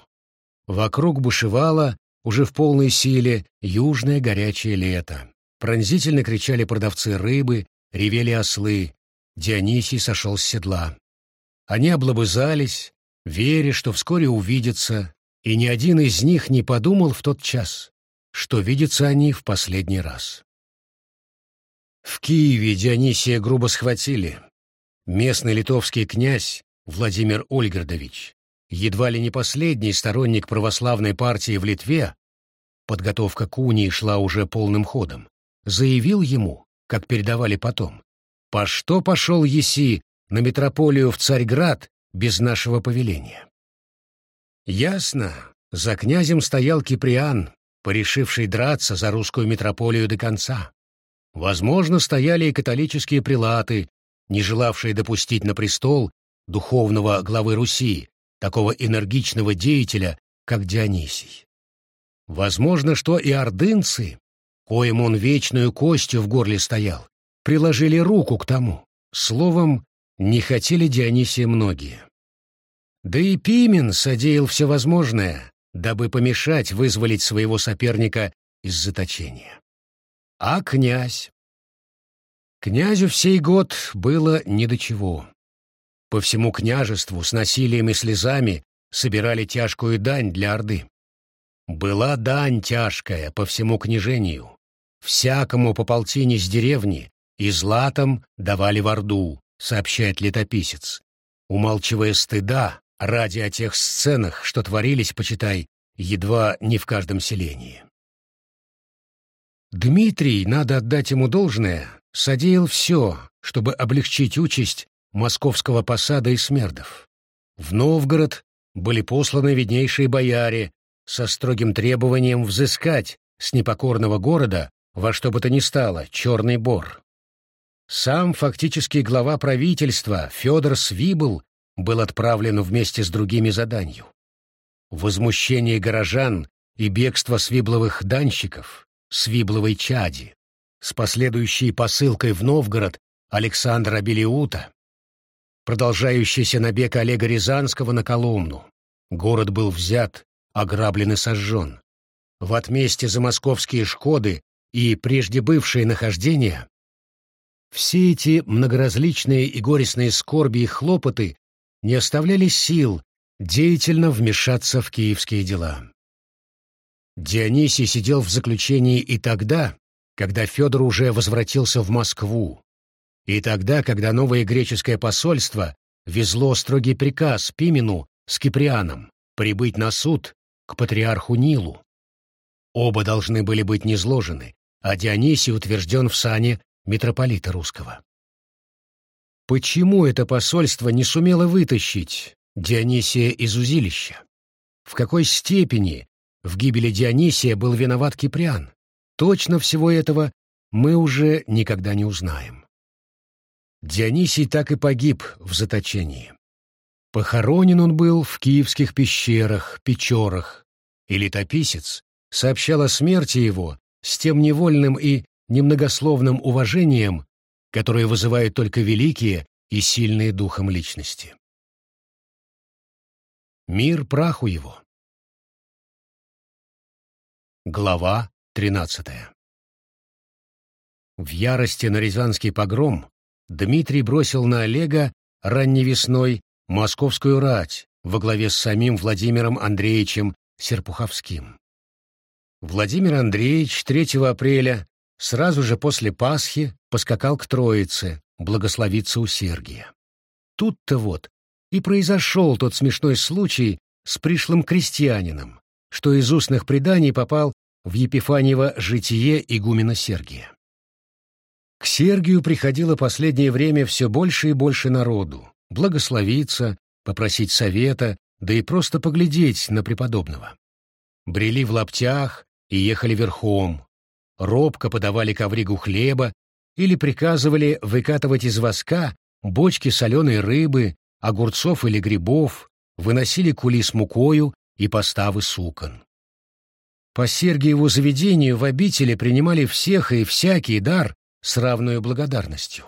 A: Вокруг бушевало, уже в полной силе, южное горячее лето. Пронзительно кричали продавцы рыбы, ревели ослы. Дионисий сошел с седла. Они облобызались, веря, что вскоре увидятся, и ни один из них не подумал в тот час, что видятся они в последний раз. В Киеве Дионисия грубо схватили. Местный литовский князь Владимир Ольгардович, едва ли не последний сторонник православной партии в Литве, подготовка к унии шла уже полным ходом, заявил ему, как передавали потом, «По что пошел Еси на метрополию в Царьград без нашего повеления?» Ясно, за князем стоял Киприан, порешивший драться за русскую метрополию до конца. Возможно, стояли и католические прилаты, не желавшие допустить на престол духовного главы Руси, такого энергичного деятеля, как Дионисий. Возможно, что и ордынцы, коим он вечную костью в горле стоял, приложили руку к тому. Словом, не хотели Дионисия многие. Да и Пимен содеял все возможное, дабы помешать вызволить своего соперника из заточения. А князь? Князю в сей год было ни до чего. По всему княжеству с насилием и слезами собирали тяжкую дань для Орды. Была дань тяжкая по всему княжению. Всякому по полтине с деревни и златом давали в Орду, сообщает летописец, умалчивая стыда ради о тех сценах, что творились, почитай, едва не в каждом селении. Дмитрий, надо отдать ему должное, содеял все, чтобы облегчить участь московского посада и смердов. В Новгород были посланы виднейшие бояре со строгим требованием взыскать с непокорного города во что бы то ни стало черный бор. Сам фактически глава правительства Федор Свибл был отправлен вместе с другими заданию. Возмущение горожан и бегство свибловых данщиков, свибловой чади, с последующей посылкой в Новгород Александра Белиута, продолжающийся набег Олега Рязанского на Коломну. Город был взят, ограблен и сожжен. В отместе за московские шкоды и прежде бывшие нахождения все эти многоразличные и горестные скорби и хлопоты не оставляли сил деятельно вмешаться в киевские дела. Дионисий сидел в заключении и тогда, когда Федор уже возвратился в Москву, и тогда, когда новое греческое посольство везло строгий приказ Пимену с Киприаном прибыть на суд к патриарху Нилу. Оба должны были быть низложены, а Дионисий утвержден в сане митрополита русского. Почему это посольство не сумело вытащить Дионисия из узилища? В какой степени в гибели Дионисия был виноват Киприан? Точно всего этого мы уже никогда не узнаем. Дионисий так и погиб в заточении. Похоронен он был в киевских пещерах, печорах, и летописец сообщал о смерти его с тем невольным и немногословным уважением, которое вызывают только великие и сильные духом личности. Мир праху его. Глава 13. В ярости на Рязанский погром Дмитрий бросил на Олега ранней весной московскую рать во главе с самим Владимиром Андреевичем Серпуховским. Владимир Андреевич 3 апреля, сразу же после Пасхи, поскакал к Троице, благословиться у Сергия. Тут-то вот и произошел тот смешной случай с пришлым крестьянином, что из устных преданий попал в Епифаньево житие игумена Сергия. К Сергию приходило последнее время все больше и больше народу, благословиться, попросить совета, да и просто поглядеть на преподобного. Брели в лаптях и ехали верхом, робко подавали ковригу хлеба или приказывали выкатывать из воска бочки соленой рыбы, огурцов или грибов, выносили кули с мукою и поставы сукон. По Сергиеву заведению в обители принимали всех и всякий дар с равной благодарностью.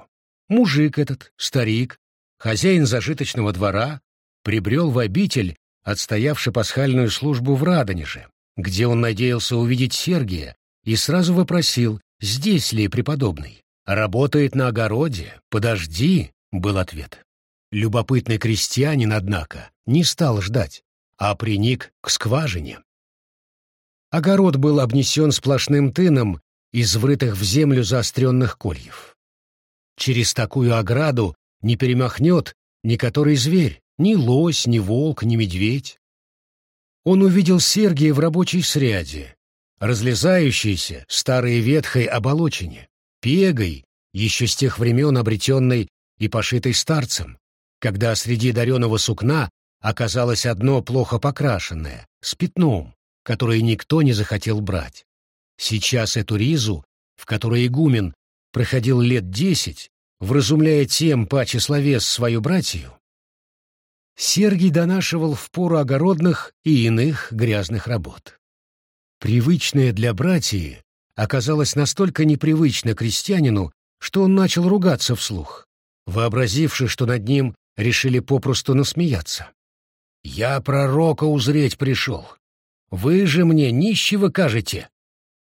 A: Мужик этот, старик, хозяин зажиточного двора, прибрел в обитель, отстоявший пасхальную службу в Радонеже, где он надеялся увидеть Сергия, и сразу вопросил, здесь ли преподобный. «Работает на огороде, подожди», — был ответ. Любопытный крестьянин, однако, не стал ждать, а приник к скважине. Огород был обнесен сплошным тыном из врытых в землю заостренных кольев. Через такую ограду не перемахнет ни который зверь, ни лось, ни волк, ни медведь. Он увидел Сергия в рабочей сряде, разлезающейся старой ветхой оболочине, пегой, еще с тех времен обретенной и пошитой старцем, когда среди дареного сукна оказалось одно плохо покрашенное, с пятном, которое никто не захотел брать. Сейчас эту ризу, в которой игумен проходил лет десять, вразумляя тем паче словес свою братью, Сергий донашивал в пору огородных и иных грязных работ. Привычное для братьи оказалось настолько непривычно крестьянину, что он начал ругаться вслух, вообразивши, что над ним решили попросту насмеяться. «Я пророка узреть пришел. Вы же мне нищего кажете.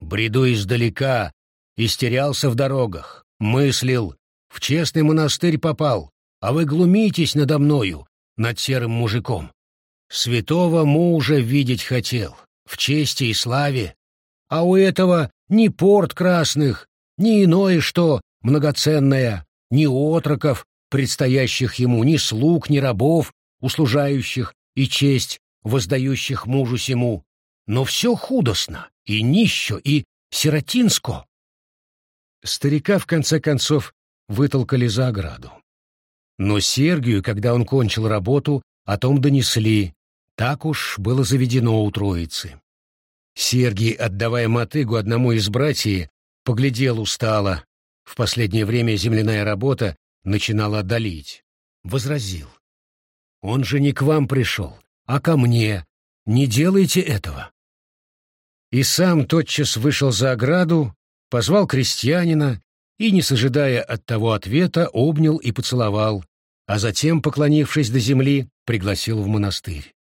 A: Бреду издалека, истерялся в дорогах, мыслил, в честный монастырь попал, а вы глумитесь надо мною, над серым мужиком. Святого мужа видеть хотел, в чести и славе, а у этого ни порт красных, ни иное что многоценное, ни отроков, предстоящих ему, ни слуг, ни рабов, услужающих и честь, воздающих мужу сему. Но все худостно, и нищо, и сиротинско. Старика, в конце концов, вытолкали за ограду. Но Сергию, когда он кончил работу, о том донесли. Так уж было заведено у троицы. Сергий, отдавая мотыгу одному из братьев, поглядел устало. В последнее время земляная работа начинала долить. Возразил. «Он же не к вам пришел, а ко мне. Не делайте этого». И сам тотчас вышел за ограду, позвал крестьянина и, не сожидая от того ответа, обнял и поцеловал, а затем, поклонившись до земли, пригласил в монастырь.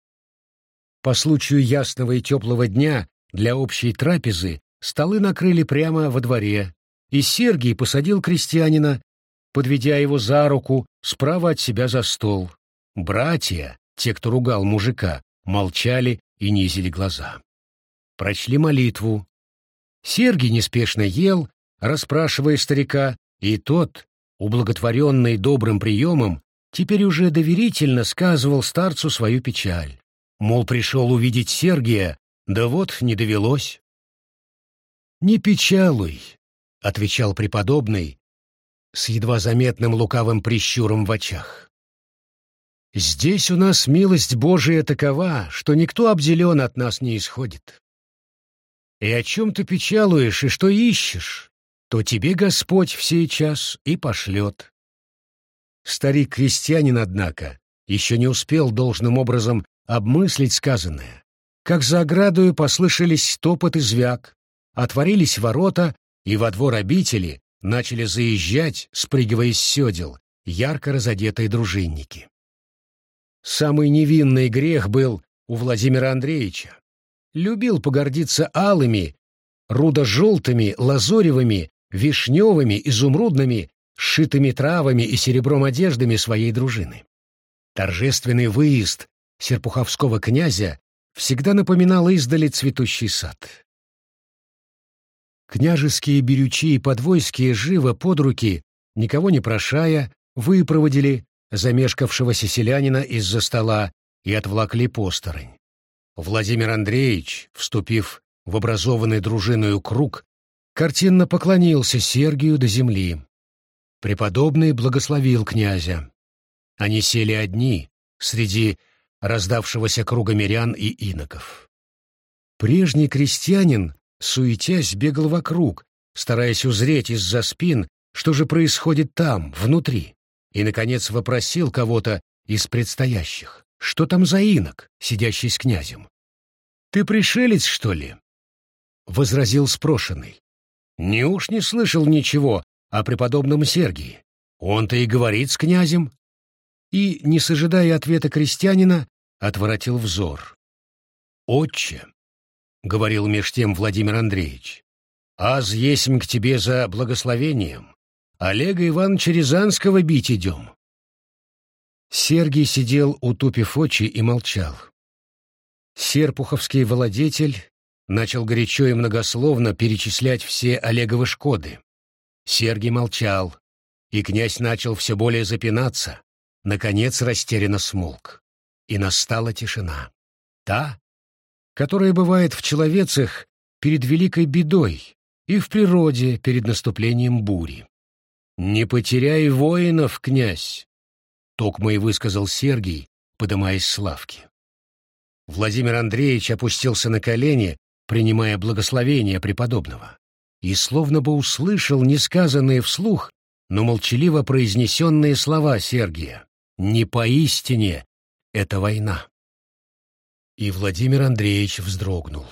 A: По случаю ясного и теплого дня для общей трапезы столы накрыли прямо во дворе, и Сергий посадил крестьянина, подведя его за руку справа от себя за стол. Братья, те, кто ругал мужика, молчали и низили глаза. Прочли молитву. Сергий неспешно ел, расспрашивая старика, и тот, ублаготворенный добрым приемом, теперь уже доверительно сказывал старцу свою печаль. Мол, пришел увидеть Сергия, да вот не довелось. «Не печалуй», — отвечал преподобный с едва заметным лукавым прищуром в очах. «Здесь у нас милость Божия такова, что никто обделен от нас не исходит. И о чем ты печалуешь и что ищешь, то тебе Господь в сей час и пошлет. Старик-крестьянин, однако, еще не успел должным образом обмыслить сказанное, как за оградою послышались топот и звяк, отворились ворота, и во двор обители начали заезжать, спрыгивая с седел, ярко разодетые дружинники. Самый невинный грех был у Владимира Андреевича любил погордиться алыми, рудо-желтыми, лазоревыми, вишневыми, изумрудными, сшитыми травами и серебром одеждами своей дружины. Торжественный выезд серпуховского князя всегда напоминал издали цветущий сад. Княжеские берючи и подвойские живо под руки, никого не прошая, выпроводили замешкавшегося селянина из-за стола и отвлакли посторонь. Владимир Андреевич, вступив в образованный дружиною круг, картинно поклонился Сергию до земли. Преподобный благословил князя. Они сели одни среди раздавшегося круга мирян и иноков. Прежний крестьянин, суетясь, бегал вокруг, стараясь узреть из-за спин, что же происходит там, внутри, и, наконец, вопросил кого-то из предстоящих. Что там за инок, сидящий с князем? Ты пришелец, что ли? Возразил спрошенный. Не уж не слышал ничего о преподобном Сергии. Он-то и говорит с князем. И, не сожидая ответа крестьянина, отворотил взор. «Отче», — говорил меж тем Владимир Андреевич, — «аз есмь к тебе за благословением. Олега Ивановича Рязанского бить идем. Сергий сидел, утупив очи, и молчал. Серпуховский владетель, начал горячо и многословно перечислять все Олеговы шкоды. Сергий молчал, и князь начал все более запинаться, наконец растерянно смолк. И настала тишина. Та, которая бывает в человецах перед великой бедой и в природе перед наступлением бури. «Не потеряй воинов, князь!» — токмо и высказал Сергий, подымаясь с лавки. Владимир Андреевич опустился на колени, принимая благословение преподобного, и словно бы услышал несказанные вслух, но молчаливо произнесенные слова Сергия «Не поистине это война». И Владимир Андреевич вздрогнул.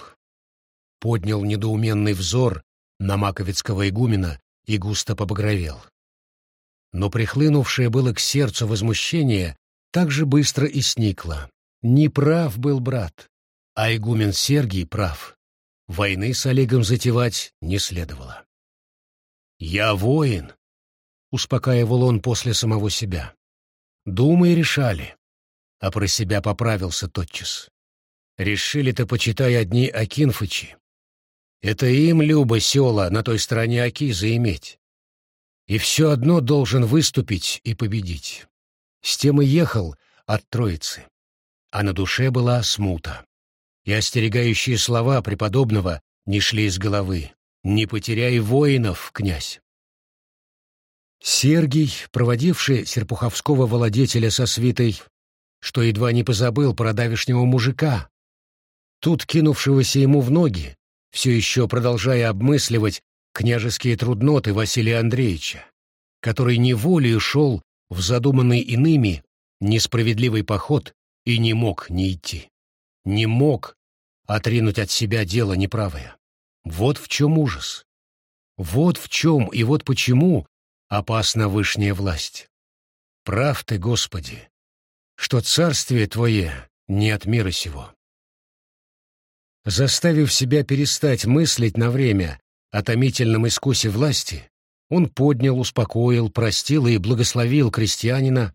A: Поднял недоуменный взор на маковецкого игумена и густо побагровел. Но прихлынувшее было к сердцу возмущение так же быстро и сникло. Не прав был брат, а игумен Сергий прав. Войны с Олегом затевать не следовало. «Я воин», — успокаивал он после самого себя. Думы решали, а про себя поправился тотчас. Решили-то, почитай, одни Акинфычи. Это им, Люба, села на той стороне Оки заиметь. И все одно должен выступить и победить. С тем и ехал от Троицы. А на душе была смута. И остерегающие слова преподобного не шли из головы. «Не потеряй воинов, князь!» Сергий, проводивший серпуховского владетеля со свитой, что едва не позабыл про давешнего мужика, тут кинувшегося ему в ноги, все еще продолжая обмысливать княжеские трудноты Василия Андреевича, который неволею шел в задуманный иными несправедливый поход и не мог не идти. Не мог отринуть от себя дело неправое. Вот в чем ужас. Вот в чем и вот почему опасна вышняя власть. Прав ты, Господи, что царствие Твое не от мира сего. Заставив себя перестать мыслить на время о томительном искусе власти, он поднял, успокоил, простил и благословил крестьянина,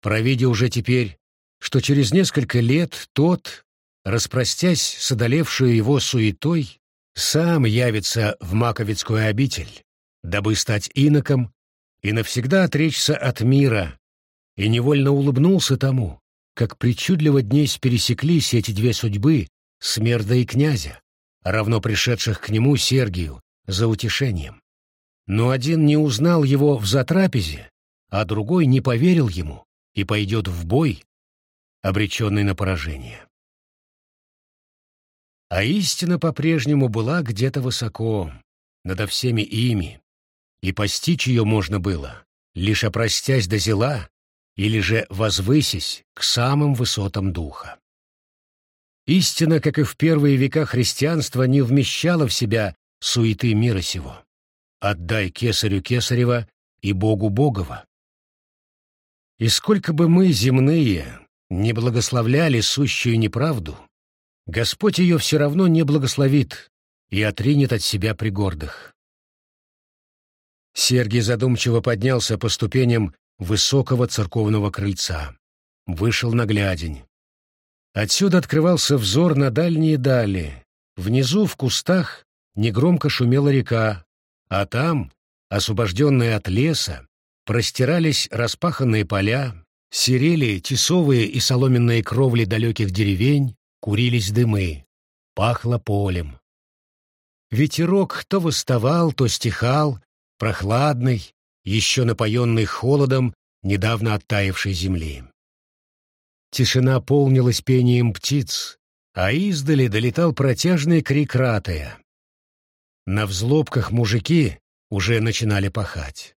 A: провидя уже теперь, что через несколько лет тот, распростясь с одолевшей его суетой, сам явится в Маковецкую обитель, дабы стать иноком и навсегда отречься от мира, и невольно улыбнулся тому, как причудливо днесь пересеклись эти две судьбы смерда и князя, равно пришедших к нему Сергию за утешением. Но один не узнал его в затрапезе, а другой не поверил ему и пойдет в бой, обреченный на поражение. А истина по-прежнему была где-то высоко, надо всеми ими, и постичь ее можно было, лишь опростясь до зела или же возвысясь к самым высотам духа. Истина, как и в первые века христианства, не вмещала в себя суеты мира сего. Отдай кесарю кесарева и Богу Богова. И сколько бы мы, земные, не благословляли сущую неправду, Господь ее все равно не благословит и отринет от себя пригордых. Сергий задумчиво поднялся по ступеням высокого церковного крыльца. Вышел на глядень. Отсюда открывался взор на дальние дали. Внизу, в кустах, негромко шумела река, а там, освобожденные от леса, простирались распаханные поля, серели тесовые и соломенные кровли далеких деревень, курились дымы, пахло полем. Ветерок то выставал, то стихал, прохладный, еще напоенный холодом недавно оттаившей земли. Тишина полнилась пением птиц, а издали долетал протяжный крик ратая. На взлобках мужики уже начинали пахать.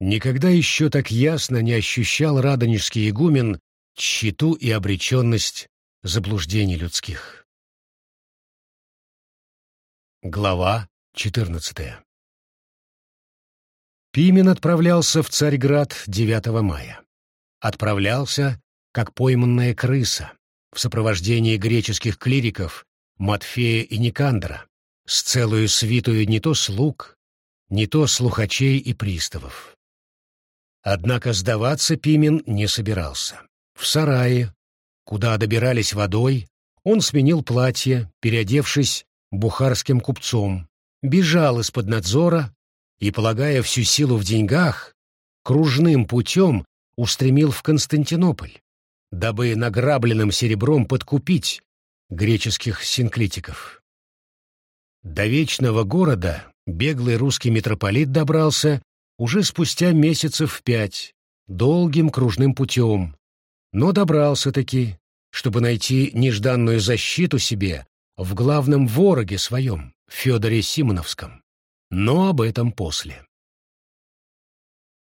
A: Никогда еще так ясно не ощущал радонежский игумен тщету и обреченность заблуждений людских. Глава четырнадцатая Пимен отправлялся в Царьград 9 мая отправлялся, как пойманная крыса, в сопровождении греческих клириков Матфея и Никандра, с целую свитую не то слуг, не то слухачей и приставов. Однако сдаваться Пимен не собирался. В сарае, куда добирались водой, он сменил платье, переодевшись бухарским купцом, бежал из-под надзора и, полагая всю силу в деньгах, кружным путем устремил в Константинополь, дабы награбленным серебром подкупить греческих синклитиков. До вечного города беглый русский митрополит добрался уже спустя месяцев пять, долгим кружным путем, но добрался-таки, чтобы найти нежданную защиту себе в главном вороге своем, Федоре Симоновском. Но об этом после.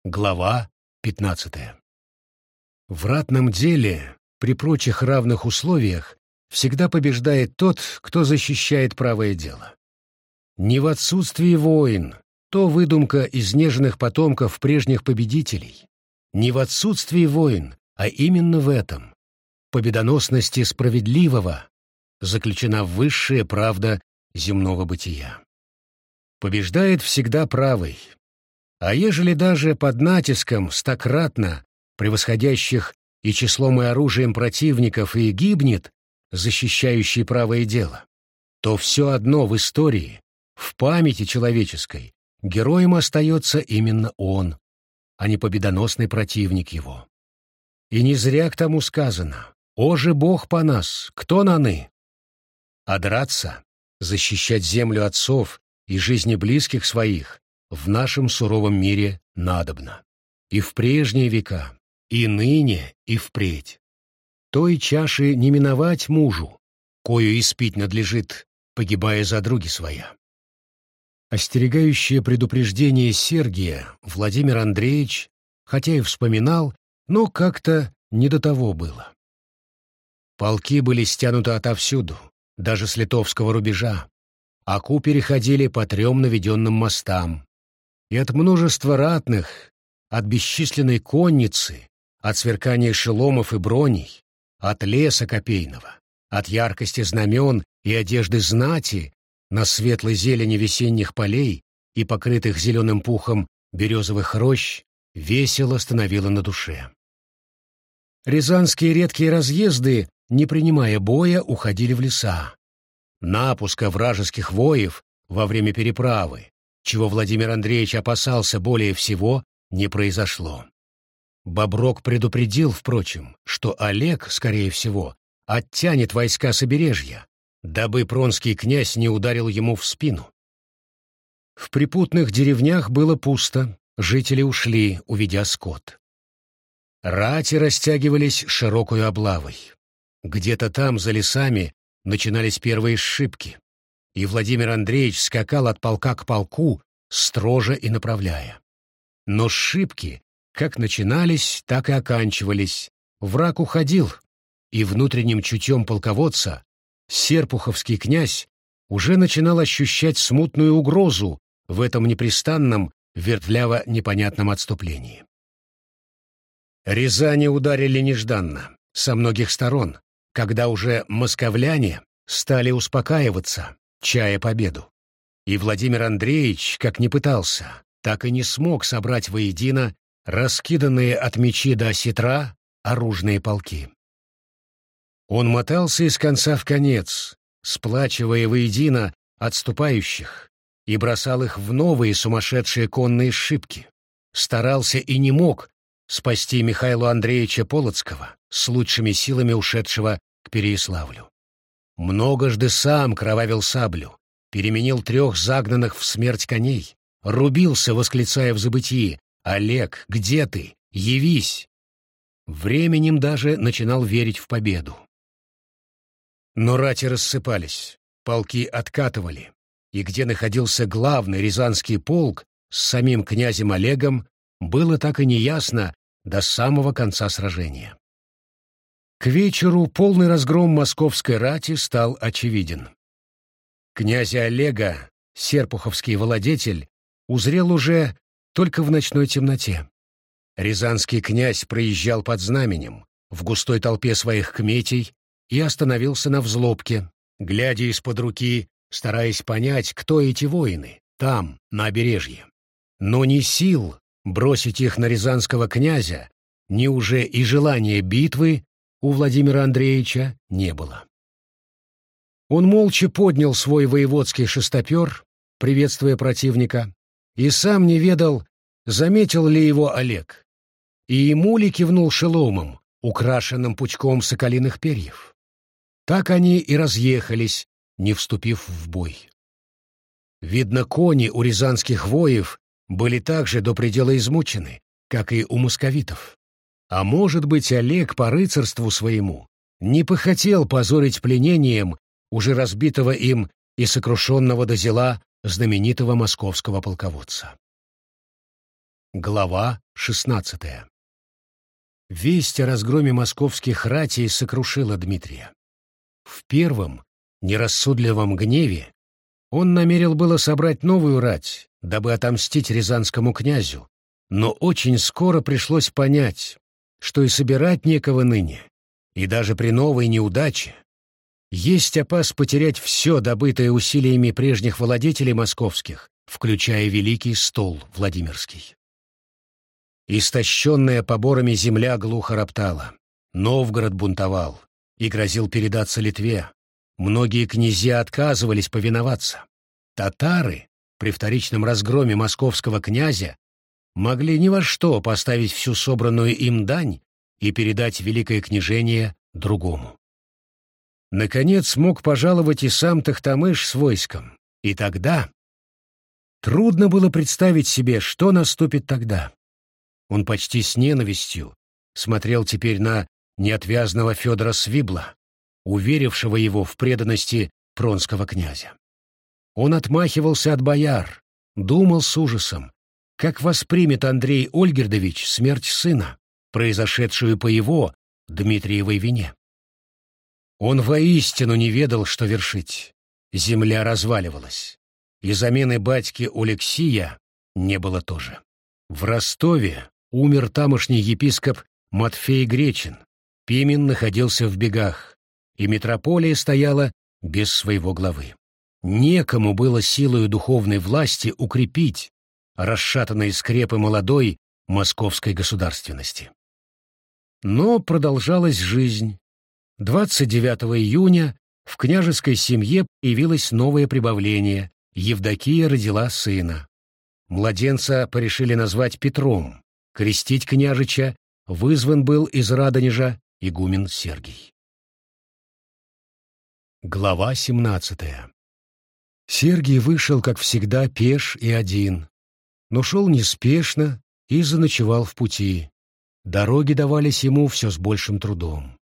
A: Глава пятнадцатая. В ратном деле, при прочих равных условиях, всегда побеждает тот, кто защищает правое дело. Не в отсутствии войн, то выдумка изнеженных потомков прежних победителей. Не в отсутствии войн, а именно в этом, победоносности справедливого, заключена высшая правда земного бытия. Побеждает всегда правый, а ежели даже под натиском стократно превосходящих и числом и оружием противников и гибнет, защищающий правое дело, то все одно в истории, в памяти человеческой, героем остается именно он, а не победоносный противник его. И не зря к тому сказано «О же Бог по нас, кто наны?» А драться, защищать землю отцов и жизни близких своих в нашем суровом мире надобно. И в прежние века, и ныне, и впредь. Той чаши не миновать мужу, кою испить надлежит, погибая за други своя. Остерегающее предупреждение Сергия Владимир Андреевич, хотя и вспоминал, но как-то не до того было. Полки были стянуты отовсюду, даже с литовского рубежа. Аку переходили по трем наведенным мостам. И от множества ратных, от бесчисленной конницы, от сверкания шеломов и броней, от леса копейного, от яркости знамен и одежды знати на светлой зелени весенних полей и покрытых зеленым пухом березовых рощ весело становило на душе. Рязанские редкие разъезды, не принимая боя, уходили в леса. Напуска вражеских воев во время переправы, чего Владимир Андреевич опасался более всего, не произошло. Боброк предупредил, впрочем, что Олег, скорее всего, оттянет войска с побережья, дабы пронский князь не ударил ему в спину. В припутных деревнях было пусто, жители ушли, увидя скот. Рати растягивались широкой облавой. Где-то там, за лесами, начинались первые сшибки, и Владимир Андреевич скакал от полка к полку, строже и направляя. Но сшибки как начинались, так и оканчивались. Враг уходил, и внутренним чутьем полководца серпуховский князь уже начинал ощущать смутную угрозу в этом непрестанном, вертляво-непонятном отступлении. Рязани ударили нежданно, со многих сторон, когда уже московляне стали успокаиваться, чая победу. И Владимир Андреевич, как ни пытался, так и не смог собрать воедино раскиданные от мечи до осетра оружные полки. Он мотался из конца в конец, сплачивая воедино отступающих, и бросал их в новые сумасшедшие конные шибки. Старался и не мог спасти Михаила Андреевича Полоцкого с лучшими силами ушедшего к Переяславлю. Многожды сам кровавил саблю, переменил трех загнанных в смерть коней, рубился, восклицая в забытии «Олег, где ты? Явись!» Временем даже начинал верить в победу. Но рати рассыпались, полки откатывали, и где находился главный рязанский полк с самим князем Олегом, было так и неясно до самого конца сражения. К вечеру полный разгром московской рати стал очевиден. Князя Олега, серпуховский владетель, узрел уже только в ночной темноте. Рязанский князь проезжал под знаменем, в густой толпе своих кметей, и остановился на взлобке, глядя из-под руки, стараясь понять, кто эти воины, там, на обережье. Но ни сил бросить их на рязанского князя, ни уже и желания битвы у Владимира Андреевича не было. Он молча поднял свой воеводский шестопер, приветствуя противника, и сам не ведал, заметил ли его Олег, и ему ли кивнул шеломом, украшенным пучком соколиных перьев. Так они и разъехались, не вступив в бой. Видно, кони у рязанских воев были также до предела измучены, как и у московитов. А может быть, Олег по рыцарству своему не похотел позорить пленением уже разбитого им и сокрушенного до зела знаменитого московского полководца. Глава шестнадцатая. Весть о разгроме московских ратей сокрушила Дмитрия. В первом, нерассудливом гневе он намерил было собрать новую рать, дабы отомстить рязанскому князю, но очень скоро пришлось понять, что и собирать некого ныне, и даже при новой неудаче есть опас потерять все, добытое усилиями прежних владетелей московских, включая Великий стол Владимирский. Истощенная поборами земля глухо роптала. Новгород бунтовал и грозил передаться Литве. Многие князья отказывались повиноваться. Татары при вторичном разгроме московского князя могли ни во что поставить всю собранную им дань и передать великое княжение другому. Наконец мог пожаловать и сам Тахтамыш с войском. И тогда... Трудно было представить себе, что наступит тогда. Он почти с ненавистью смотрел теперь на неотвязного Федора Свибла, уверившего его в преданности пронского князя. Он отмахивался от бояр, думал с ужасом, как воспримет Андрей Ольгердович смерть сына, произошедшую по его, Дмитриевой вине. Он воистину не ведал, что вершить. Земля разваливалась. И замены батьки Алексия не было тоже. В Ростове умер тамошний епископ Матфей Гречин. Пимен находился в бегах, и метрополия стояла без своего главы. Некому было силою духовной власти укрепить расшатанные скрепы молодой московской государственности. Но продолжалась жизнь, 29 июня в княжеской семье появилось новое прибавление. Евдокия родила сына. Младенца порешили назвать Петром. Крестить княжича вызван был из Радонежа игумен Сергий. Глава 17 Сергий вышел, как всегда, пеш и один, но шел неспешно и заночевал в пути. Дороги давались ему все с большим трудом.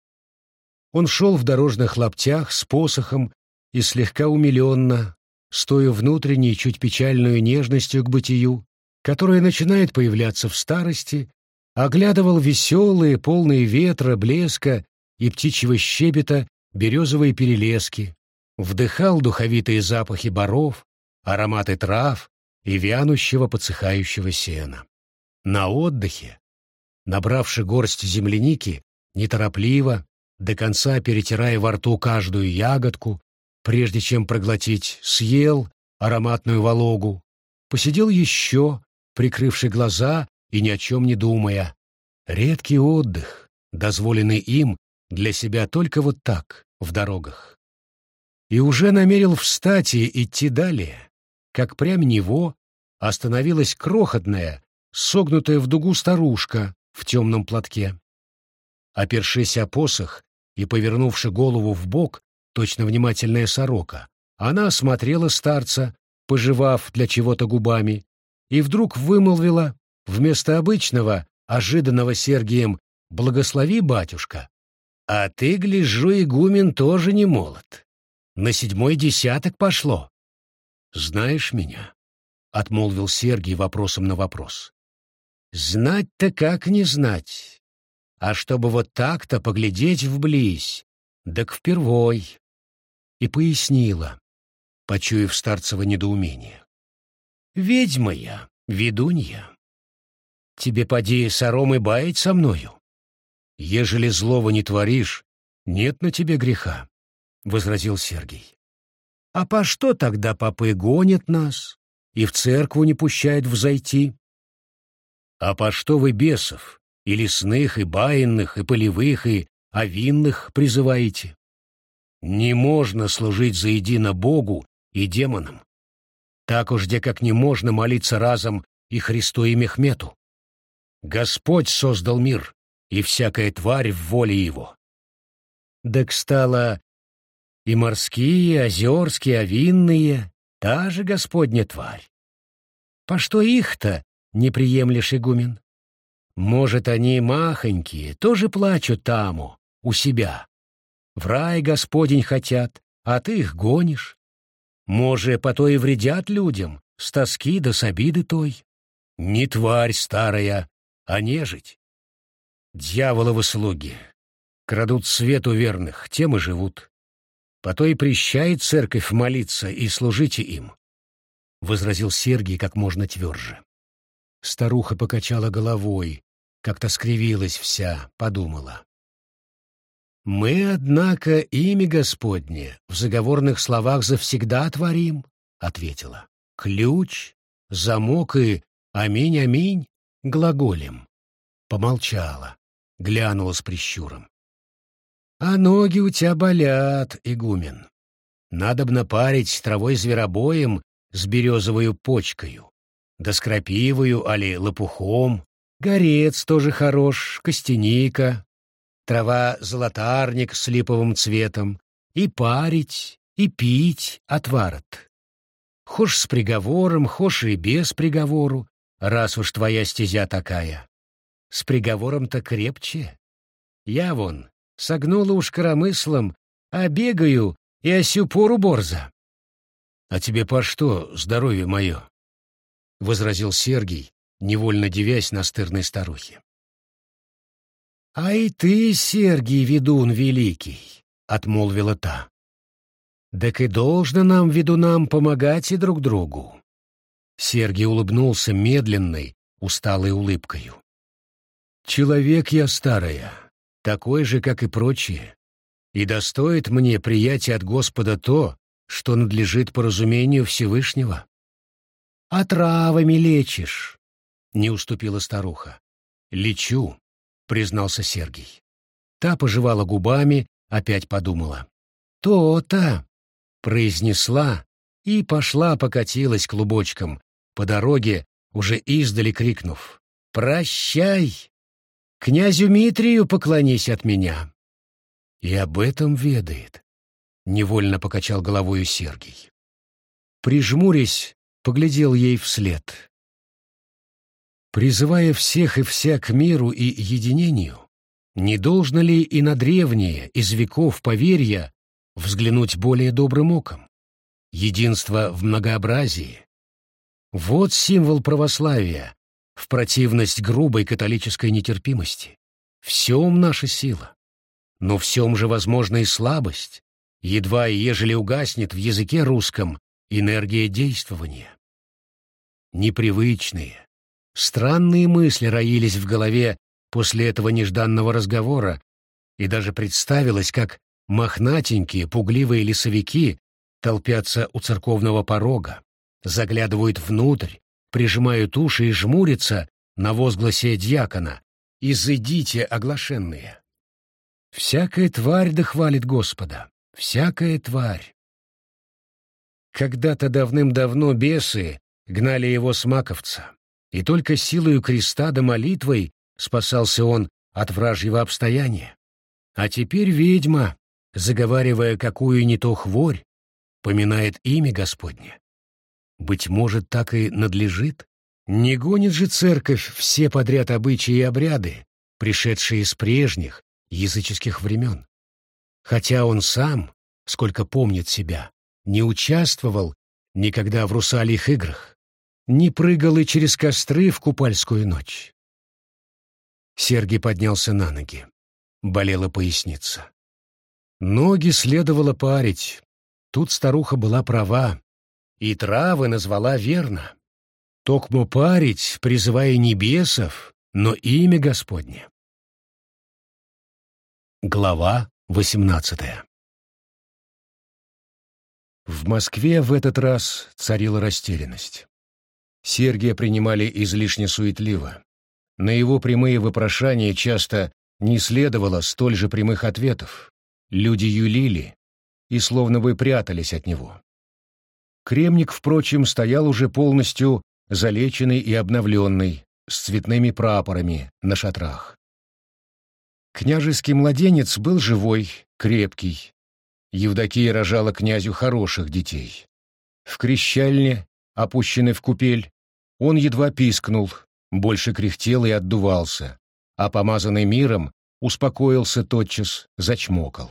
A: Он шел в дорожных лаптях с посохом и слегка умиленно, стоя внутренней, чуть печальную нежностью к бытию, которая начинает появляться в старости, оглядывал веселые, полные ветра, блеска и птичьего щебета березовые перелески, вдыхал духовитые запахи боров, ароматы трав и вянущего подсыхающего сена. На отдыхе, набравши горсть земляники, неторопливо, до конца перетирая во рту каждую ягодку, прежде чем проглотить, съел ароматную вологу, посидел еще, прикрывши глаза и ни о чем не думая. Редкий отдых, дозволенный им для себя только вот так, в дорогах. И уже намерил встать и идти далее, как прямо него остановилась крохотная, согнутая в дугу старушка в темном платке. Опершись о посох, и, повернувши голову в бок, точно внимательная сорока, она осмотрела старца, пожевав для чего-то губами, и вдруг вымолвила вместо обычного, ожиданного Сергием «Благослови, батюшка!» «А ты, гляжу, игумен тоже не молод. На седьмой десяток пошло». «Знаешь меня?» — отмолвил Сергий вопросом на вопрос. «Знать-то как не знать а чтобы вот так-то поглядеть вблизь, так впервой. И пояснила, почуяв старцево недоумение. «Ведьма я, ведунья. Тебе, поди, сором и баять со мною. Ежели злого не творишь, нет на тебе греха», — возразил Сергий. «А по что тогда попы гонят нас и в церкву не пущают взойти?» «А по что вы бесов, и лесных, и баинных, и полевых, и овинных призываете. Не можно служить заедино Богу и демонам. Так уж где как не можно молиться разом и Христу и Мехмету. Господь создал мир, и всякая тварь в воле его. Так стало и морские, озерские, овинные, та же Господня тварь. По что их-то не приемлешь, игумен? Может, они махонькие, тоже плачут таму, у себя. В рай Господень хотят, а ты их гонишь. Може, по то и вредят людям, с тоски да с обиды той. Не тварь старая, а нежить. Дьяволовы слуги. Крадут свет у верных, тем и живут. По то и прищает церковь молиться и служите им. — возразил Сергий как можно тверже. Старуха покачала головой, как-то скривилась вся, подумала. «Мы, однако, имя Господне в заговорных словах завсегда творим», — ответила. «Ключ, замок и аминь-аминь глаголем». Помолчала, глянула с прищуром. «А ноги у тебя болят, игумен. Надобно парить травой зверобоем с березовою почкою, да с крапивою али лопухом, горец тоже хорош, костяника, трава золотарник с липовым цветом, и парить, и пить отварот. Хошь с приговором, хошь и без приговору, раз уж твоя стезя такая. С приговором-то крепче. Я вон согнула уж коромыслом, а бегаю и осю пору борза. «А тебе по что здоровье мое?» — возразил Сергий, невольно девясь настырной старухе. «А и ты, Сергий, ведун великий!» — отмолвила та. «Так и должно нам, ведунам, помогать и друг другу». Сергий улыбнулся медленной, усталой улыбкою. «Человек я старая, такой же, как и прочие, и достоит мне приятия от Господа то, что надлежит по разумению Всевышнего. «А травами лечишь?» — не уступила старуха. «Лечу», — признался Сергий. Та пожевала губами, опять подумала. «То-то!» — произнесла и пошла покатилась клубочком, по дороге, уже издали крикнув. «Прощай! Князю Митрию поклонись от меня!» И об этом ведает. — невольно покачал головою Сергий. Прижмурясь, поглядел ей вслед. Призывая всех и вся к миру и единению, не должно ли и на древние, из веков поверья, взглянуть более добрым оком? Единство в многообразии. Вот символ православия, в противность грубой католической нетерпимости. Всем наша сила. Но всем же возможна и слабость, едва и ежели угаснет в языке русском энергия действования. Непривычные, странные мысли роились в голове после этого нежданного разговора, и даже представилось, как мохнатенькие, пугливые лесовики толпятся у церковного порога, заглядывают внутрь, прижимают уши и жмурятся на возгласе дьякона «Изыдите, оглашенные!» Всякая тварь дохвалит Господа всякая тварь. Когда-то давным-давно бесы гнали его с маковца, и только силою креста да молитвой спасался он от вражьего обстояния. А теперь ведьма, заговаривая какую не то хворь, поминает имя Господне. Быть может, так и надлежит? Не гонит же церковь все подряд обычаи и обряды, пришедшие из прежних языческих времен хотя он сам, сколько помнит себя, не участвовал никогда в русалих играх, не прыгал и через костры в купальскую ночь. Сергий поднялся на ноги. Болела поясница. Ноги следовало парить. Тут старуха была права. И травы назвала верно. Токмо парить, призывая небесов, но имя Господне. Глава 18. В Москве в этот раз царила растерянность. Сергия принимали излишне суетливо. На его прямые вопрошания часто не следовало столь же прямых ответов. Люди юлили, и словно бы прятались от него. Кремник, впрочем, стоял уже полностью залеченный и обновленный, с цветными прапорами на шатрах. Княжеский младенец был живой, крепкий. Евдокия рожала князю хороших детей. В крещальне, опущенной в купель, он едва пискнул, больше кряхтел и отдувался, а помазанный миром успокоился тотчас, зачмокал.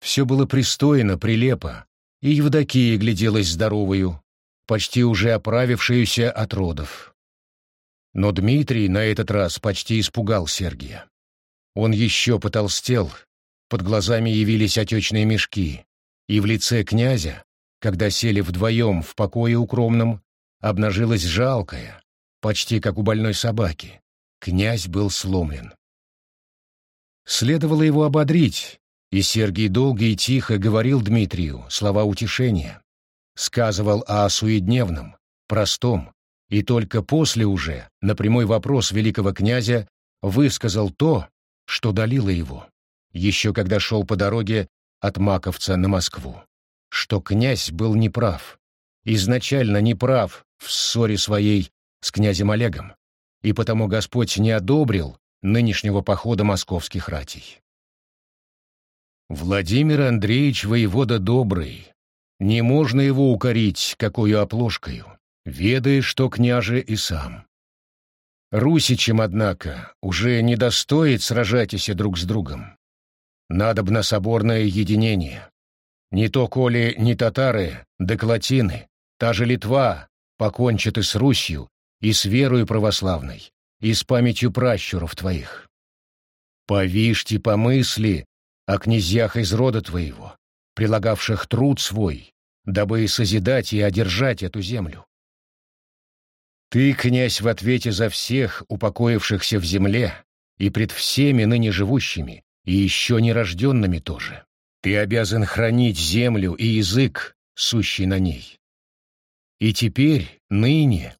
A: Все было пристойно, прилепо, и Евдокия гляделась здоровою, почти уже оправившуюся от родов. Но Дмитрий на этот раз почти испугал Сергия. Он еще потолстел, под глазами явились отечные мешки, и в лице князя, когда сели вдвоем в покое укромном, обнажилась жалкая, почти как у больной собаки. Князь был сломлен. Следовало его ободрить, и Сергий долго и тихо говорил Дмитрию слова утешения, сказывал о суедневном, простом, и только после уже, на прямой вопрос великого князя, высказал то, что долило его, еще когда шел по дороге от Маковца на Москву, что князь был неправ, изначально неправ в ссоре своей с князем Олегом, и потому Господь не одобрил нынешнего похода московских ратей. Владимир Андреевич воевода добрый, не можно его укорить какую оплошкою, ведая, что княже и сам. Русичем, однако, уже не достоит сражайтесь друг с другом. Надобно соборное единение. Не то, коли не татары, да клатины, та же Литва покончит и с Русью, и с верою православной, и с памятью пращуров твоих. Повишьте помысли о князьях из рода твоего, прилагавших труд свой, дабы созидать и одержать эту землю. Ты, князь, в ответе за всех, упокоившихся в земле, и пред всеми ныне живущими, и еще нерожденными тоже. Ты обязан хранить землю и язык, сущий на ней. И теперь, ныне,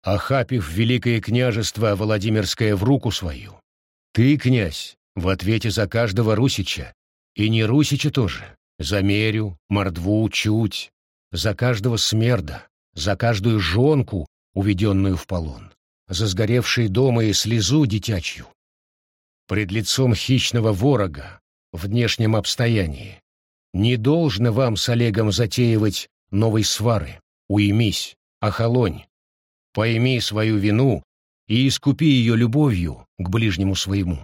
A: охапив великое княжество Владимирское в руку свою, ты, князь, в ответе за каждого русича, и не русича тоже, за мерю, мордву, чуть, за каждого смерда, за каждую жонку, уведенную в полон, за сгоревшие дома и слезу дитячью. Пред лицом хищного ворога, в внешнем обстоянии, не должно вам с Олегом затеивать новой свары. Уймись, охолонь, пойми свою вину и искупи ее любовью к ближнему своему.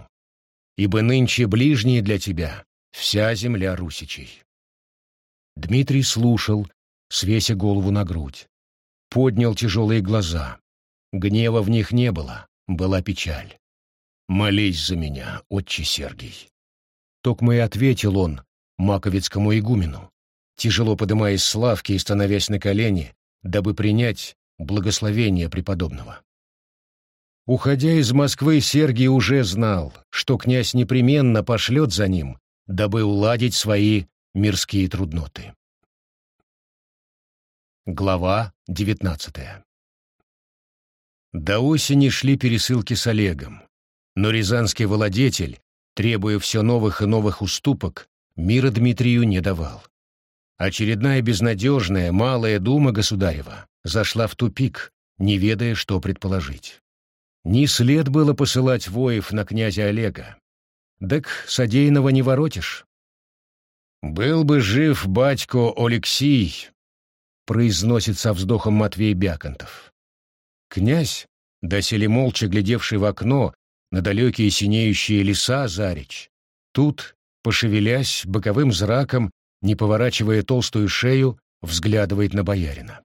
A: Ибо нынче ближние для тебя вся земля русичей. Дмитрий слушал, свеся голову на грудь поднял тяжелые глаза. Гнева в них не было, была печаль. «Молись за меня, отче Сергий». Токмо и ответил он маковецкому игумену, тяжело подымаясь с лавки и становясь на колени, дабы принять благословение преподобного. Уходя из Москвы, Сергий уже знал, что князь непременно пошлет за ним, дабы уладить свои мирские трудноты. Глава девятнадцатая До осени шли пересылки с Олегом, но рязанский владетель, требуя все новых и новых уступок, мира Дмитрию не давал. Очередная безнадежная малая дума государева зашла в тупик, не ведая, что предположить. Не след было посылать воев на князя Олега. Так содеянного не воротишь. Был бы жив батько Алексий, произносит со вздохом Матвей Бяконтов. Князь, доселе молча глядевший в окно на далекие синеющие леса Зарич, тут, пошевелясь боковым зраком, не поворачивая толстую шею, взглядывает на боярина.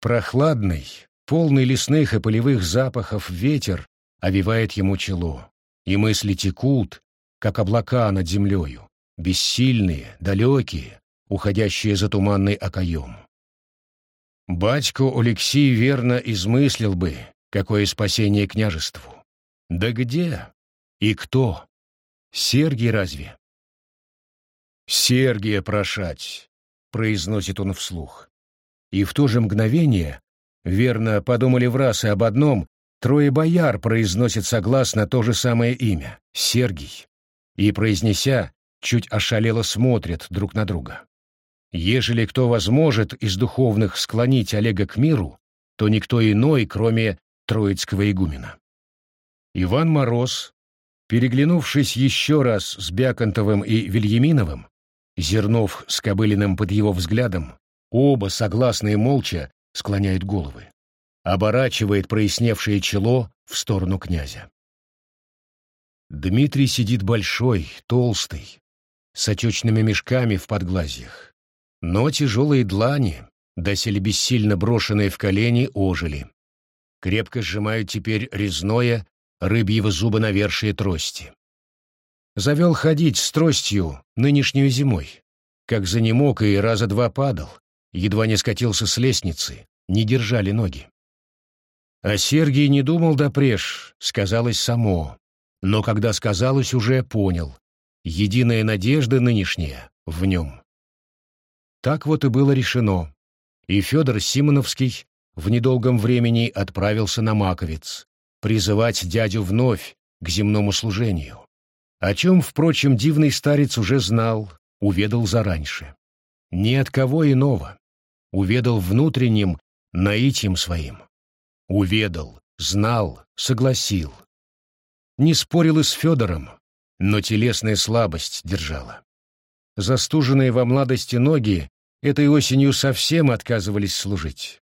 A: Прохладный, полный лесных и полевых запахов ветер овивает ему чело, и мысли текут, как облака над землею, бессильные, далекие, уходящие за туманный окоем. Батько Алексей верно измыслил бы, какое спасение княжеству. Да где? И кто? Сергий разве? «Сергия прошать», — произносит он вслух. И в то же мгновение, верно подумали в раз и об одном, трое бояр произносят согласно то же самое имя — Сергий. И, произнеся, чуть ошалело смотрят друг на друга. Ежели кто возможет из духовных склонить Олега к миру, то никто иной, кроме Троицкого игумена. Иван Мороз, переглянувшись еще раз с Бяконтовым и Вильяминовым, Зернов с Кобылиным под его взглядом, оба согласные молча склоняют головы, оборачивает проясневшее чело в сторону князя. Дмитрий сидит большой, толстый, с отечными мешками в подглазьях. Но тяжелые длани, доселе бессильно брошенные в колени, ожили. Крепко сжимают теперь резное, рыбьего зуба навершие трости. Завел ходить с тростью нынешнюю зимой. Как занемог и раза два падал, едва не скатился с лестницы, не держали ноги. А Сергий не думал допреж, сказалось само, но когда сказалось, уже понял. Единая надежда нынешняя в нем. Так вот и было решено. И Федор Симоновский в недолгом времени отправился на Маковец, призывать дядю вновь к земному служению, о чем, впрочем, дивный старец уже знал, уведал зараньше. Ни от кого иного. Уведал внутренним наитием своим. Уведал, знал, согласил не спорил и с Федором, но телесная слабость держала. Застуженные во младости ноги этой осенью совсем отказывались служить.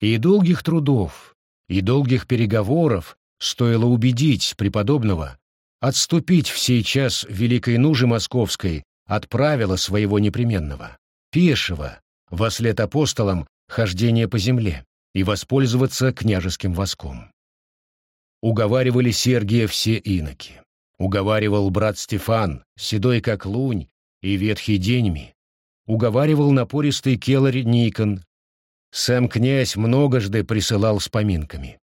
A: И долгих трудов, и долгих переговоров стоило убедить преподобного отступить в сей час великой нужи московской от правила своего непременного, пешего, вослед апостолам хождения по земле и воспользоваться княжеским воском. Уговаривали Сергия все иноки. Уговаривал брат Стефан, седой как лунь и ветхий деньми. Уговаривал напористый келарь Никон. Сам князь многожды присылал с поминками.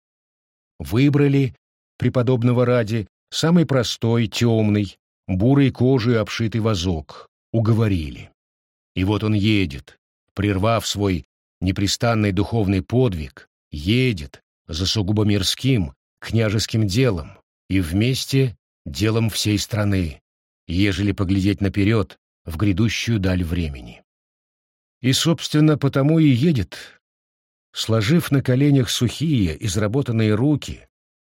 A: Выбрали, преподобного ради, самый простой, темный, бурой кожей обшитый вазок. Уговорили. И вот он едет, прервав свой непрестанный духовный подвиг, едет за сугубо мирским, княжеским делом и вместе делом всей страны, ежели поглядеть наперед в грядущую даль времени. И, собственно, потому и едет, сложив на коленях сухие, изработанные руки,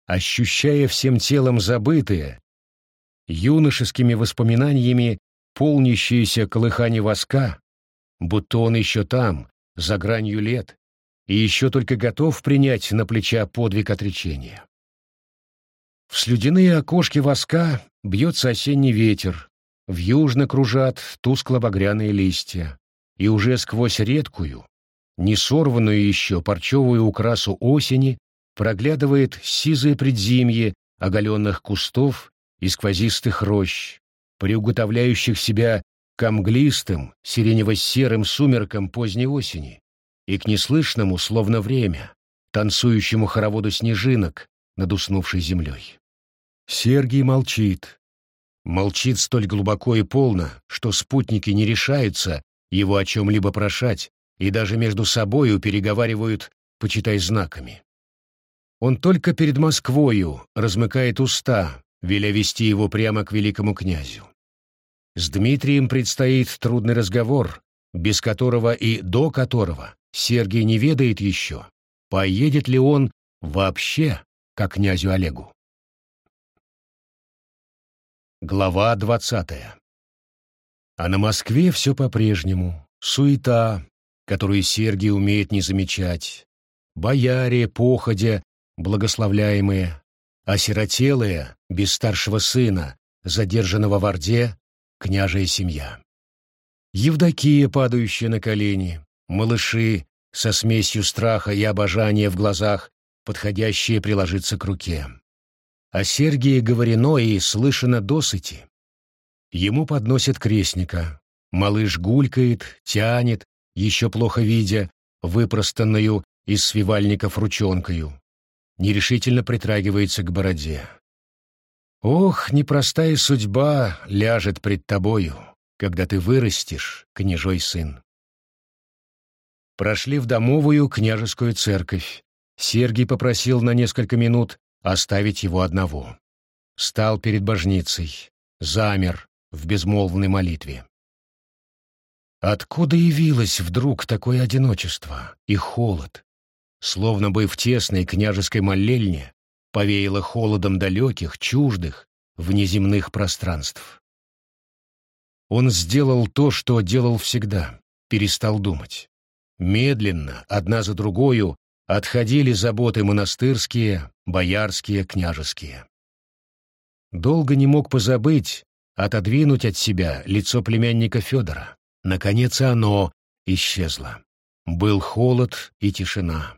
A: ощущая всем телом забытые, юношескими воспоминаниями полнящиеся колыхание воска, будто он еще там, за гранью лет, и еще только готов принять на плеча подвиг отречения. В слюдяные окошки воска бьется осенний ветер, в южно кружат тускло-багряные листья, и уже сквозь редкую, не сорванную еще парчевую украсу осени проглядывает сизое предзимье оголенных кустов и сквозистых рощ, приуготовляющих себя к мглистым, сиренево-серым сумеркам поздней осени и к неслышному, словно время, танцующему хороводу снежинок над уснувшей землей. Сергий молчит. Молчит столь глубоко и полно, что спутники не решаются его о чем-либо прошать и даже между собою переговаривают, почитай знаками. Он только перед Москвою размыкает уста, веля вести его прямо к великому князю. С Дмитрием предстоит трудный разговор, без которого и до которого Сергий не ведает еще, поедет ли он вообще к князю Олегу. Глава двадцатая. А на Москве все по-прежнему. Суета, которую Сергий умеет не замечать. Бояре, походя, благословляемые. Осиротелые, без старшего сына, задержанного в Орде, княжая семья. Евдокия, падающая на колени. Малыши, со смесью страха и обожания в глазах, подходящие приложиться к руке. О Сергии говорено и слышано досыти. Ему подносят крестника. Малыш гулькает, тянет, еще плохо видя, выпростанную из свивальников ручонкою. Нерешительно притрагивается к бороде. Ох, непростая судьба ляжет пред тобою, когда ты вырастешь, княжой сын. Прошли в домовую княжескую церковь. Сергий попросил на несколько минут оставить его одного. Стал перед божницей, замер, в безмолвной молитве. Откуда явилось вдруг такое одиночество и холод? Словно бы в тесной княжеской молельне повеяло холодом далеких, чуждых, внеземных пространств. Он сделал то, что делал всегда, перестал думать. Медленно, одна за другою, отходили заботы монастырские, боярские, княжеские. Долго не мог позабыть, отодвинуть от себя лицо племянника Федора. Наконец оно исчезло. Был холод и тишина.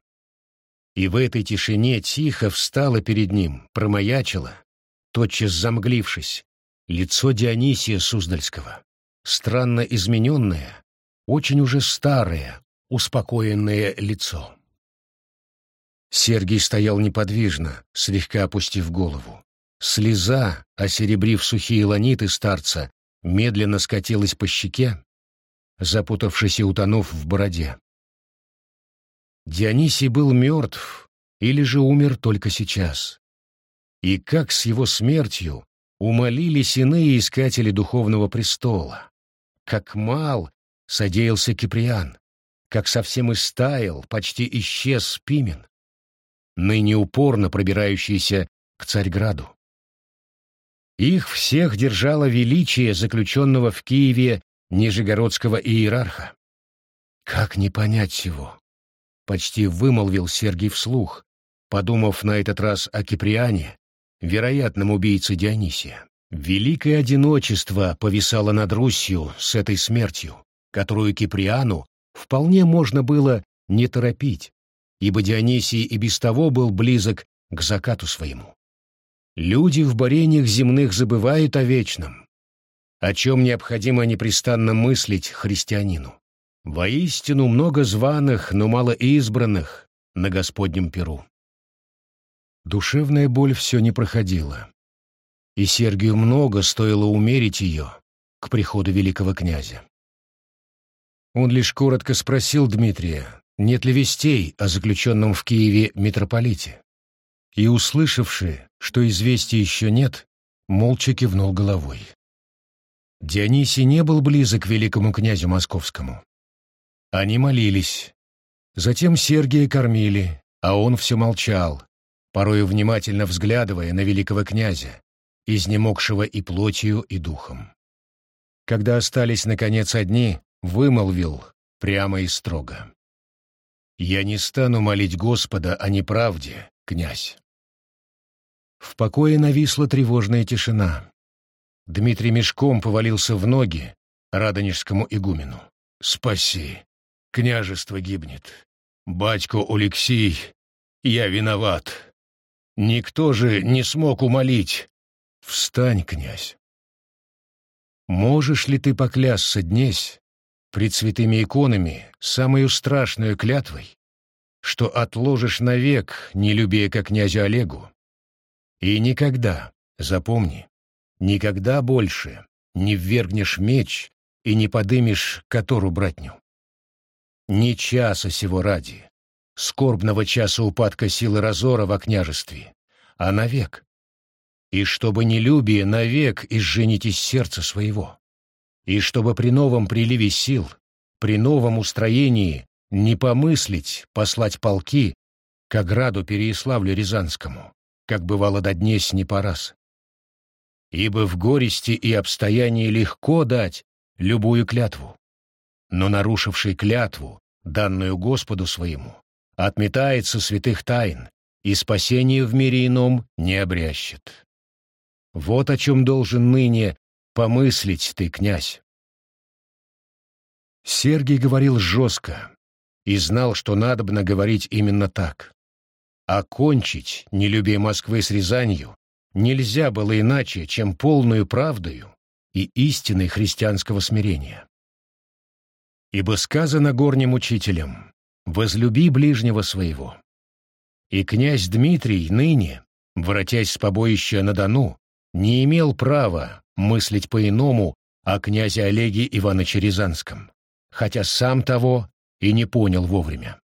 A: И в этой тишине тихо встало перед ним, промаячило, тотчас замглившись, лицо Дионисия Суздальского, странно измененное, очень уже старое, успокоенное лицо. Сергий стоял неподвижно, слегка опустив голову. Слеза, осеребрив сухие ланиты старца, медленно скатилась по щеке, запутавшись и утонув в бороде. Дионисий был мертв или же умер только сейчас. И как с его смертью умолились иные искатели духовного престола. Как мал содеялся Киприан, как совсем истаял, почти исчез Пимен, ныне упорно пробирающийся к Царьграду. Их всех держало величие заключенного в Киеве нижегородского иерарха. Как не понять всего? Почти вымолвил Сергий вслух, подумав на этот раз о Киприане, вероятном убийце Дионисия. Великое одиночество повисало над Русью с этой смертью, которую Киприану вполне можно было не торопить, ибо Дионисий и без того был близок к закату своему. Люди в борениях земных забывают о вечном, о чем необходимо непрестанно мыслить христианину. Воистину много званых, но мало избранных на Господнем Перу. Душевная боль все не проходила, и Сергию много стоило умерить ее к приходу великого князя. Он лишь коротко спросил Дмитрия, нет ли вестей о заключенном в Киеве митрополите, и, услышавши, что известий еще нет, молча кивнул головой. Дионисий не был близок к великому князю московскому. Они молились. Затем Сергия кормили, а он все молчал, порою внимательно взглядывая на великого князя, изнемогшего и плотью, и духом. Когда остались, наконец, одни, вымолвил прямо и строго. «Я не стану молить Господа о неправде, князь». В покое нависла тревожная тишина. Дмитрий мешком повалился в ноги радонежскому игумену. «Спаси! Княжество гибнет. Батько Алексей, я виноват. Никто же не смог умолить. Встань, князь. Можешь ли ты поклясться днесь пред святыми иконами самую страшную клятвой, что отложишь навек, любя как князю Олегу? И никогда, запомни, никогда больше не ввергнешь меч и не подымешь котору братню. Ни часа сего ради, скорбного часа упадка силы разора во княжестве, а навек. И чтобы нелюбие навек изженить из сердца своего. И чтобы при новом приливе сил, при новом устроении не помыслить послать полки к ограду Переяславлю Рязанскому, как бывало до днесь не по раз ибо в горести и обстоянии легко дать любую клятву. Но нарушивший клятву, данную Господу своему, отметается святых тайн, и спасение в мире ином не обрящет. Вот о чем должен ныне помыслить ты, князь. Сергий говорил жестко и знал, что надобно говорить именно так. Окончить, не любя Москвы с Рязанью, нельзя было иначе, чем полную правдою и истиной христианского смирения. Ибо сказано горним учителям «возлюби ближнего своего». И князь Дмитрий ныне, воротясь с побоища на Дону, не имел права мыслить по-иному о князе Олеге Ивановиче Рязанском, хотя сам того и не понял вовремя.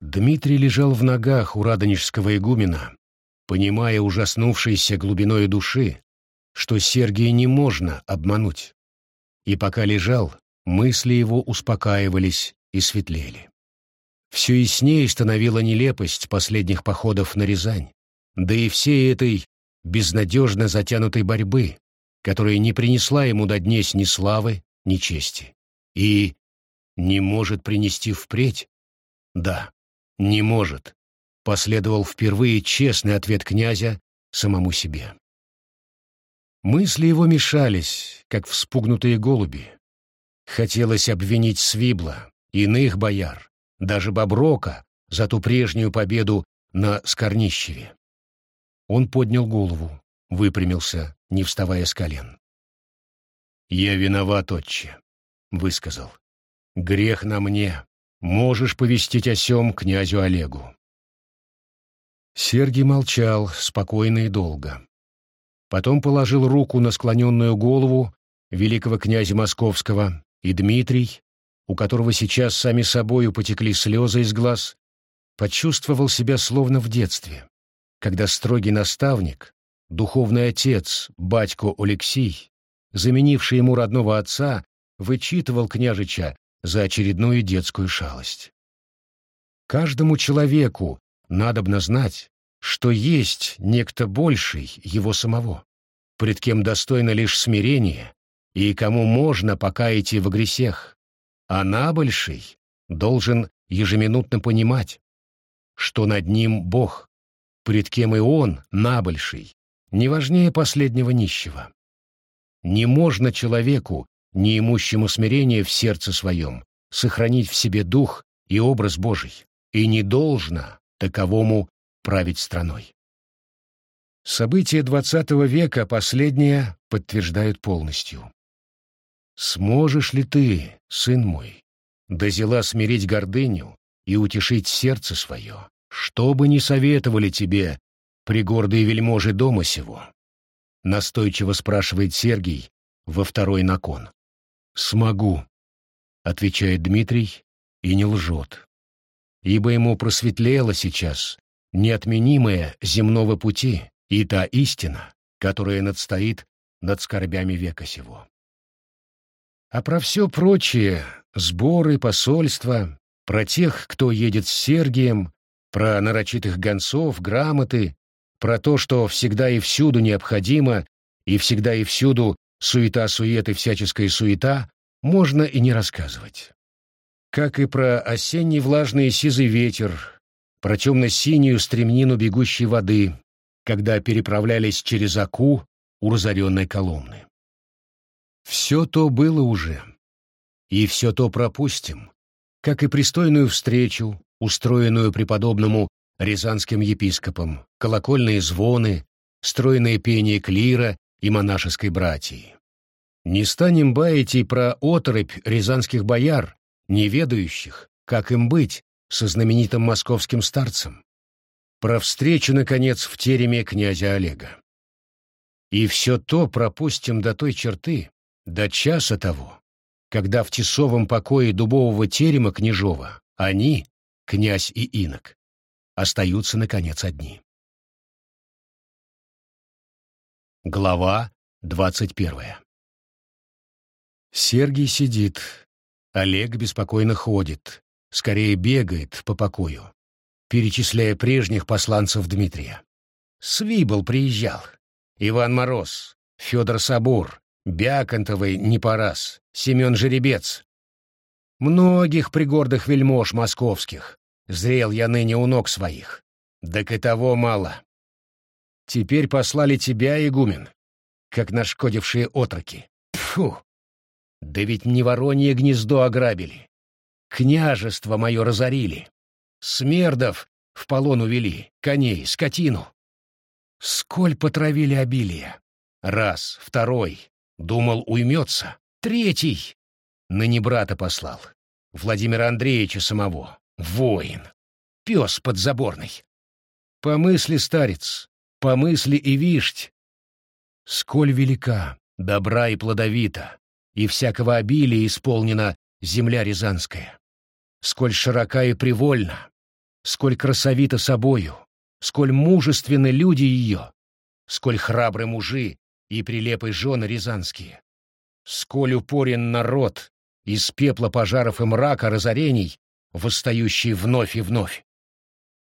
A: Дмитрий лежал в ногах у радонежского игумена, понимая ужаснувшейся глубиной души, что Сергия не можно обмануть. И пока лежал, мысли его успокаивались и светлели. Все яснее становила нелепость последних походов на Рязань, да и всей этой безнадежно затянутой борьбы, которая не принесла ему до днесь ни славы, ни чести. И не может принести впредь? Да, не может, последовал впервые честный ответ князя самому себе. Мысли его мешались, как вспугнутые голуби. Хотелось обвинить Свибла, иных бояр, даже Боброка за ту прежнюю победу на Скорнищеве. Он поднял голову, выпрямился, не вставая с колен. «Я виноват, отче», — высказал. «Грех на мне. Можешь повестить о сем князю Олегу». Сергий молчал, спокойно и долго. Потом положил руку на склоненную голову великого князя Московского, и Дмитрий, у которого сейчас сами собою потекли слезы из глаз, почувствовал себя словно в детстве, когда строгий наставник, духовный отец, батько Алексей, заменивший ему родного отца, вычитывал княжича за очередную детскую шалость. Каждому человеку надобно знать, что есть некто больший его самого, пред кем достойно лишь смирение и кому можно покаять в гресех, а набольший должен ежеминутно понимать, что над ним Бог, пред кем и он, набольший, не важнее последнего нищего. Не можно человеку, не имущему смирения в сердце своем, сохранить в себе дух и образ Божий, и не должно таковому править страной. События XX века последнее подтверждают полностью. Сможешь ли ты, сын мой, до зела смирить гордыню и утешить сердце свое, что бы ни советовали тебе пригордые вельможи дома сего? Настойчиво спрашивает Сергий во второй након. «Смогу», — отвечает Дмитрий и не лжет, ибо ему просветлело сейчас неотменимая земного пути и та истина, которая надстоит над скорбями века сего. А про все прочее — сборы, посольства, про тех, кто едет с Сергием, про нарочитых гонцов, грамоты, про то, что всегда и всюду необходимо, и всегда и всюду суета-сует и всяческая суета, можно и не рассказывать. Как и про осенний влажный сизый ветер, про темно-синюю стремнину бегущей воды, когда переправлялись через Аку у разоренной Коломны. Все то было уже. И все то пропустим, как и пристойную встречу, устроенную преподобному рязанским епископом, колокольные звоны, стройное пение клира и монашеской братьи. Не станем баять и про оторопь рязанских бояр, не ведающих, как им быть со знаменитым московским старцем. Про встречу, наконец, в тереме князя Олега. И все то пропустим до той черты, до часа того, когда в тесовом покое дубового терема княжова они, князь и инок, остаются, наконец, одни. Глава двадцать первая Сергий сидит, Олег беспокойно ходит, скорее бегает по покою, перечисляя прежних посланцев Дмитрия. Свибл приезжал, Иван Мороз, Федор Сабур, Бяконтовый не по раз, Семен Жеребец. Многих пригордых вельмож московских зрел я ныне у ног своих. Так и того мало. Теперь послали тебя, игумен, как нашкодившие отроки. Фу! Да ведь не воронье гнездо ограбили. Княжество мое разорили. Смердов в полон увели, коней, скотину. Сколь потравили обилие. Раз, второй, Думал, уймется. Третий. Ныне брата послал. Владимира Андреевича самого. Воин. Пес подзаборный. Помысли, старец, помысли и вишть. Сколь велика, добра и плодовита, и всякого обилия исполнена земля рязанская. Сколь широка и привольна, сколь красовита собою, сколь мужественны люди ее, сколь храбры мужи, и прилепы жены рязанские. Сколь упорен народ из пепла пожаров и мрака разорений, восстающий вновь и вновь.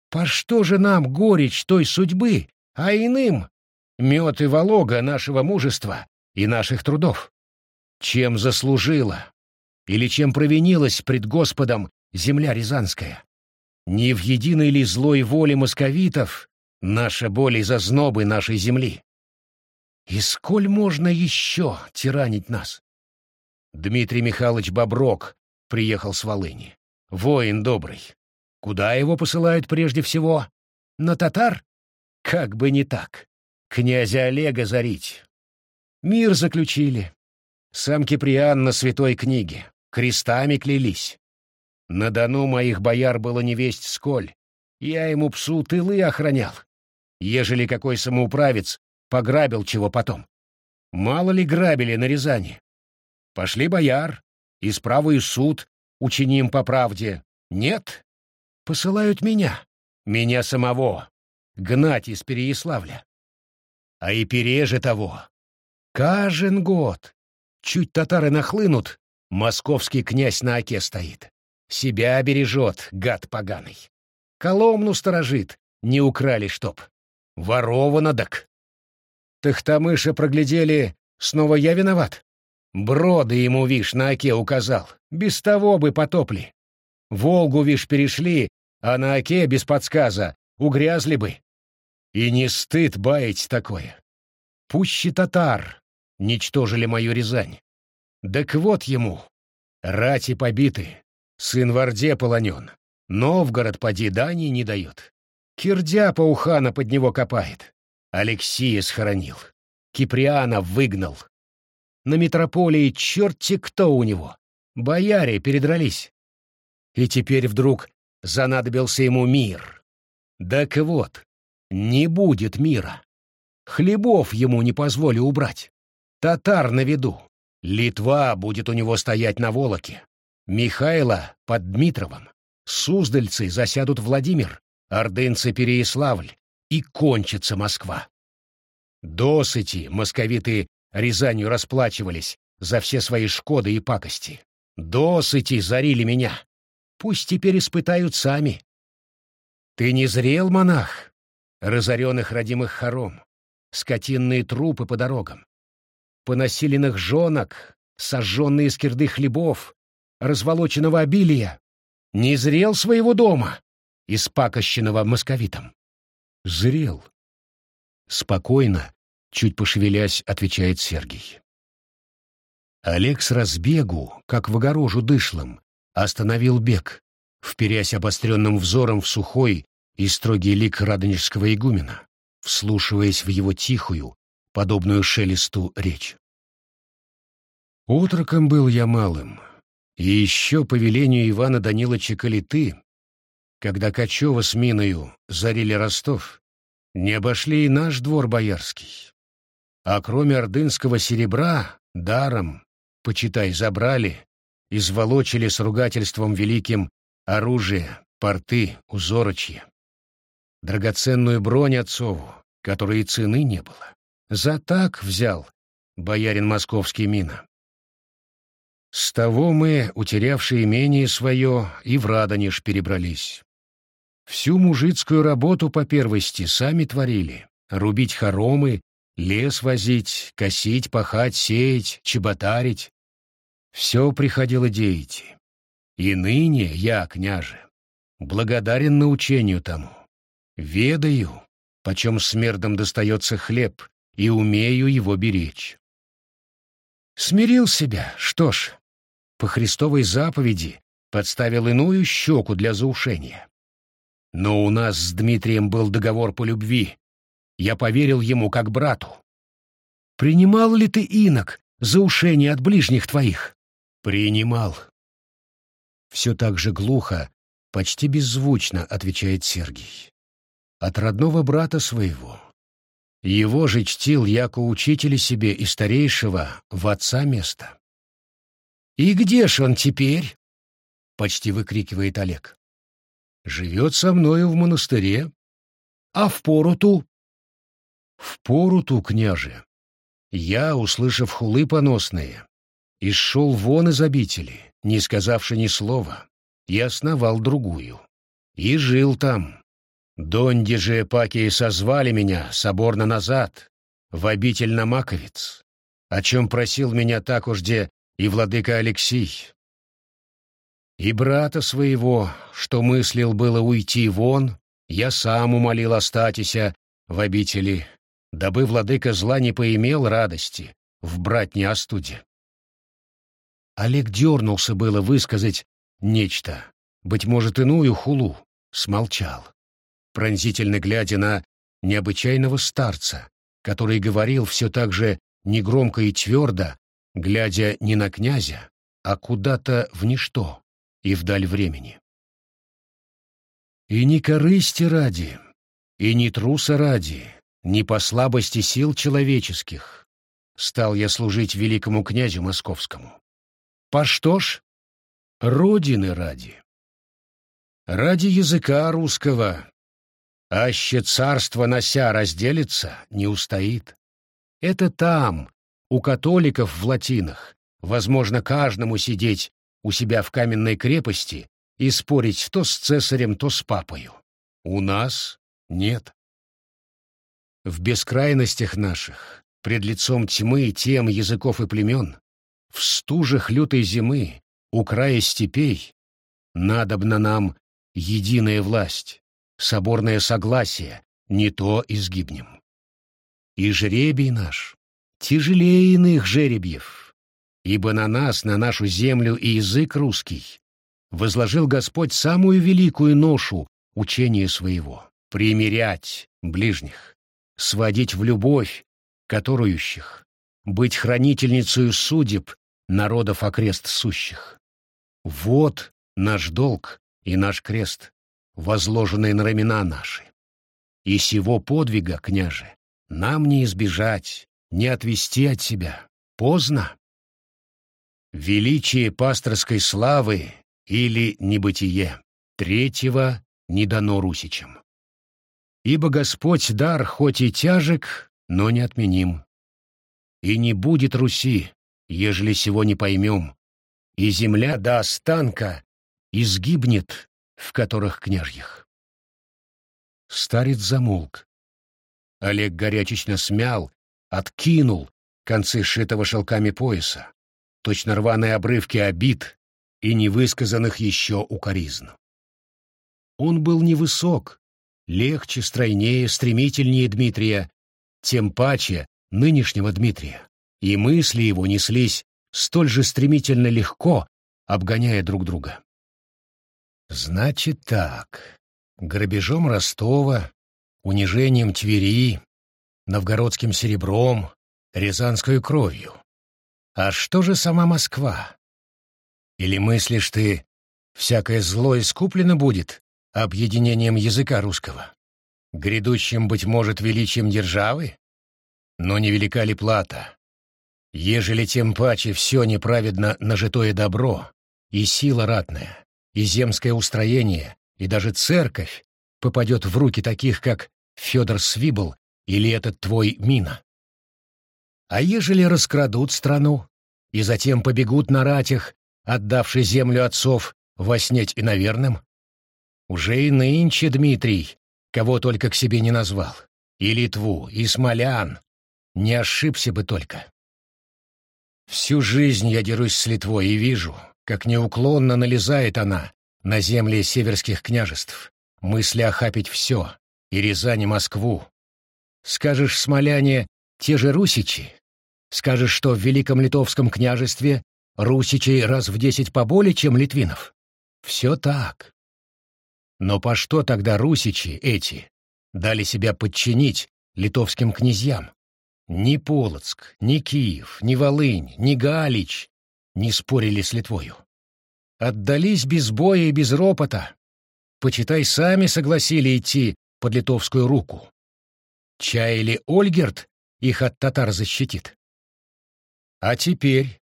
A: По что же нам горечь той судьбы, а иным — мед и волога нашего мужества и наших трудов? Чем заслужила или чем провинилась пред Господом земля Рязанская? Не в единой ли злой воле московитов наша боль и зазнобы нашей земли? И сколь можно еще тиранить нас? Дмитрий Михайлович Боброк приехал с Волыни. Воин добрый. Куда его посылают прежде всего? На татар? Как бы не так. Князя Олега зарить. Мир заключили. Сам Киприан на святой книге. Крестами клялись. На Дону моих бояр было невесть сколь. Я ему псу тылы охранял. Ежели какой самоуправец пограбил чего потом. Мало ли грабили на Рязани. Пошли бояр, и справую суд учиним по правде. Нет? Посылают меня, меня самого, гнать из Переяславля. А и переже того. Кажен год. Чуть татары нахлынут, московский князь на оке стоит. Себя бережет, гад поганый. Коломну сторожит, не украли чтоб. Воровано дак. Тахтамыша проглядели, снова я виноват. Броды ему, вишь, на оке указал. Без того бы потопли. Волгу, вишь, перешли, а на оке без подсказа угрязли бы. И не стыд баять такое. Пуще татар ничтожили мою Рязань. Так вот ему. Рати побиты, Сын в Орде полонен. Новгород поди дани не дает. Кирдя паухана под него копает. Алексия схоронил. Киприана выгнал. На метрополии черти кто у него. Бояре передрались. И теперь вдруг занадобился ему мир. Так вот, не будет мира. Хлебов ему не позволю убрать. Татар на виду. Литва будет у него стоять на волоке. Михайло под Дмитровым, Суздальцы засядут Владимир, ордынцы Переяславль, и кончится Москва. Досыти московиты Рязанью расплачивались за все свои шкоды и пакости. Досыти зарили меня. Пусть теперь испытают сами. Ты не зрел, монах? Разоренных родимых хором, скотинные трупы по дорогам, понаселенных жонок, сожженные скирды хлебов, разволоченного обилия, не зрел своего дома, испакощенного московитом. Зрел. Спокойно, чуть пошевелясь, отвечает Сергий. Олег с разбегу, как в огорожу дышлым, остановил бег, вперясь обостренным взором в сухой и строгий лик радонежского игумена, вслушиваясь в его тихую, подобную шелесту речь. Отроком был я малым, и еще по велению Ивана Даниловича Калиты, когда Качева с Миною зарили Ростов, не обошли и наш двор боярский. А кроме ордынского серебра, даром, почитай, забрали, изволочили с ругательством великим оружие, порты, узорочье. Драгоценную бронь отцову, которой и цены не было. За так взял боярин московский мина. С того мы, утерявшие имение свое, и в Радонеж перебрались. Всю мужицкую работу по первости сами творили. Рубить хоромы, лес возить, косить, пахать, сеять, чеботарить. Все приходило деяти. И ныне я, княже, благодарен научению тому. Ведаю, почем смердом достается хлеб, и умею его беречь. Смирил себя, что ж, по Христовой заповеди подставил иную щеку для заушения. Но у нас с Дмитрием был договор по любви. Я поверил ему как брату. Принимал ли ты, инок, заушение от ближних твоих? Принимал. Все так же глухо, почти беззвучно отвечает Сергий. От родного брата своего, его же чтил яко учителя себе и старейшего в отца место. «И где ж он теперь?» — почти выкрикивает Олег. «Живет со мною в монастыре. А в поруту?» «В поруту, княже. я, услышав хулы поносные, и шел вон из обители, не сказавши ни слова, и основал другую. И жил там. Донди же Паки созвали меня соборно назад, в обитель на Маковец, о чем просил меня так уж где и владыка Алексий. И брата своего, что мыслил было уйти вон, я сам умолил остатися в обители, дабы владыка зла не поимел радости в братне остуде. Олег дернулся было высказать нечто, быть может, иную хулу, смолчал, пронзительно глядя на необычайного старца, который говорил все так же негромко и твердо, глядя не на князя, а куда-то в ничто и вдаль времени. И не корысти ради, и не труса ради, не по слабости сил человеческих стал я служить великому князю московскому. По что ж? Родины ради. Ради языка русского. Аще царство нося разделится, не устоит. Это там, у католиков в латинах, возможно каждому сидеть у себя в каменной крепости и спорить то с цесарем, то с папою. У нас нет. В бескрайностях наших, пред лицом тьмы тем языков и племен, в стужах лютой зимы, у края степей, надобна нам единая власть, соборное согласие, не то изгибнем. И жребий наш тяжелее иных жеребьев, ибо на нас, на нашу землю и язык русский возложил Господь самую великую ношу учения своего — примирять ближних, сводить в любовь которующих, быть хранительницей судеб народов окрест сущих. Вот наш долг и наш крест, возложенный на рамена наши. И сего подвига, княже, нам не избежать, не отвести от себя. Поздно. Величие пасторской славы или небытие третьего не дано русичам. Ибо Господь дар хоть и тяжек, но не отменим. И не будет Руси, ежели сего не поймем, и земля до останка изгибнет, в которых княжьих. Старец замолк. Олег горячечно смял, откинул концы сшитого шелками пояса, точно рваные обрывки обид и невысказанных еще укоризн. Он был невысок, легче, стройнее, стремительнее Дмитрия, тем паче нынешнего Дмитрия, и мысли его неслись столь же стремительно легко, обгоняя друг друга. Значит так, грабежом Ростова, унижением Твери, новгородским серебром, рязанской кровью. А что же сама Москва? Или мыслишь ты, всякое зло искуплено будет объединением языка русского? Грядущим, быть может, величием державы? Но невелика ли плата? Ежели тем паче все неправедно нажитое добро, и сила ратная, и земское устроение, и даже церковь попадет в руки таких, как Федор Свибл или этот твой Мина. А ежели раскрадут страну и затем побегут на ратях, отдавши землю отцов во снеть и наверным? Уже и нынче Дмитрий, кого только к себе не назвал, и Литву, и Смолян, не ошибся бы только. Всю жизнь я дерусь с Литвой и вижу, как неуклонно налезает она на земли северских княжеств, мысли охапить все, и Рязань, и Москву. Скажешь, смоляне, те же русичи? Скажешь, что в Великом Литовском княжестве русичей раз в десять поболее, чем литвинов? Все так. Но по что тогда русичи эти дали себя подчинить литовским князьям? Ни Полоцк, ни Киев, ни Волынь, ни Галич не спорили с Литвою. Отдались без боя и без ропота. Почитай, сами согласили идти под литовскую руку. Чаяли Ольгерт их от татар защитит. А теперь,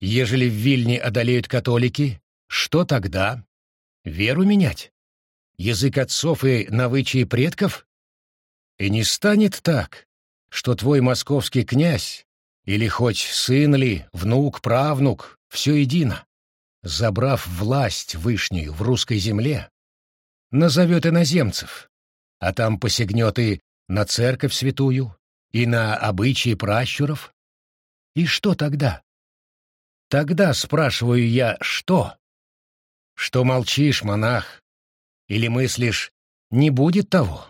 A: ежели в Вильне одолеют католики, что тогда? Веру менять? Язык отцов и навычие предков? И не станет так, что твой московский князь или хоть сын ли, внук, правнук, все едино, забрав власть вышнюю в русской земле, назовет иноземцев, а там посягнет и на церковь святую, и на обычаи пращуров. И что тогда? Тогда спрашиваю я, что? Что молчишь, монах? Или мыслишь, не будет того?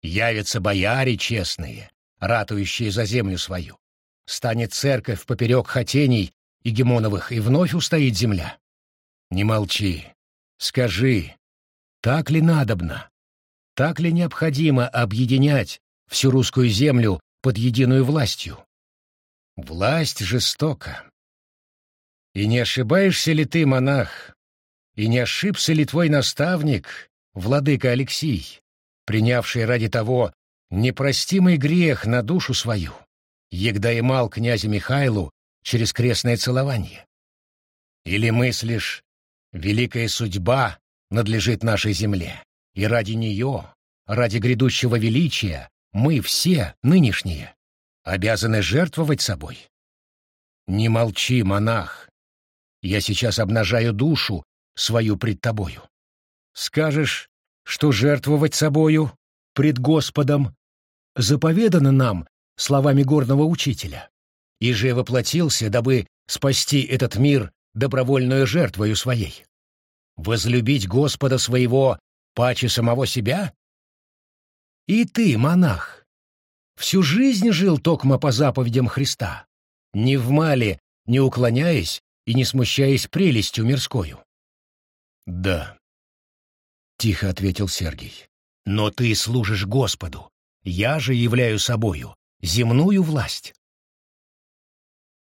A: Явятся бояре честные, ратующие за землю свою. Станет церковь поперек хотений и гемоновых, и вновь устоит земля. Не молчи. Скажи, так ли надобно? Так ли необходимо объединять всю русскую землю под единую властью? Власть жестока. И не ошибаешься ли ты, монах, и не ошибся ли твой наставник, владыка Алексий, принявший ради того непростимый грех на душу свою, егда имал князя Михайлу через крестное целование? Или мыслишь, великая судьба надлежит нашей земле, и ради нее, ради грядущего величия, мы все, нынешние, обязаны жертвовать собой? Не молчи, монах. Я сейчас обнажаю душу свою пред тобою. Скажешь, что жертвовать собою пред Господом заповедано нам словами горного учителя, и же воплотился, дабы спасти этот мир добровольную жертвою своей. Возлюбить Господа своего паче самого себя? И ты, монах, всю жизнь жил токмо по заповедям Христа, не в мале, не уклоняясь и не смущаясь прелестью мирскою. Да, тихо ответил Сергий. Но ты служишь Господу, я же являю собою земную власть.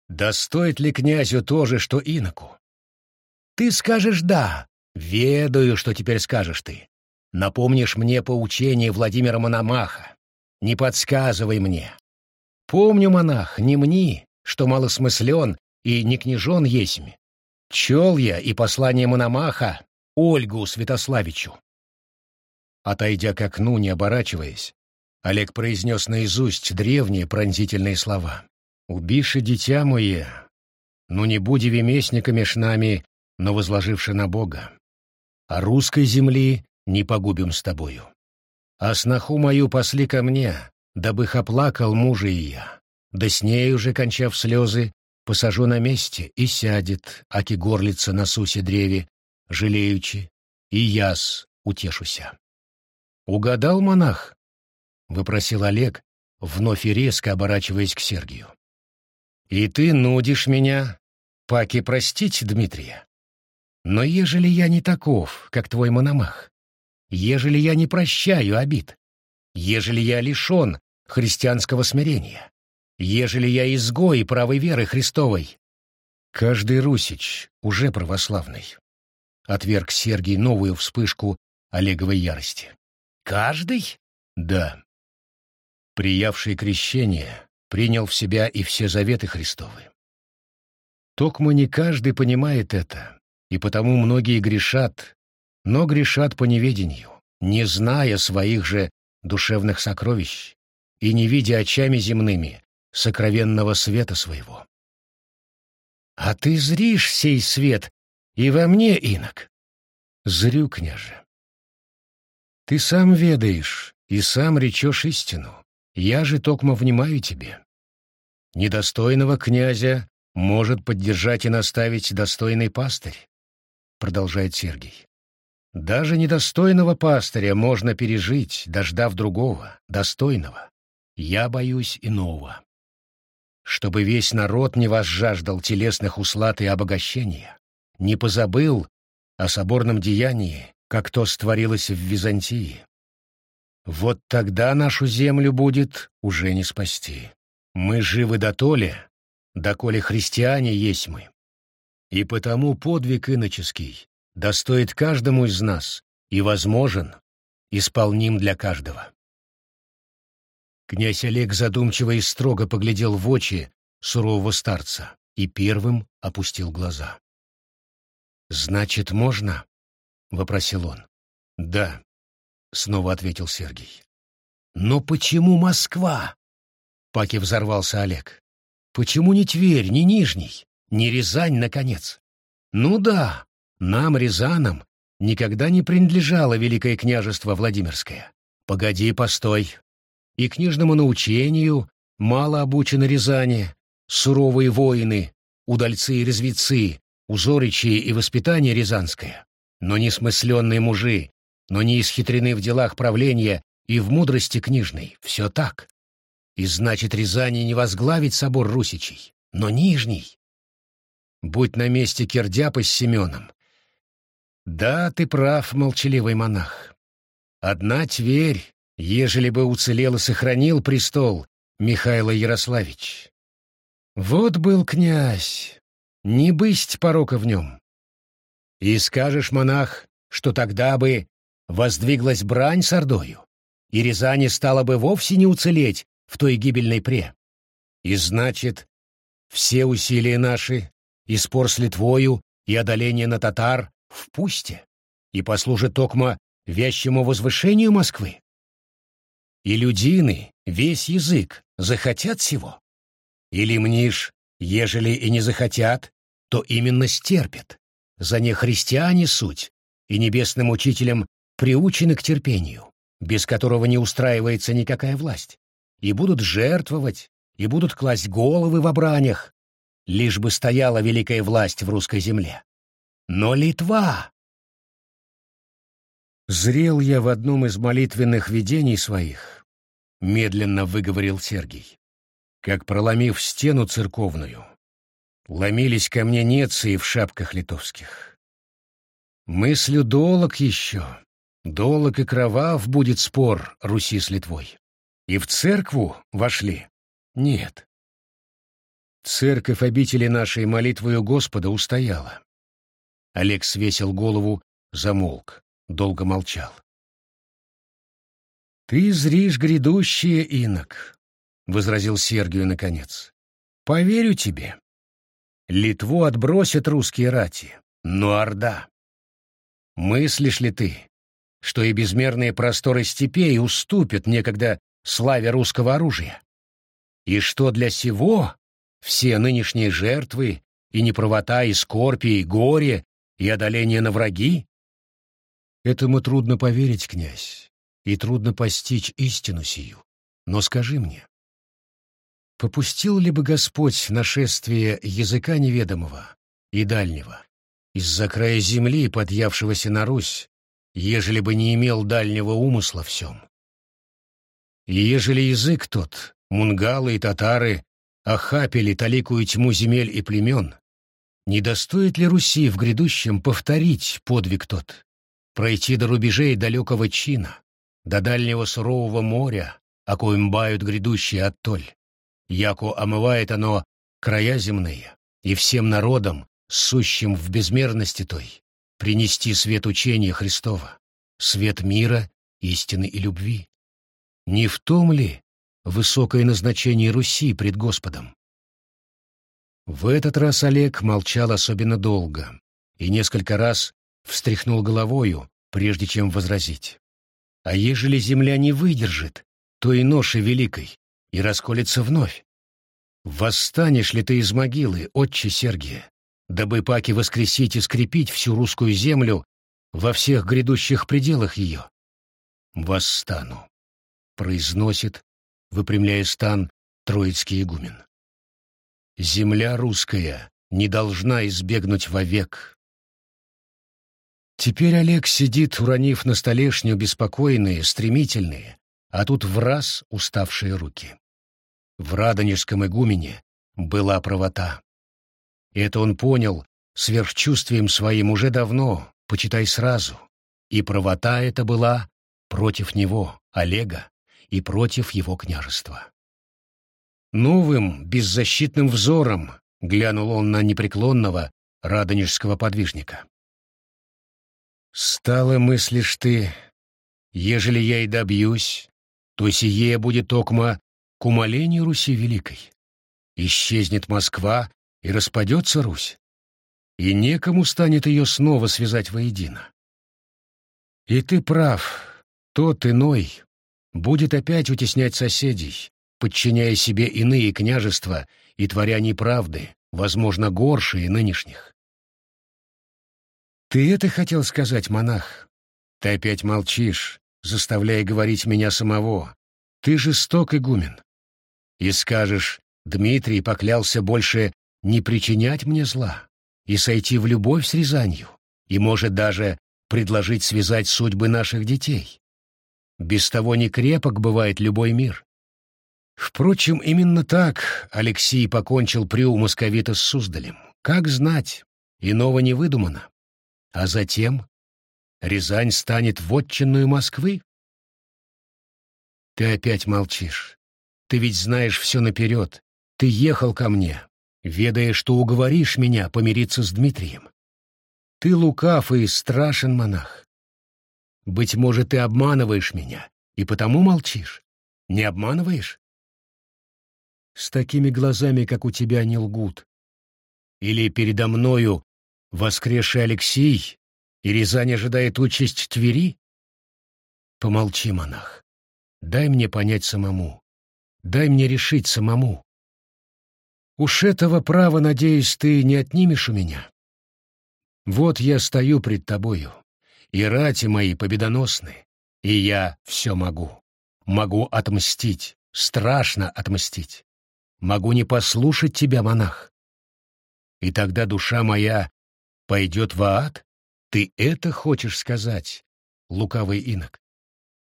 A: Да стоит ли князю то же, что иноку? Ты скажешь «да», ведаю, что теперь скажешь ты. Напомнишь мне поучение Владимира Мономаха. Не подсказывай мне. Помню, монах, не мни, что малосмыслен и не княжон есмь. Чел я и послание Мономаха Ольгу Святославичу. Отойдя к окну, не оборачиваясь, Олег произнес наизусть древние пронзительные слова. «Убиши дитя мое, ну не буди веместниками ж нами, но возложивши на Бога. А русской земли не погубим с тобою. А сноху мою посли ко мне, дабы оплакал мужа и я. Да с ней уже, кончав слезы, посажу на месте, и сядет, аки горлица на сусе древе, жалеючи, и яс утешуся. «Угадал монах?» — выпросил Олег, вновь и резко оборачиваясь к Сергию. «И ты нудишь меня, паки простить Дмитрия. Но ежели я не таков, как твой мономах, ежели я не прощаю обид, ежели я лишен христианского смирения, ежели я изгой правой веры Христовой, каждый русич уже православный». Отверг Сергий новую вспышку Олеговой ярости. Каждый? Да. Приявший крещение принял в себя и все заветы Христовы. Токмо не каждый понимает это, и потому многие грешат, но грешат по неведению, не зная своих же душевных сокровищ и не видя очами земными сокровенного света своего. А ты зришь сей свет и во мне, инок. Зрю, княже. Ты сам ведаешь и сам речешь истину. Я же токмо внимаю тебе. Недостойного князя может поддержать и наставить достойный пастырь, продолжает Сергий. Даже недостойного пастыря можно пережить, дождав другого, достойного. Я боюсь иного. Чтобы весь народ не возжаждал телесных услад и обогащения, не позабыл о соборном деянии, как то створилось в Византии. Вот тогда нашу землю будет уже не спасти. Мы живы до толи, доколе христиане есть мы. И потому подвиг иноческий достоит каждому из нас и возможен, исполним для каждого. Князь Олег задумчиво и строго поглядел в очи сурового старца и первым опустил глаза. «Значит, можно?» — вопросил он. «Да», — снова ответил Сергей. «Но почему Москва?» — паки взорвался Олег. Почему не Тверь, не Нижний, не Рязань, наконец? Ну да, нам, Рязанам, никогда не принадлежало Великое княжество Владимирское. Погоди, постой. И книжному научению мало обучены Рязани, суровые воины, удальцы и резвецы, узоричие и воспитание рязанское, но несмысленные мужи, но не исхитрены в делах правления и в мудрости книжной. Все так. И значит, Рязани не возглавить собор Русичей, но Нижний. Будь на месте Кирдяпа с Семеном. Да, ты прав, молчаливый монах. Одна Тверь, ежели бы уцелел и сохранил престол Михайло Ярославич. Вот был князь, не бысть порока в нем. И скажешь, монах, что тогда бы воздвиглась брань с Ордою, и Рязани стала бы вовсе не уцелеть в той гибельной пре. И значит, все усилия наши, и спор с Литвою, и одоление на татар в пусте, и послужит токмо вящему возвышению Москвы. И людины, весь язык, захотят сего. Или мнишь, ежели и не захотят, то именно стерпят. За них христиане суть, и небесным учителям приучены к терпению, без которого не устраивается никакая власть, и будут жертвовать, и будут класть головы в обранях, лишь бы стояла великая власть в русской земле. Но Литва... Зрел я в одном из молитвенных видений своих, медленно выговорил Сергий как, проломив стену церковную, ломились ко мне неции в шапках литовских. Мыслю долог еще, долог и кровав будет спор Руси с Литвой. И в церкву вошли? Нет. Церковь обители нашей молитвою Господа устояла. Олег свесил голову, замолк, долго молчал. «Ты зришь грядущее, инок, — возразил Сергию наконец. «Поверю тебе. Литву отбросят русские рати, но Орда. Мыслишь ли ты, что и безмерные просторы степей уступят некогда славе русского оружия? И что для сего все нынешние жертвы и неправота, и скорбь, и горе, и одоление на враги? Этому трудно поверить, князь, и трудно постичь истину сию. Но скажи мне, Попустил ли бы Господь нашествие языка неведомого и дальнего, из-за края земли, подъявшегося на Русь, ежели бы не имел дальнего умысла всем? И ежели язык тот, мунгалы и татары, охапили таликую тьму земель и племен, не достоит ли Руси в грядущем повторить подвиг тот, пройти до рубежей далекого чина, до дальнего сурового моря, о коем бают грядущие оттоль? яко омывает оно края земные, и всем народам, сущим в безмерности той, принести свет учения Христова, свет мира, истины и любви. Не в том ли высокое назначение Руси пред Господом? В этот раз Олег молчал особенно долго и несколько раз встряхнул головою, прежде чем возразить. А ежели земля не выдержит, то и ноши великой, и расколется вновь. Восстанешь ли ты из могилы, отче Сергия, дабы паки воскресить и скрепить всю русскую землю во всех грядущих пределах ее? Восстану, произносит, выпрямляя стан, троицкий игумен. Земля русская не должна избегнуть вовек. Теперь Олег сидит, уронив на столешню беспокойные, стремительные, а тут в раз уставшие руки. В Радонежском игумене была правота. Это он понял сверхчувствием своим уже давно, почитай сразу. И правота это была против него, Олега, и против его княжества. Новым, беззащитным взором глянул он на непреклонного радонежского подвижника. «Стало мыслишь ты, ежели я и добьюсь, то сие будет токмо к умолению Руси Великой. Исчезнет Москва, и распадется Русь, и некому станет ее снова связать воедино. И ты прав, тот иной будет опять утеснять соседей, подчиняя себе иные княжества и творя неправды, возможно, горшие нынешних. Ты это хотел сказать, монах? Ты опять молчишь, заставляя говорить меня самого. Ты жесток, игумен. И скажешь, Дмитрий поклялся больше не причинять мне зла и сойти в любовь с Рязанью, и, может, даже предложить связать судьбы наших детей. Без того не крепок бывает любой мир. Впрочем, именно так Алексей покончил приу московита с Суздалем. Как знать, иного не выдумано. А затем Рязань станет вотчинную Москвы? Ты опять молчишь. Ты ведь знаешь все наперед. Ты ехал ко мне, ведая, что уговоришь меня помириться с Дмитрием. Ты лукав и страшен, монах. Быть может, ты обманываешь меня, и потому молчишь. Не обманываешь? С такими глазами, как у тебя, не лгут. Или передо мною воскресший Алексей, и Рязань ожидает участь Твери? Помолчи, монах. Дай мне понять самому. Дай мне решить самому. Уж этого права, надеюсь, ты не отнимешь у меня. Вот я стою пред тобою, и рати мои победоносны, и я все могу. Могу отмстить, страшно отмстить. Могу не послушать тебя, монах. И тогда душа моя пойдет в ад? Ты это хочешь сказать, лукавый инок?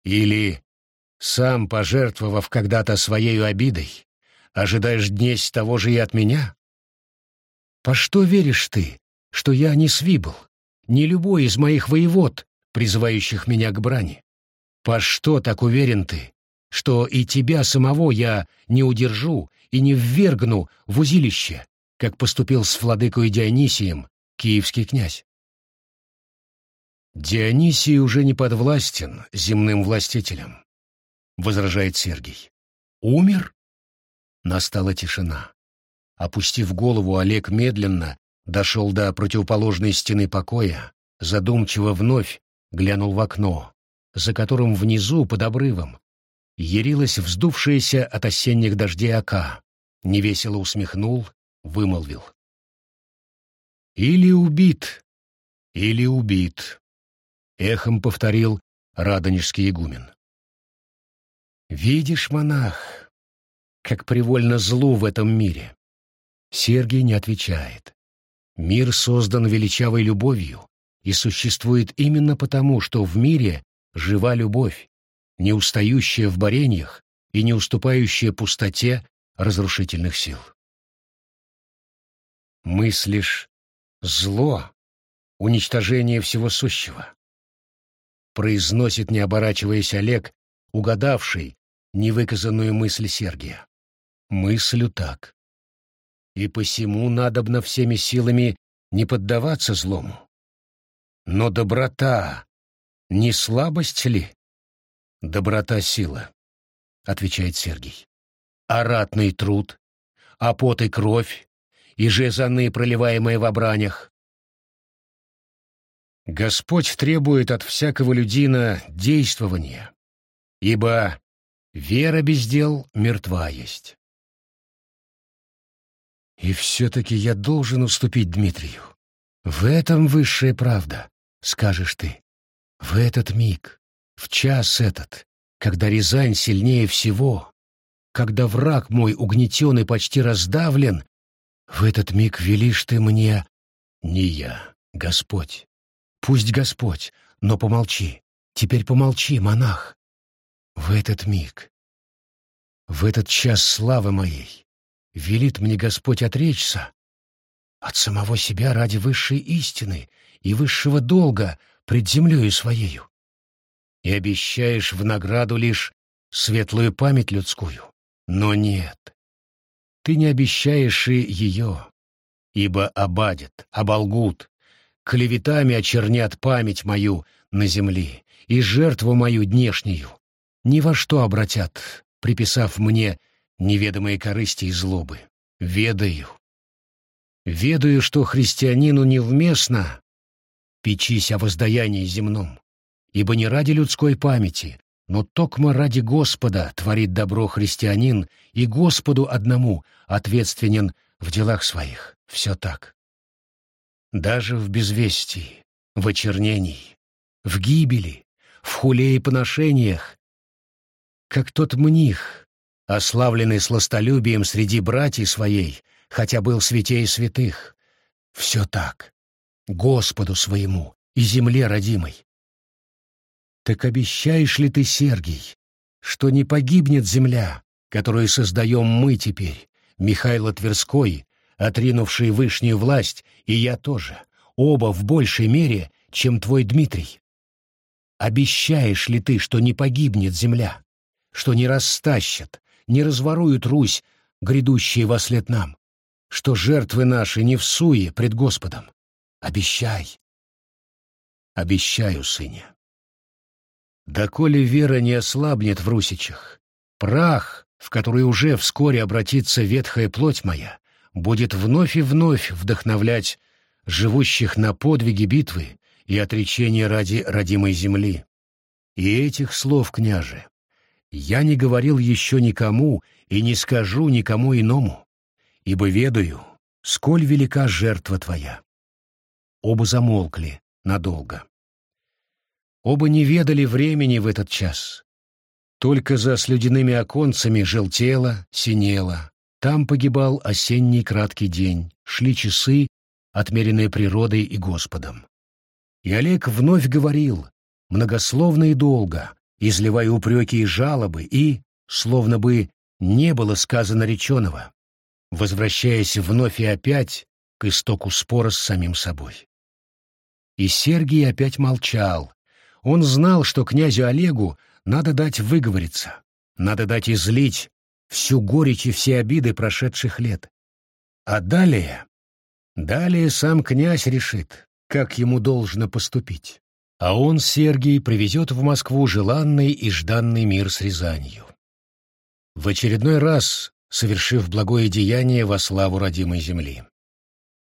A: Или, сам пожертвовав когда-то своею обидой, ожидаешь днесь того же и от меня? По что веришь ты, что я не Свибл, не любой из моих воевод, призывающих меня к брани. По что так уверен ты, что и тебя самого я не удержу и не ввергну в узилище, как поступил с владыкой Дионисием киевский князь? Дионисий уже не подвластен земным властителям, — возражает Сергий. Умер? Настала тишина. Опустив голову, Олег медленно дошел до противоположной стены покоя, задумчиво вновь глянул в окно, за которым внизу, под обрывом, ярилась вздувшаяся от осенних дождей ока, невесело усмехнул, вымолвил. «Или убит, или убит», — эхом повторил радонежский игумен. «Видишь, монах, как привольно злу в этом мире?» Сергий не отвечает. Мир создан величавой любовью и существует именно потому, что в мире жива любовь, не устающая в борениях и не уступающая пустоте разрушительных сил. Мыслишь «зло», уничтожение всего сущего. Произносит, не оборачиваясь Олег, угадавший невыказанную мысль Сергия. Мыслю так и посему надобно всеми силами не поддаваться злому. Но доброта не слабость ли? Доброта — сила, — отвечает Сергий. А ратный труд, а пот и кровь, и жезаны, проливаемые в обранях. Господь требует от всякого людина действования, ибо вера без дел мертва есть. И все-таки я должен уступить Дмитрию. В этом высшая правда, скажешь ты. В этот миг, в час этот, когда Рязань сильнее всего, когда враг мой угнетен и почти раздавлен, в этот миг велишь ты мне не я, Господь. Пусть Господь, но помолчи. Теперь помолчи, монах. В этот миг, в этот час славы моей, велит мне Господь отречься от самого себя ради высшей истины и высшего долга пред землею своею. И обещаешь в награду лишь светлую память людскую. Но нет, ты не обещаешь и ее, ибо обадят, оболгут, клеветами очернят память мою на земле и жертву мою днешнюю, ни во что обратят, приписав мне неведомые корысти и злобы. Ведаю. Ведаю, что христианину невместно печись о воздаянии земном, ибо не ради людской памяти, но токмо ради Господа творит добро христианин и Господу одному ответственен в делах своих. Все так. Даже в безвестии, в очернении, в гибели, в хуле и поношениях, как тот мних, ославленный сластолюбием среди братьев своей, хотя был святей святых. Все так. Господу своему и земле родимой. Так обещаешь ли ты, Сергий, что не погибнет земля, которую создаем мы теперь, Михайло Тверской, отринувший вышнюю власть, и я тоже, оба в большей мере, чем твой Дмитрий? Обещаешь ли ты, что не погибнет земля, что не растащат, не разворуют Русь, грядущие во след нам, что жертвы наши не в суе пред Господом? Обещай. Обещаю, сыне. Доколе вера не ослабнет в русичах, прах, в который уже вскоре обратится ветхая плоть моя, будет вновь и вновь вдохновлять живущих на подвиги битвы и отречения ради родимой земли. И этих слов, княже, я не говорил еще никому и не скажу никому иному, ибо ведаю, сколь велика жертва твоя. Оба замолкли надолго. Оба не ведали времени в этот час. Только за слюдяными оконцами желтело, синело. Там погибал осенний краткий день, шли часы, отмеренные природой и Господом. И Олег вновь говорил, многословно и долго, изливая упреки и жалобы, и, словно бы не было сказано реченого, возвращаясь вновь и опять к истоку спора с самим собой. И Сергий опять молчал, он знал, что князю Олегу надо дать выговориться, надо дать излить всю горечь и все обиды прошедших лет. А далее... Далее сам князь решит, как ему должно поступить. А он, Сергий, привезет в Москву желанный и жданный мир с Рязанью. В очередной раз, совершив благое деяние во славу родимой земли.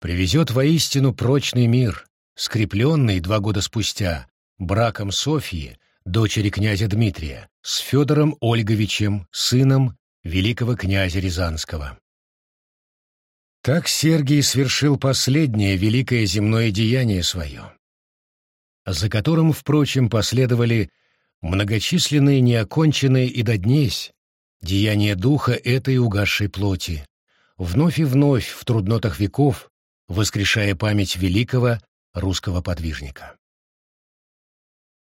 A: Привезет воистину прочный мир, скрепленный два года спустя браком Софьи, дочери князя Дмитрия, с Федором Ольговичем, сыном великого князя Рязанского. Так Сергий свершил последнее великое земное деяние свое, за которым, впрочем, последовали многочисленные неоконченные и до днесь деяния духа этой угасшей плоти, вновь и вновь в труднотах веков воскрешая память великого русского подвижника.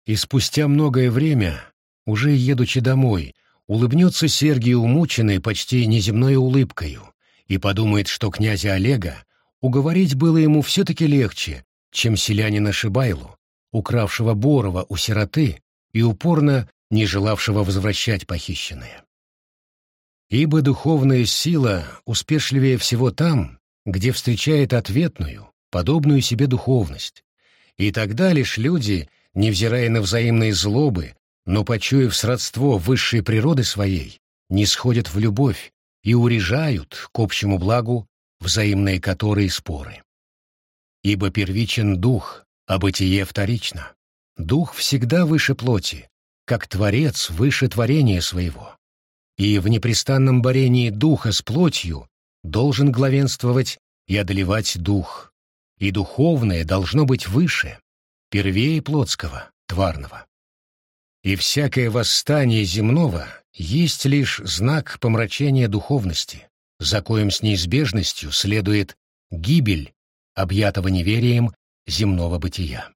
A: И спустя многое время, уже едучи домой, улыбнется Сергий умученный почти неземной улыбкою и подумает, что князя Олега уговорить было ему все-таки легче, чем селянина Шибайлу, укравшего Борова у сироты и упорно не желавшего возвращать похищенное. Ибо духовная сила успешливее всего там, где встречает ответную, подобную себе духовность, и тогда лишь люди — невзирая на взаимные злобы, но, почуяв сродство высшей природы своей, не сходят в любовь и урежают к общему благу взаимные которые споры. Ибо первичен дух, а бытие вторично. Дух всегда выше плоти, как Творец выше творения своего. И в непрестанном борении духа с плотью должен главенствовать и одолевать дух, и духовное должно быть выше, первее плотского, тварного. И всякое восстание земного есть лишь знак помрачения духовности, за коим с неизбежностью следует гибель объятого неверием земного бытия.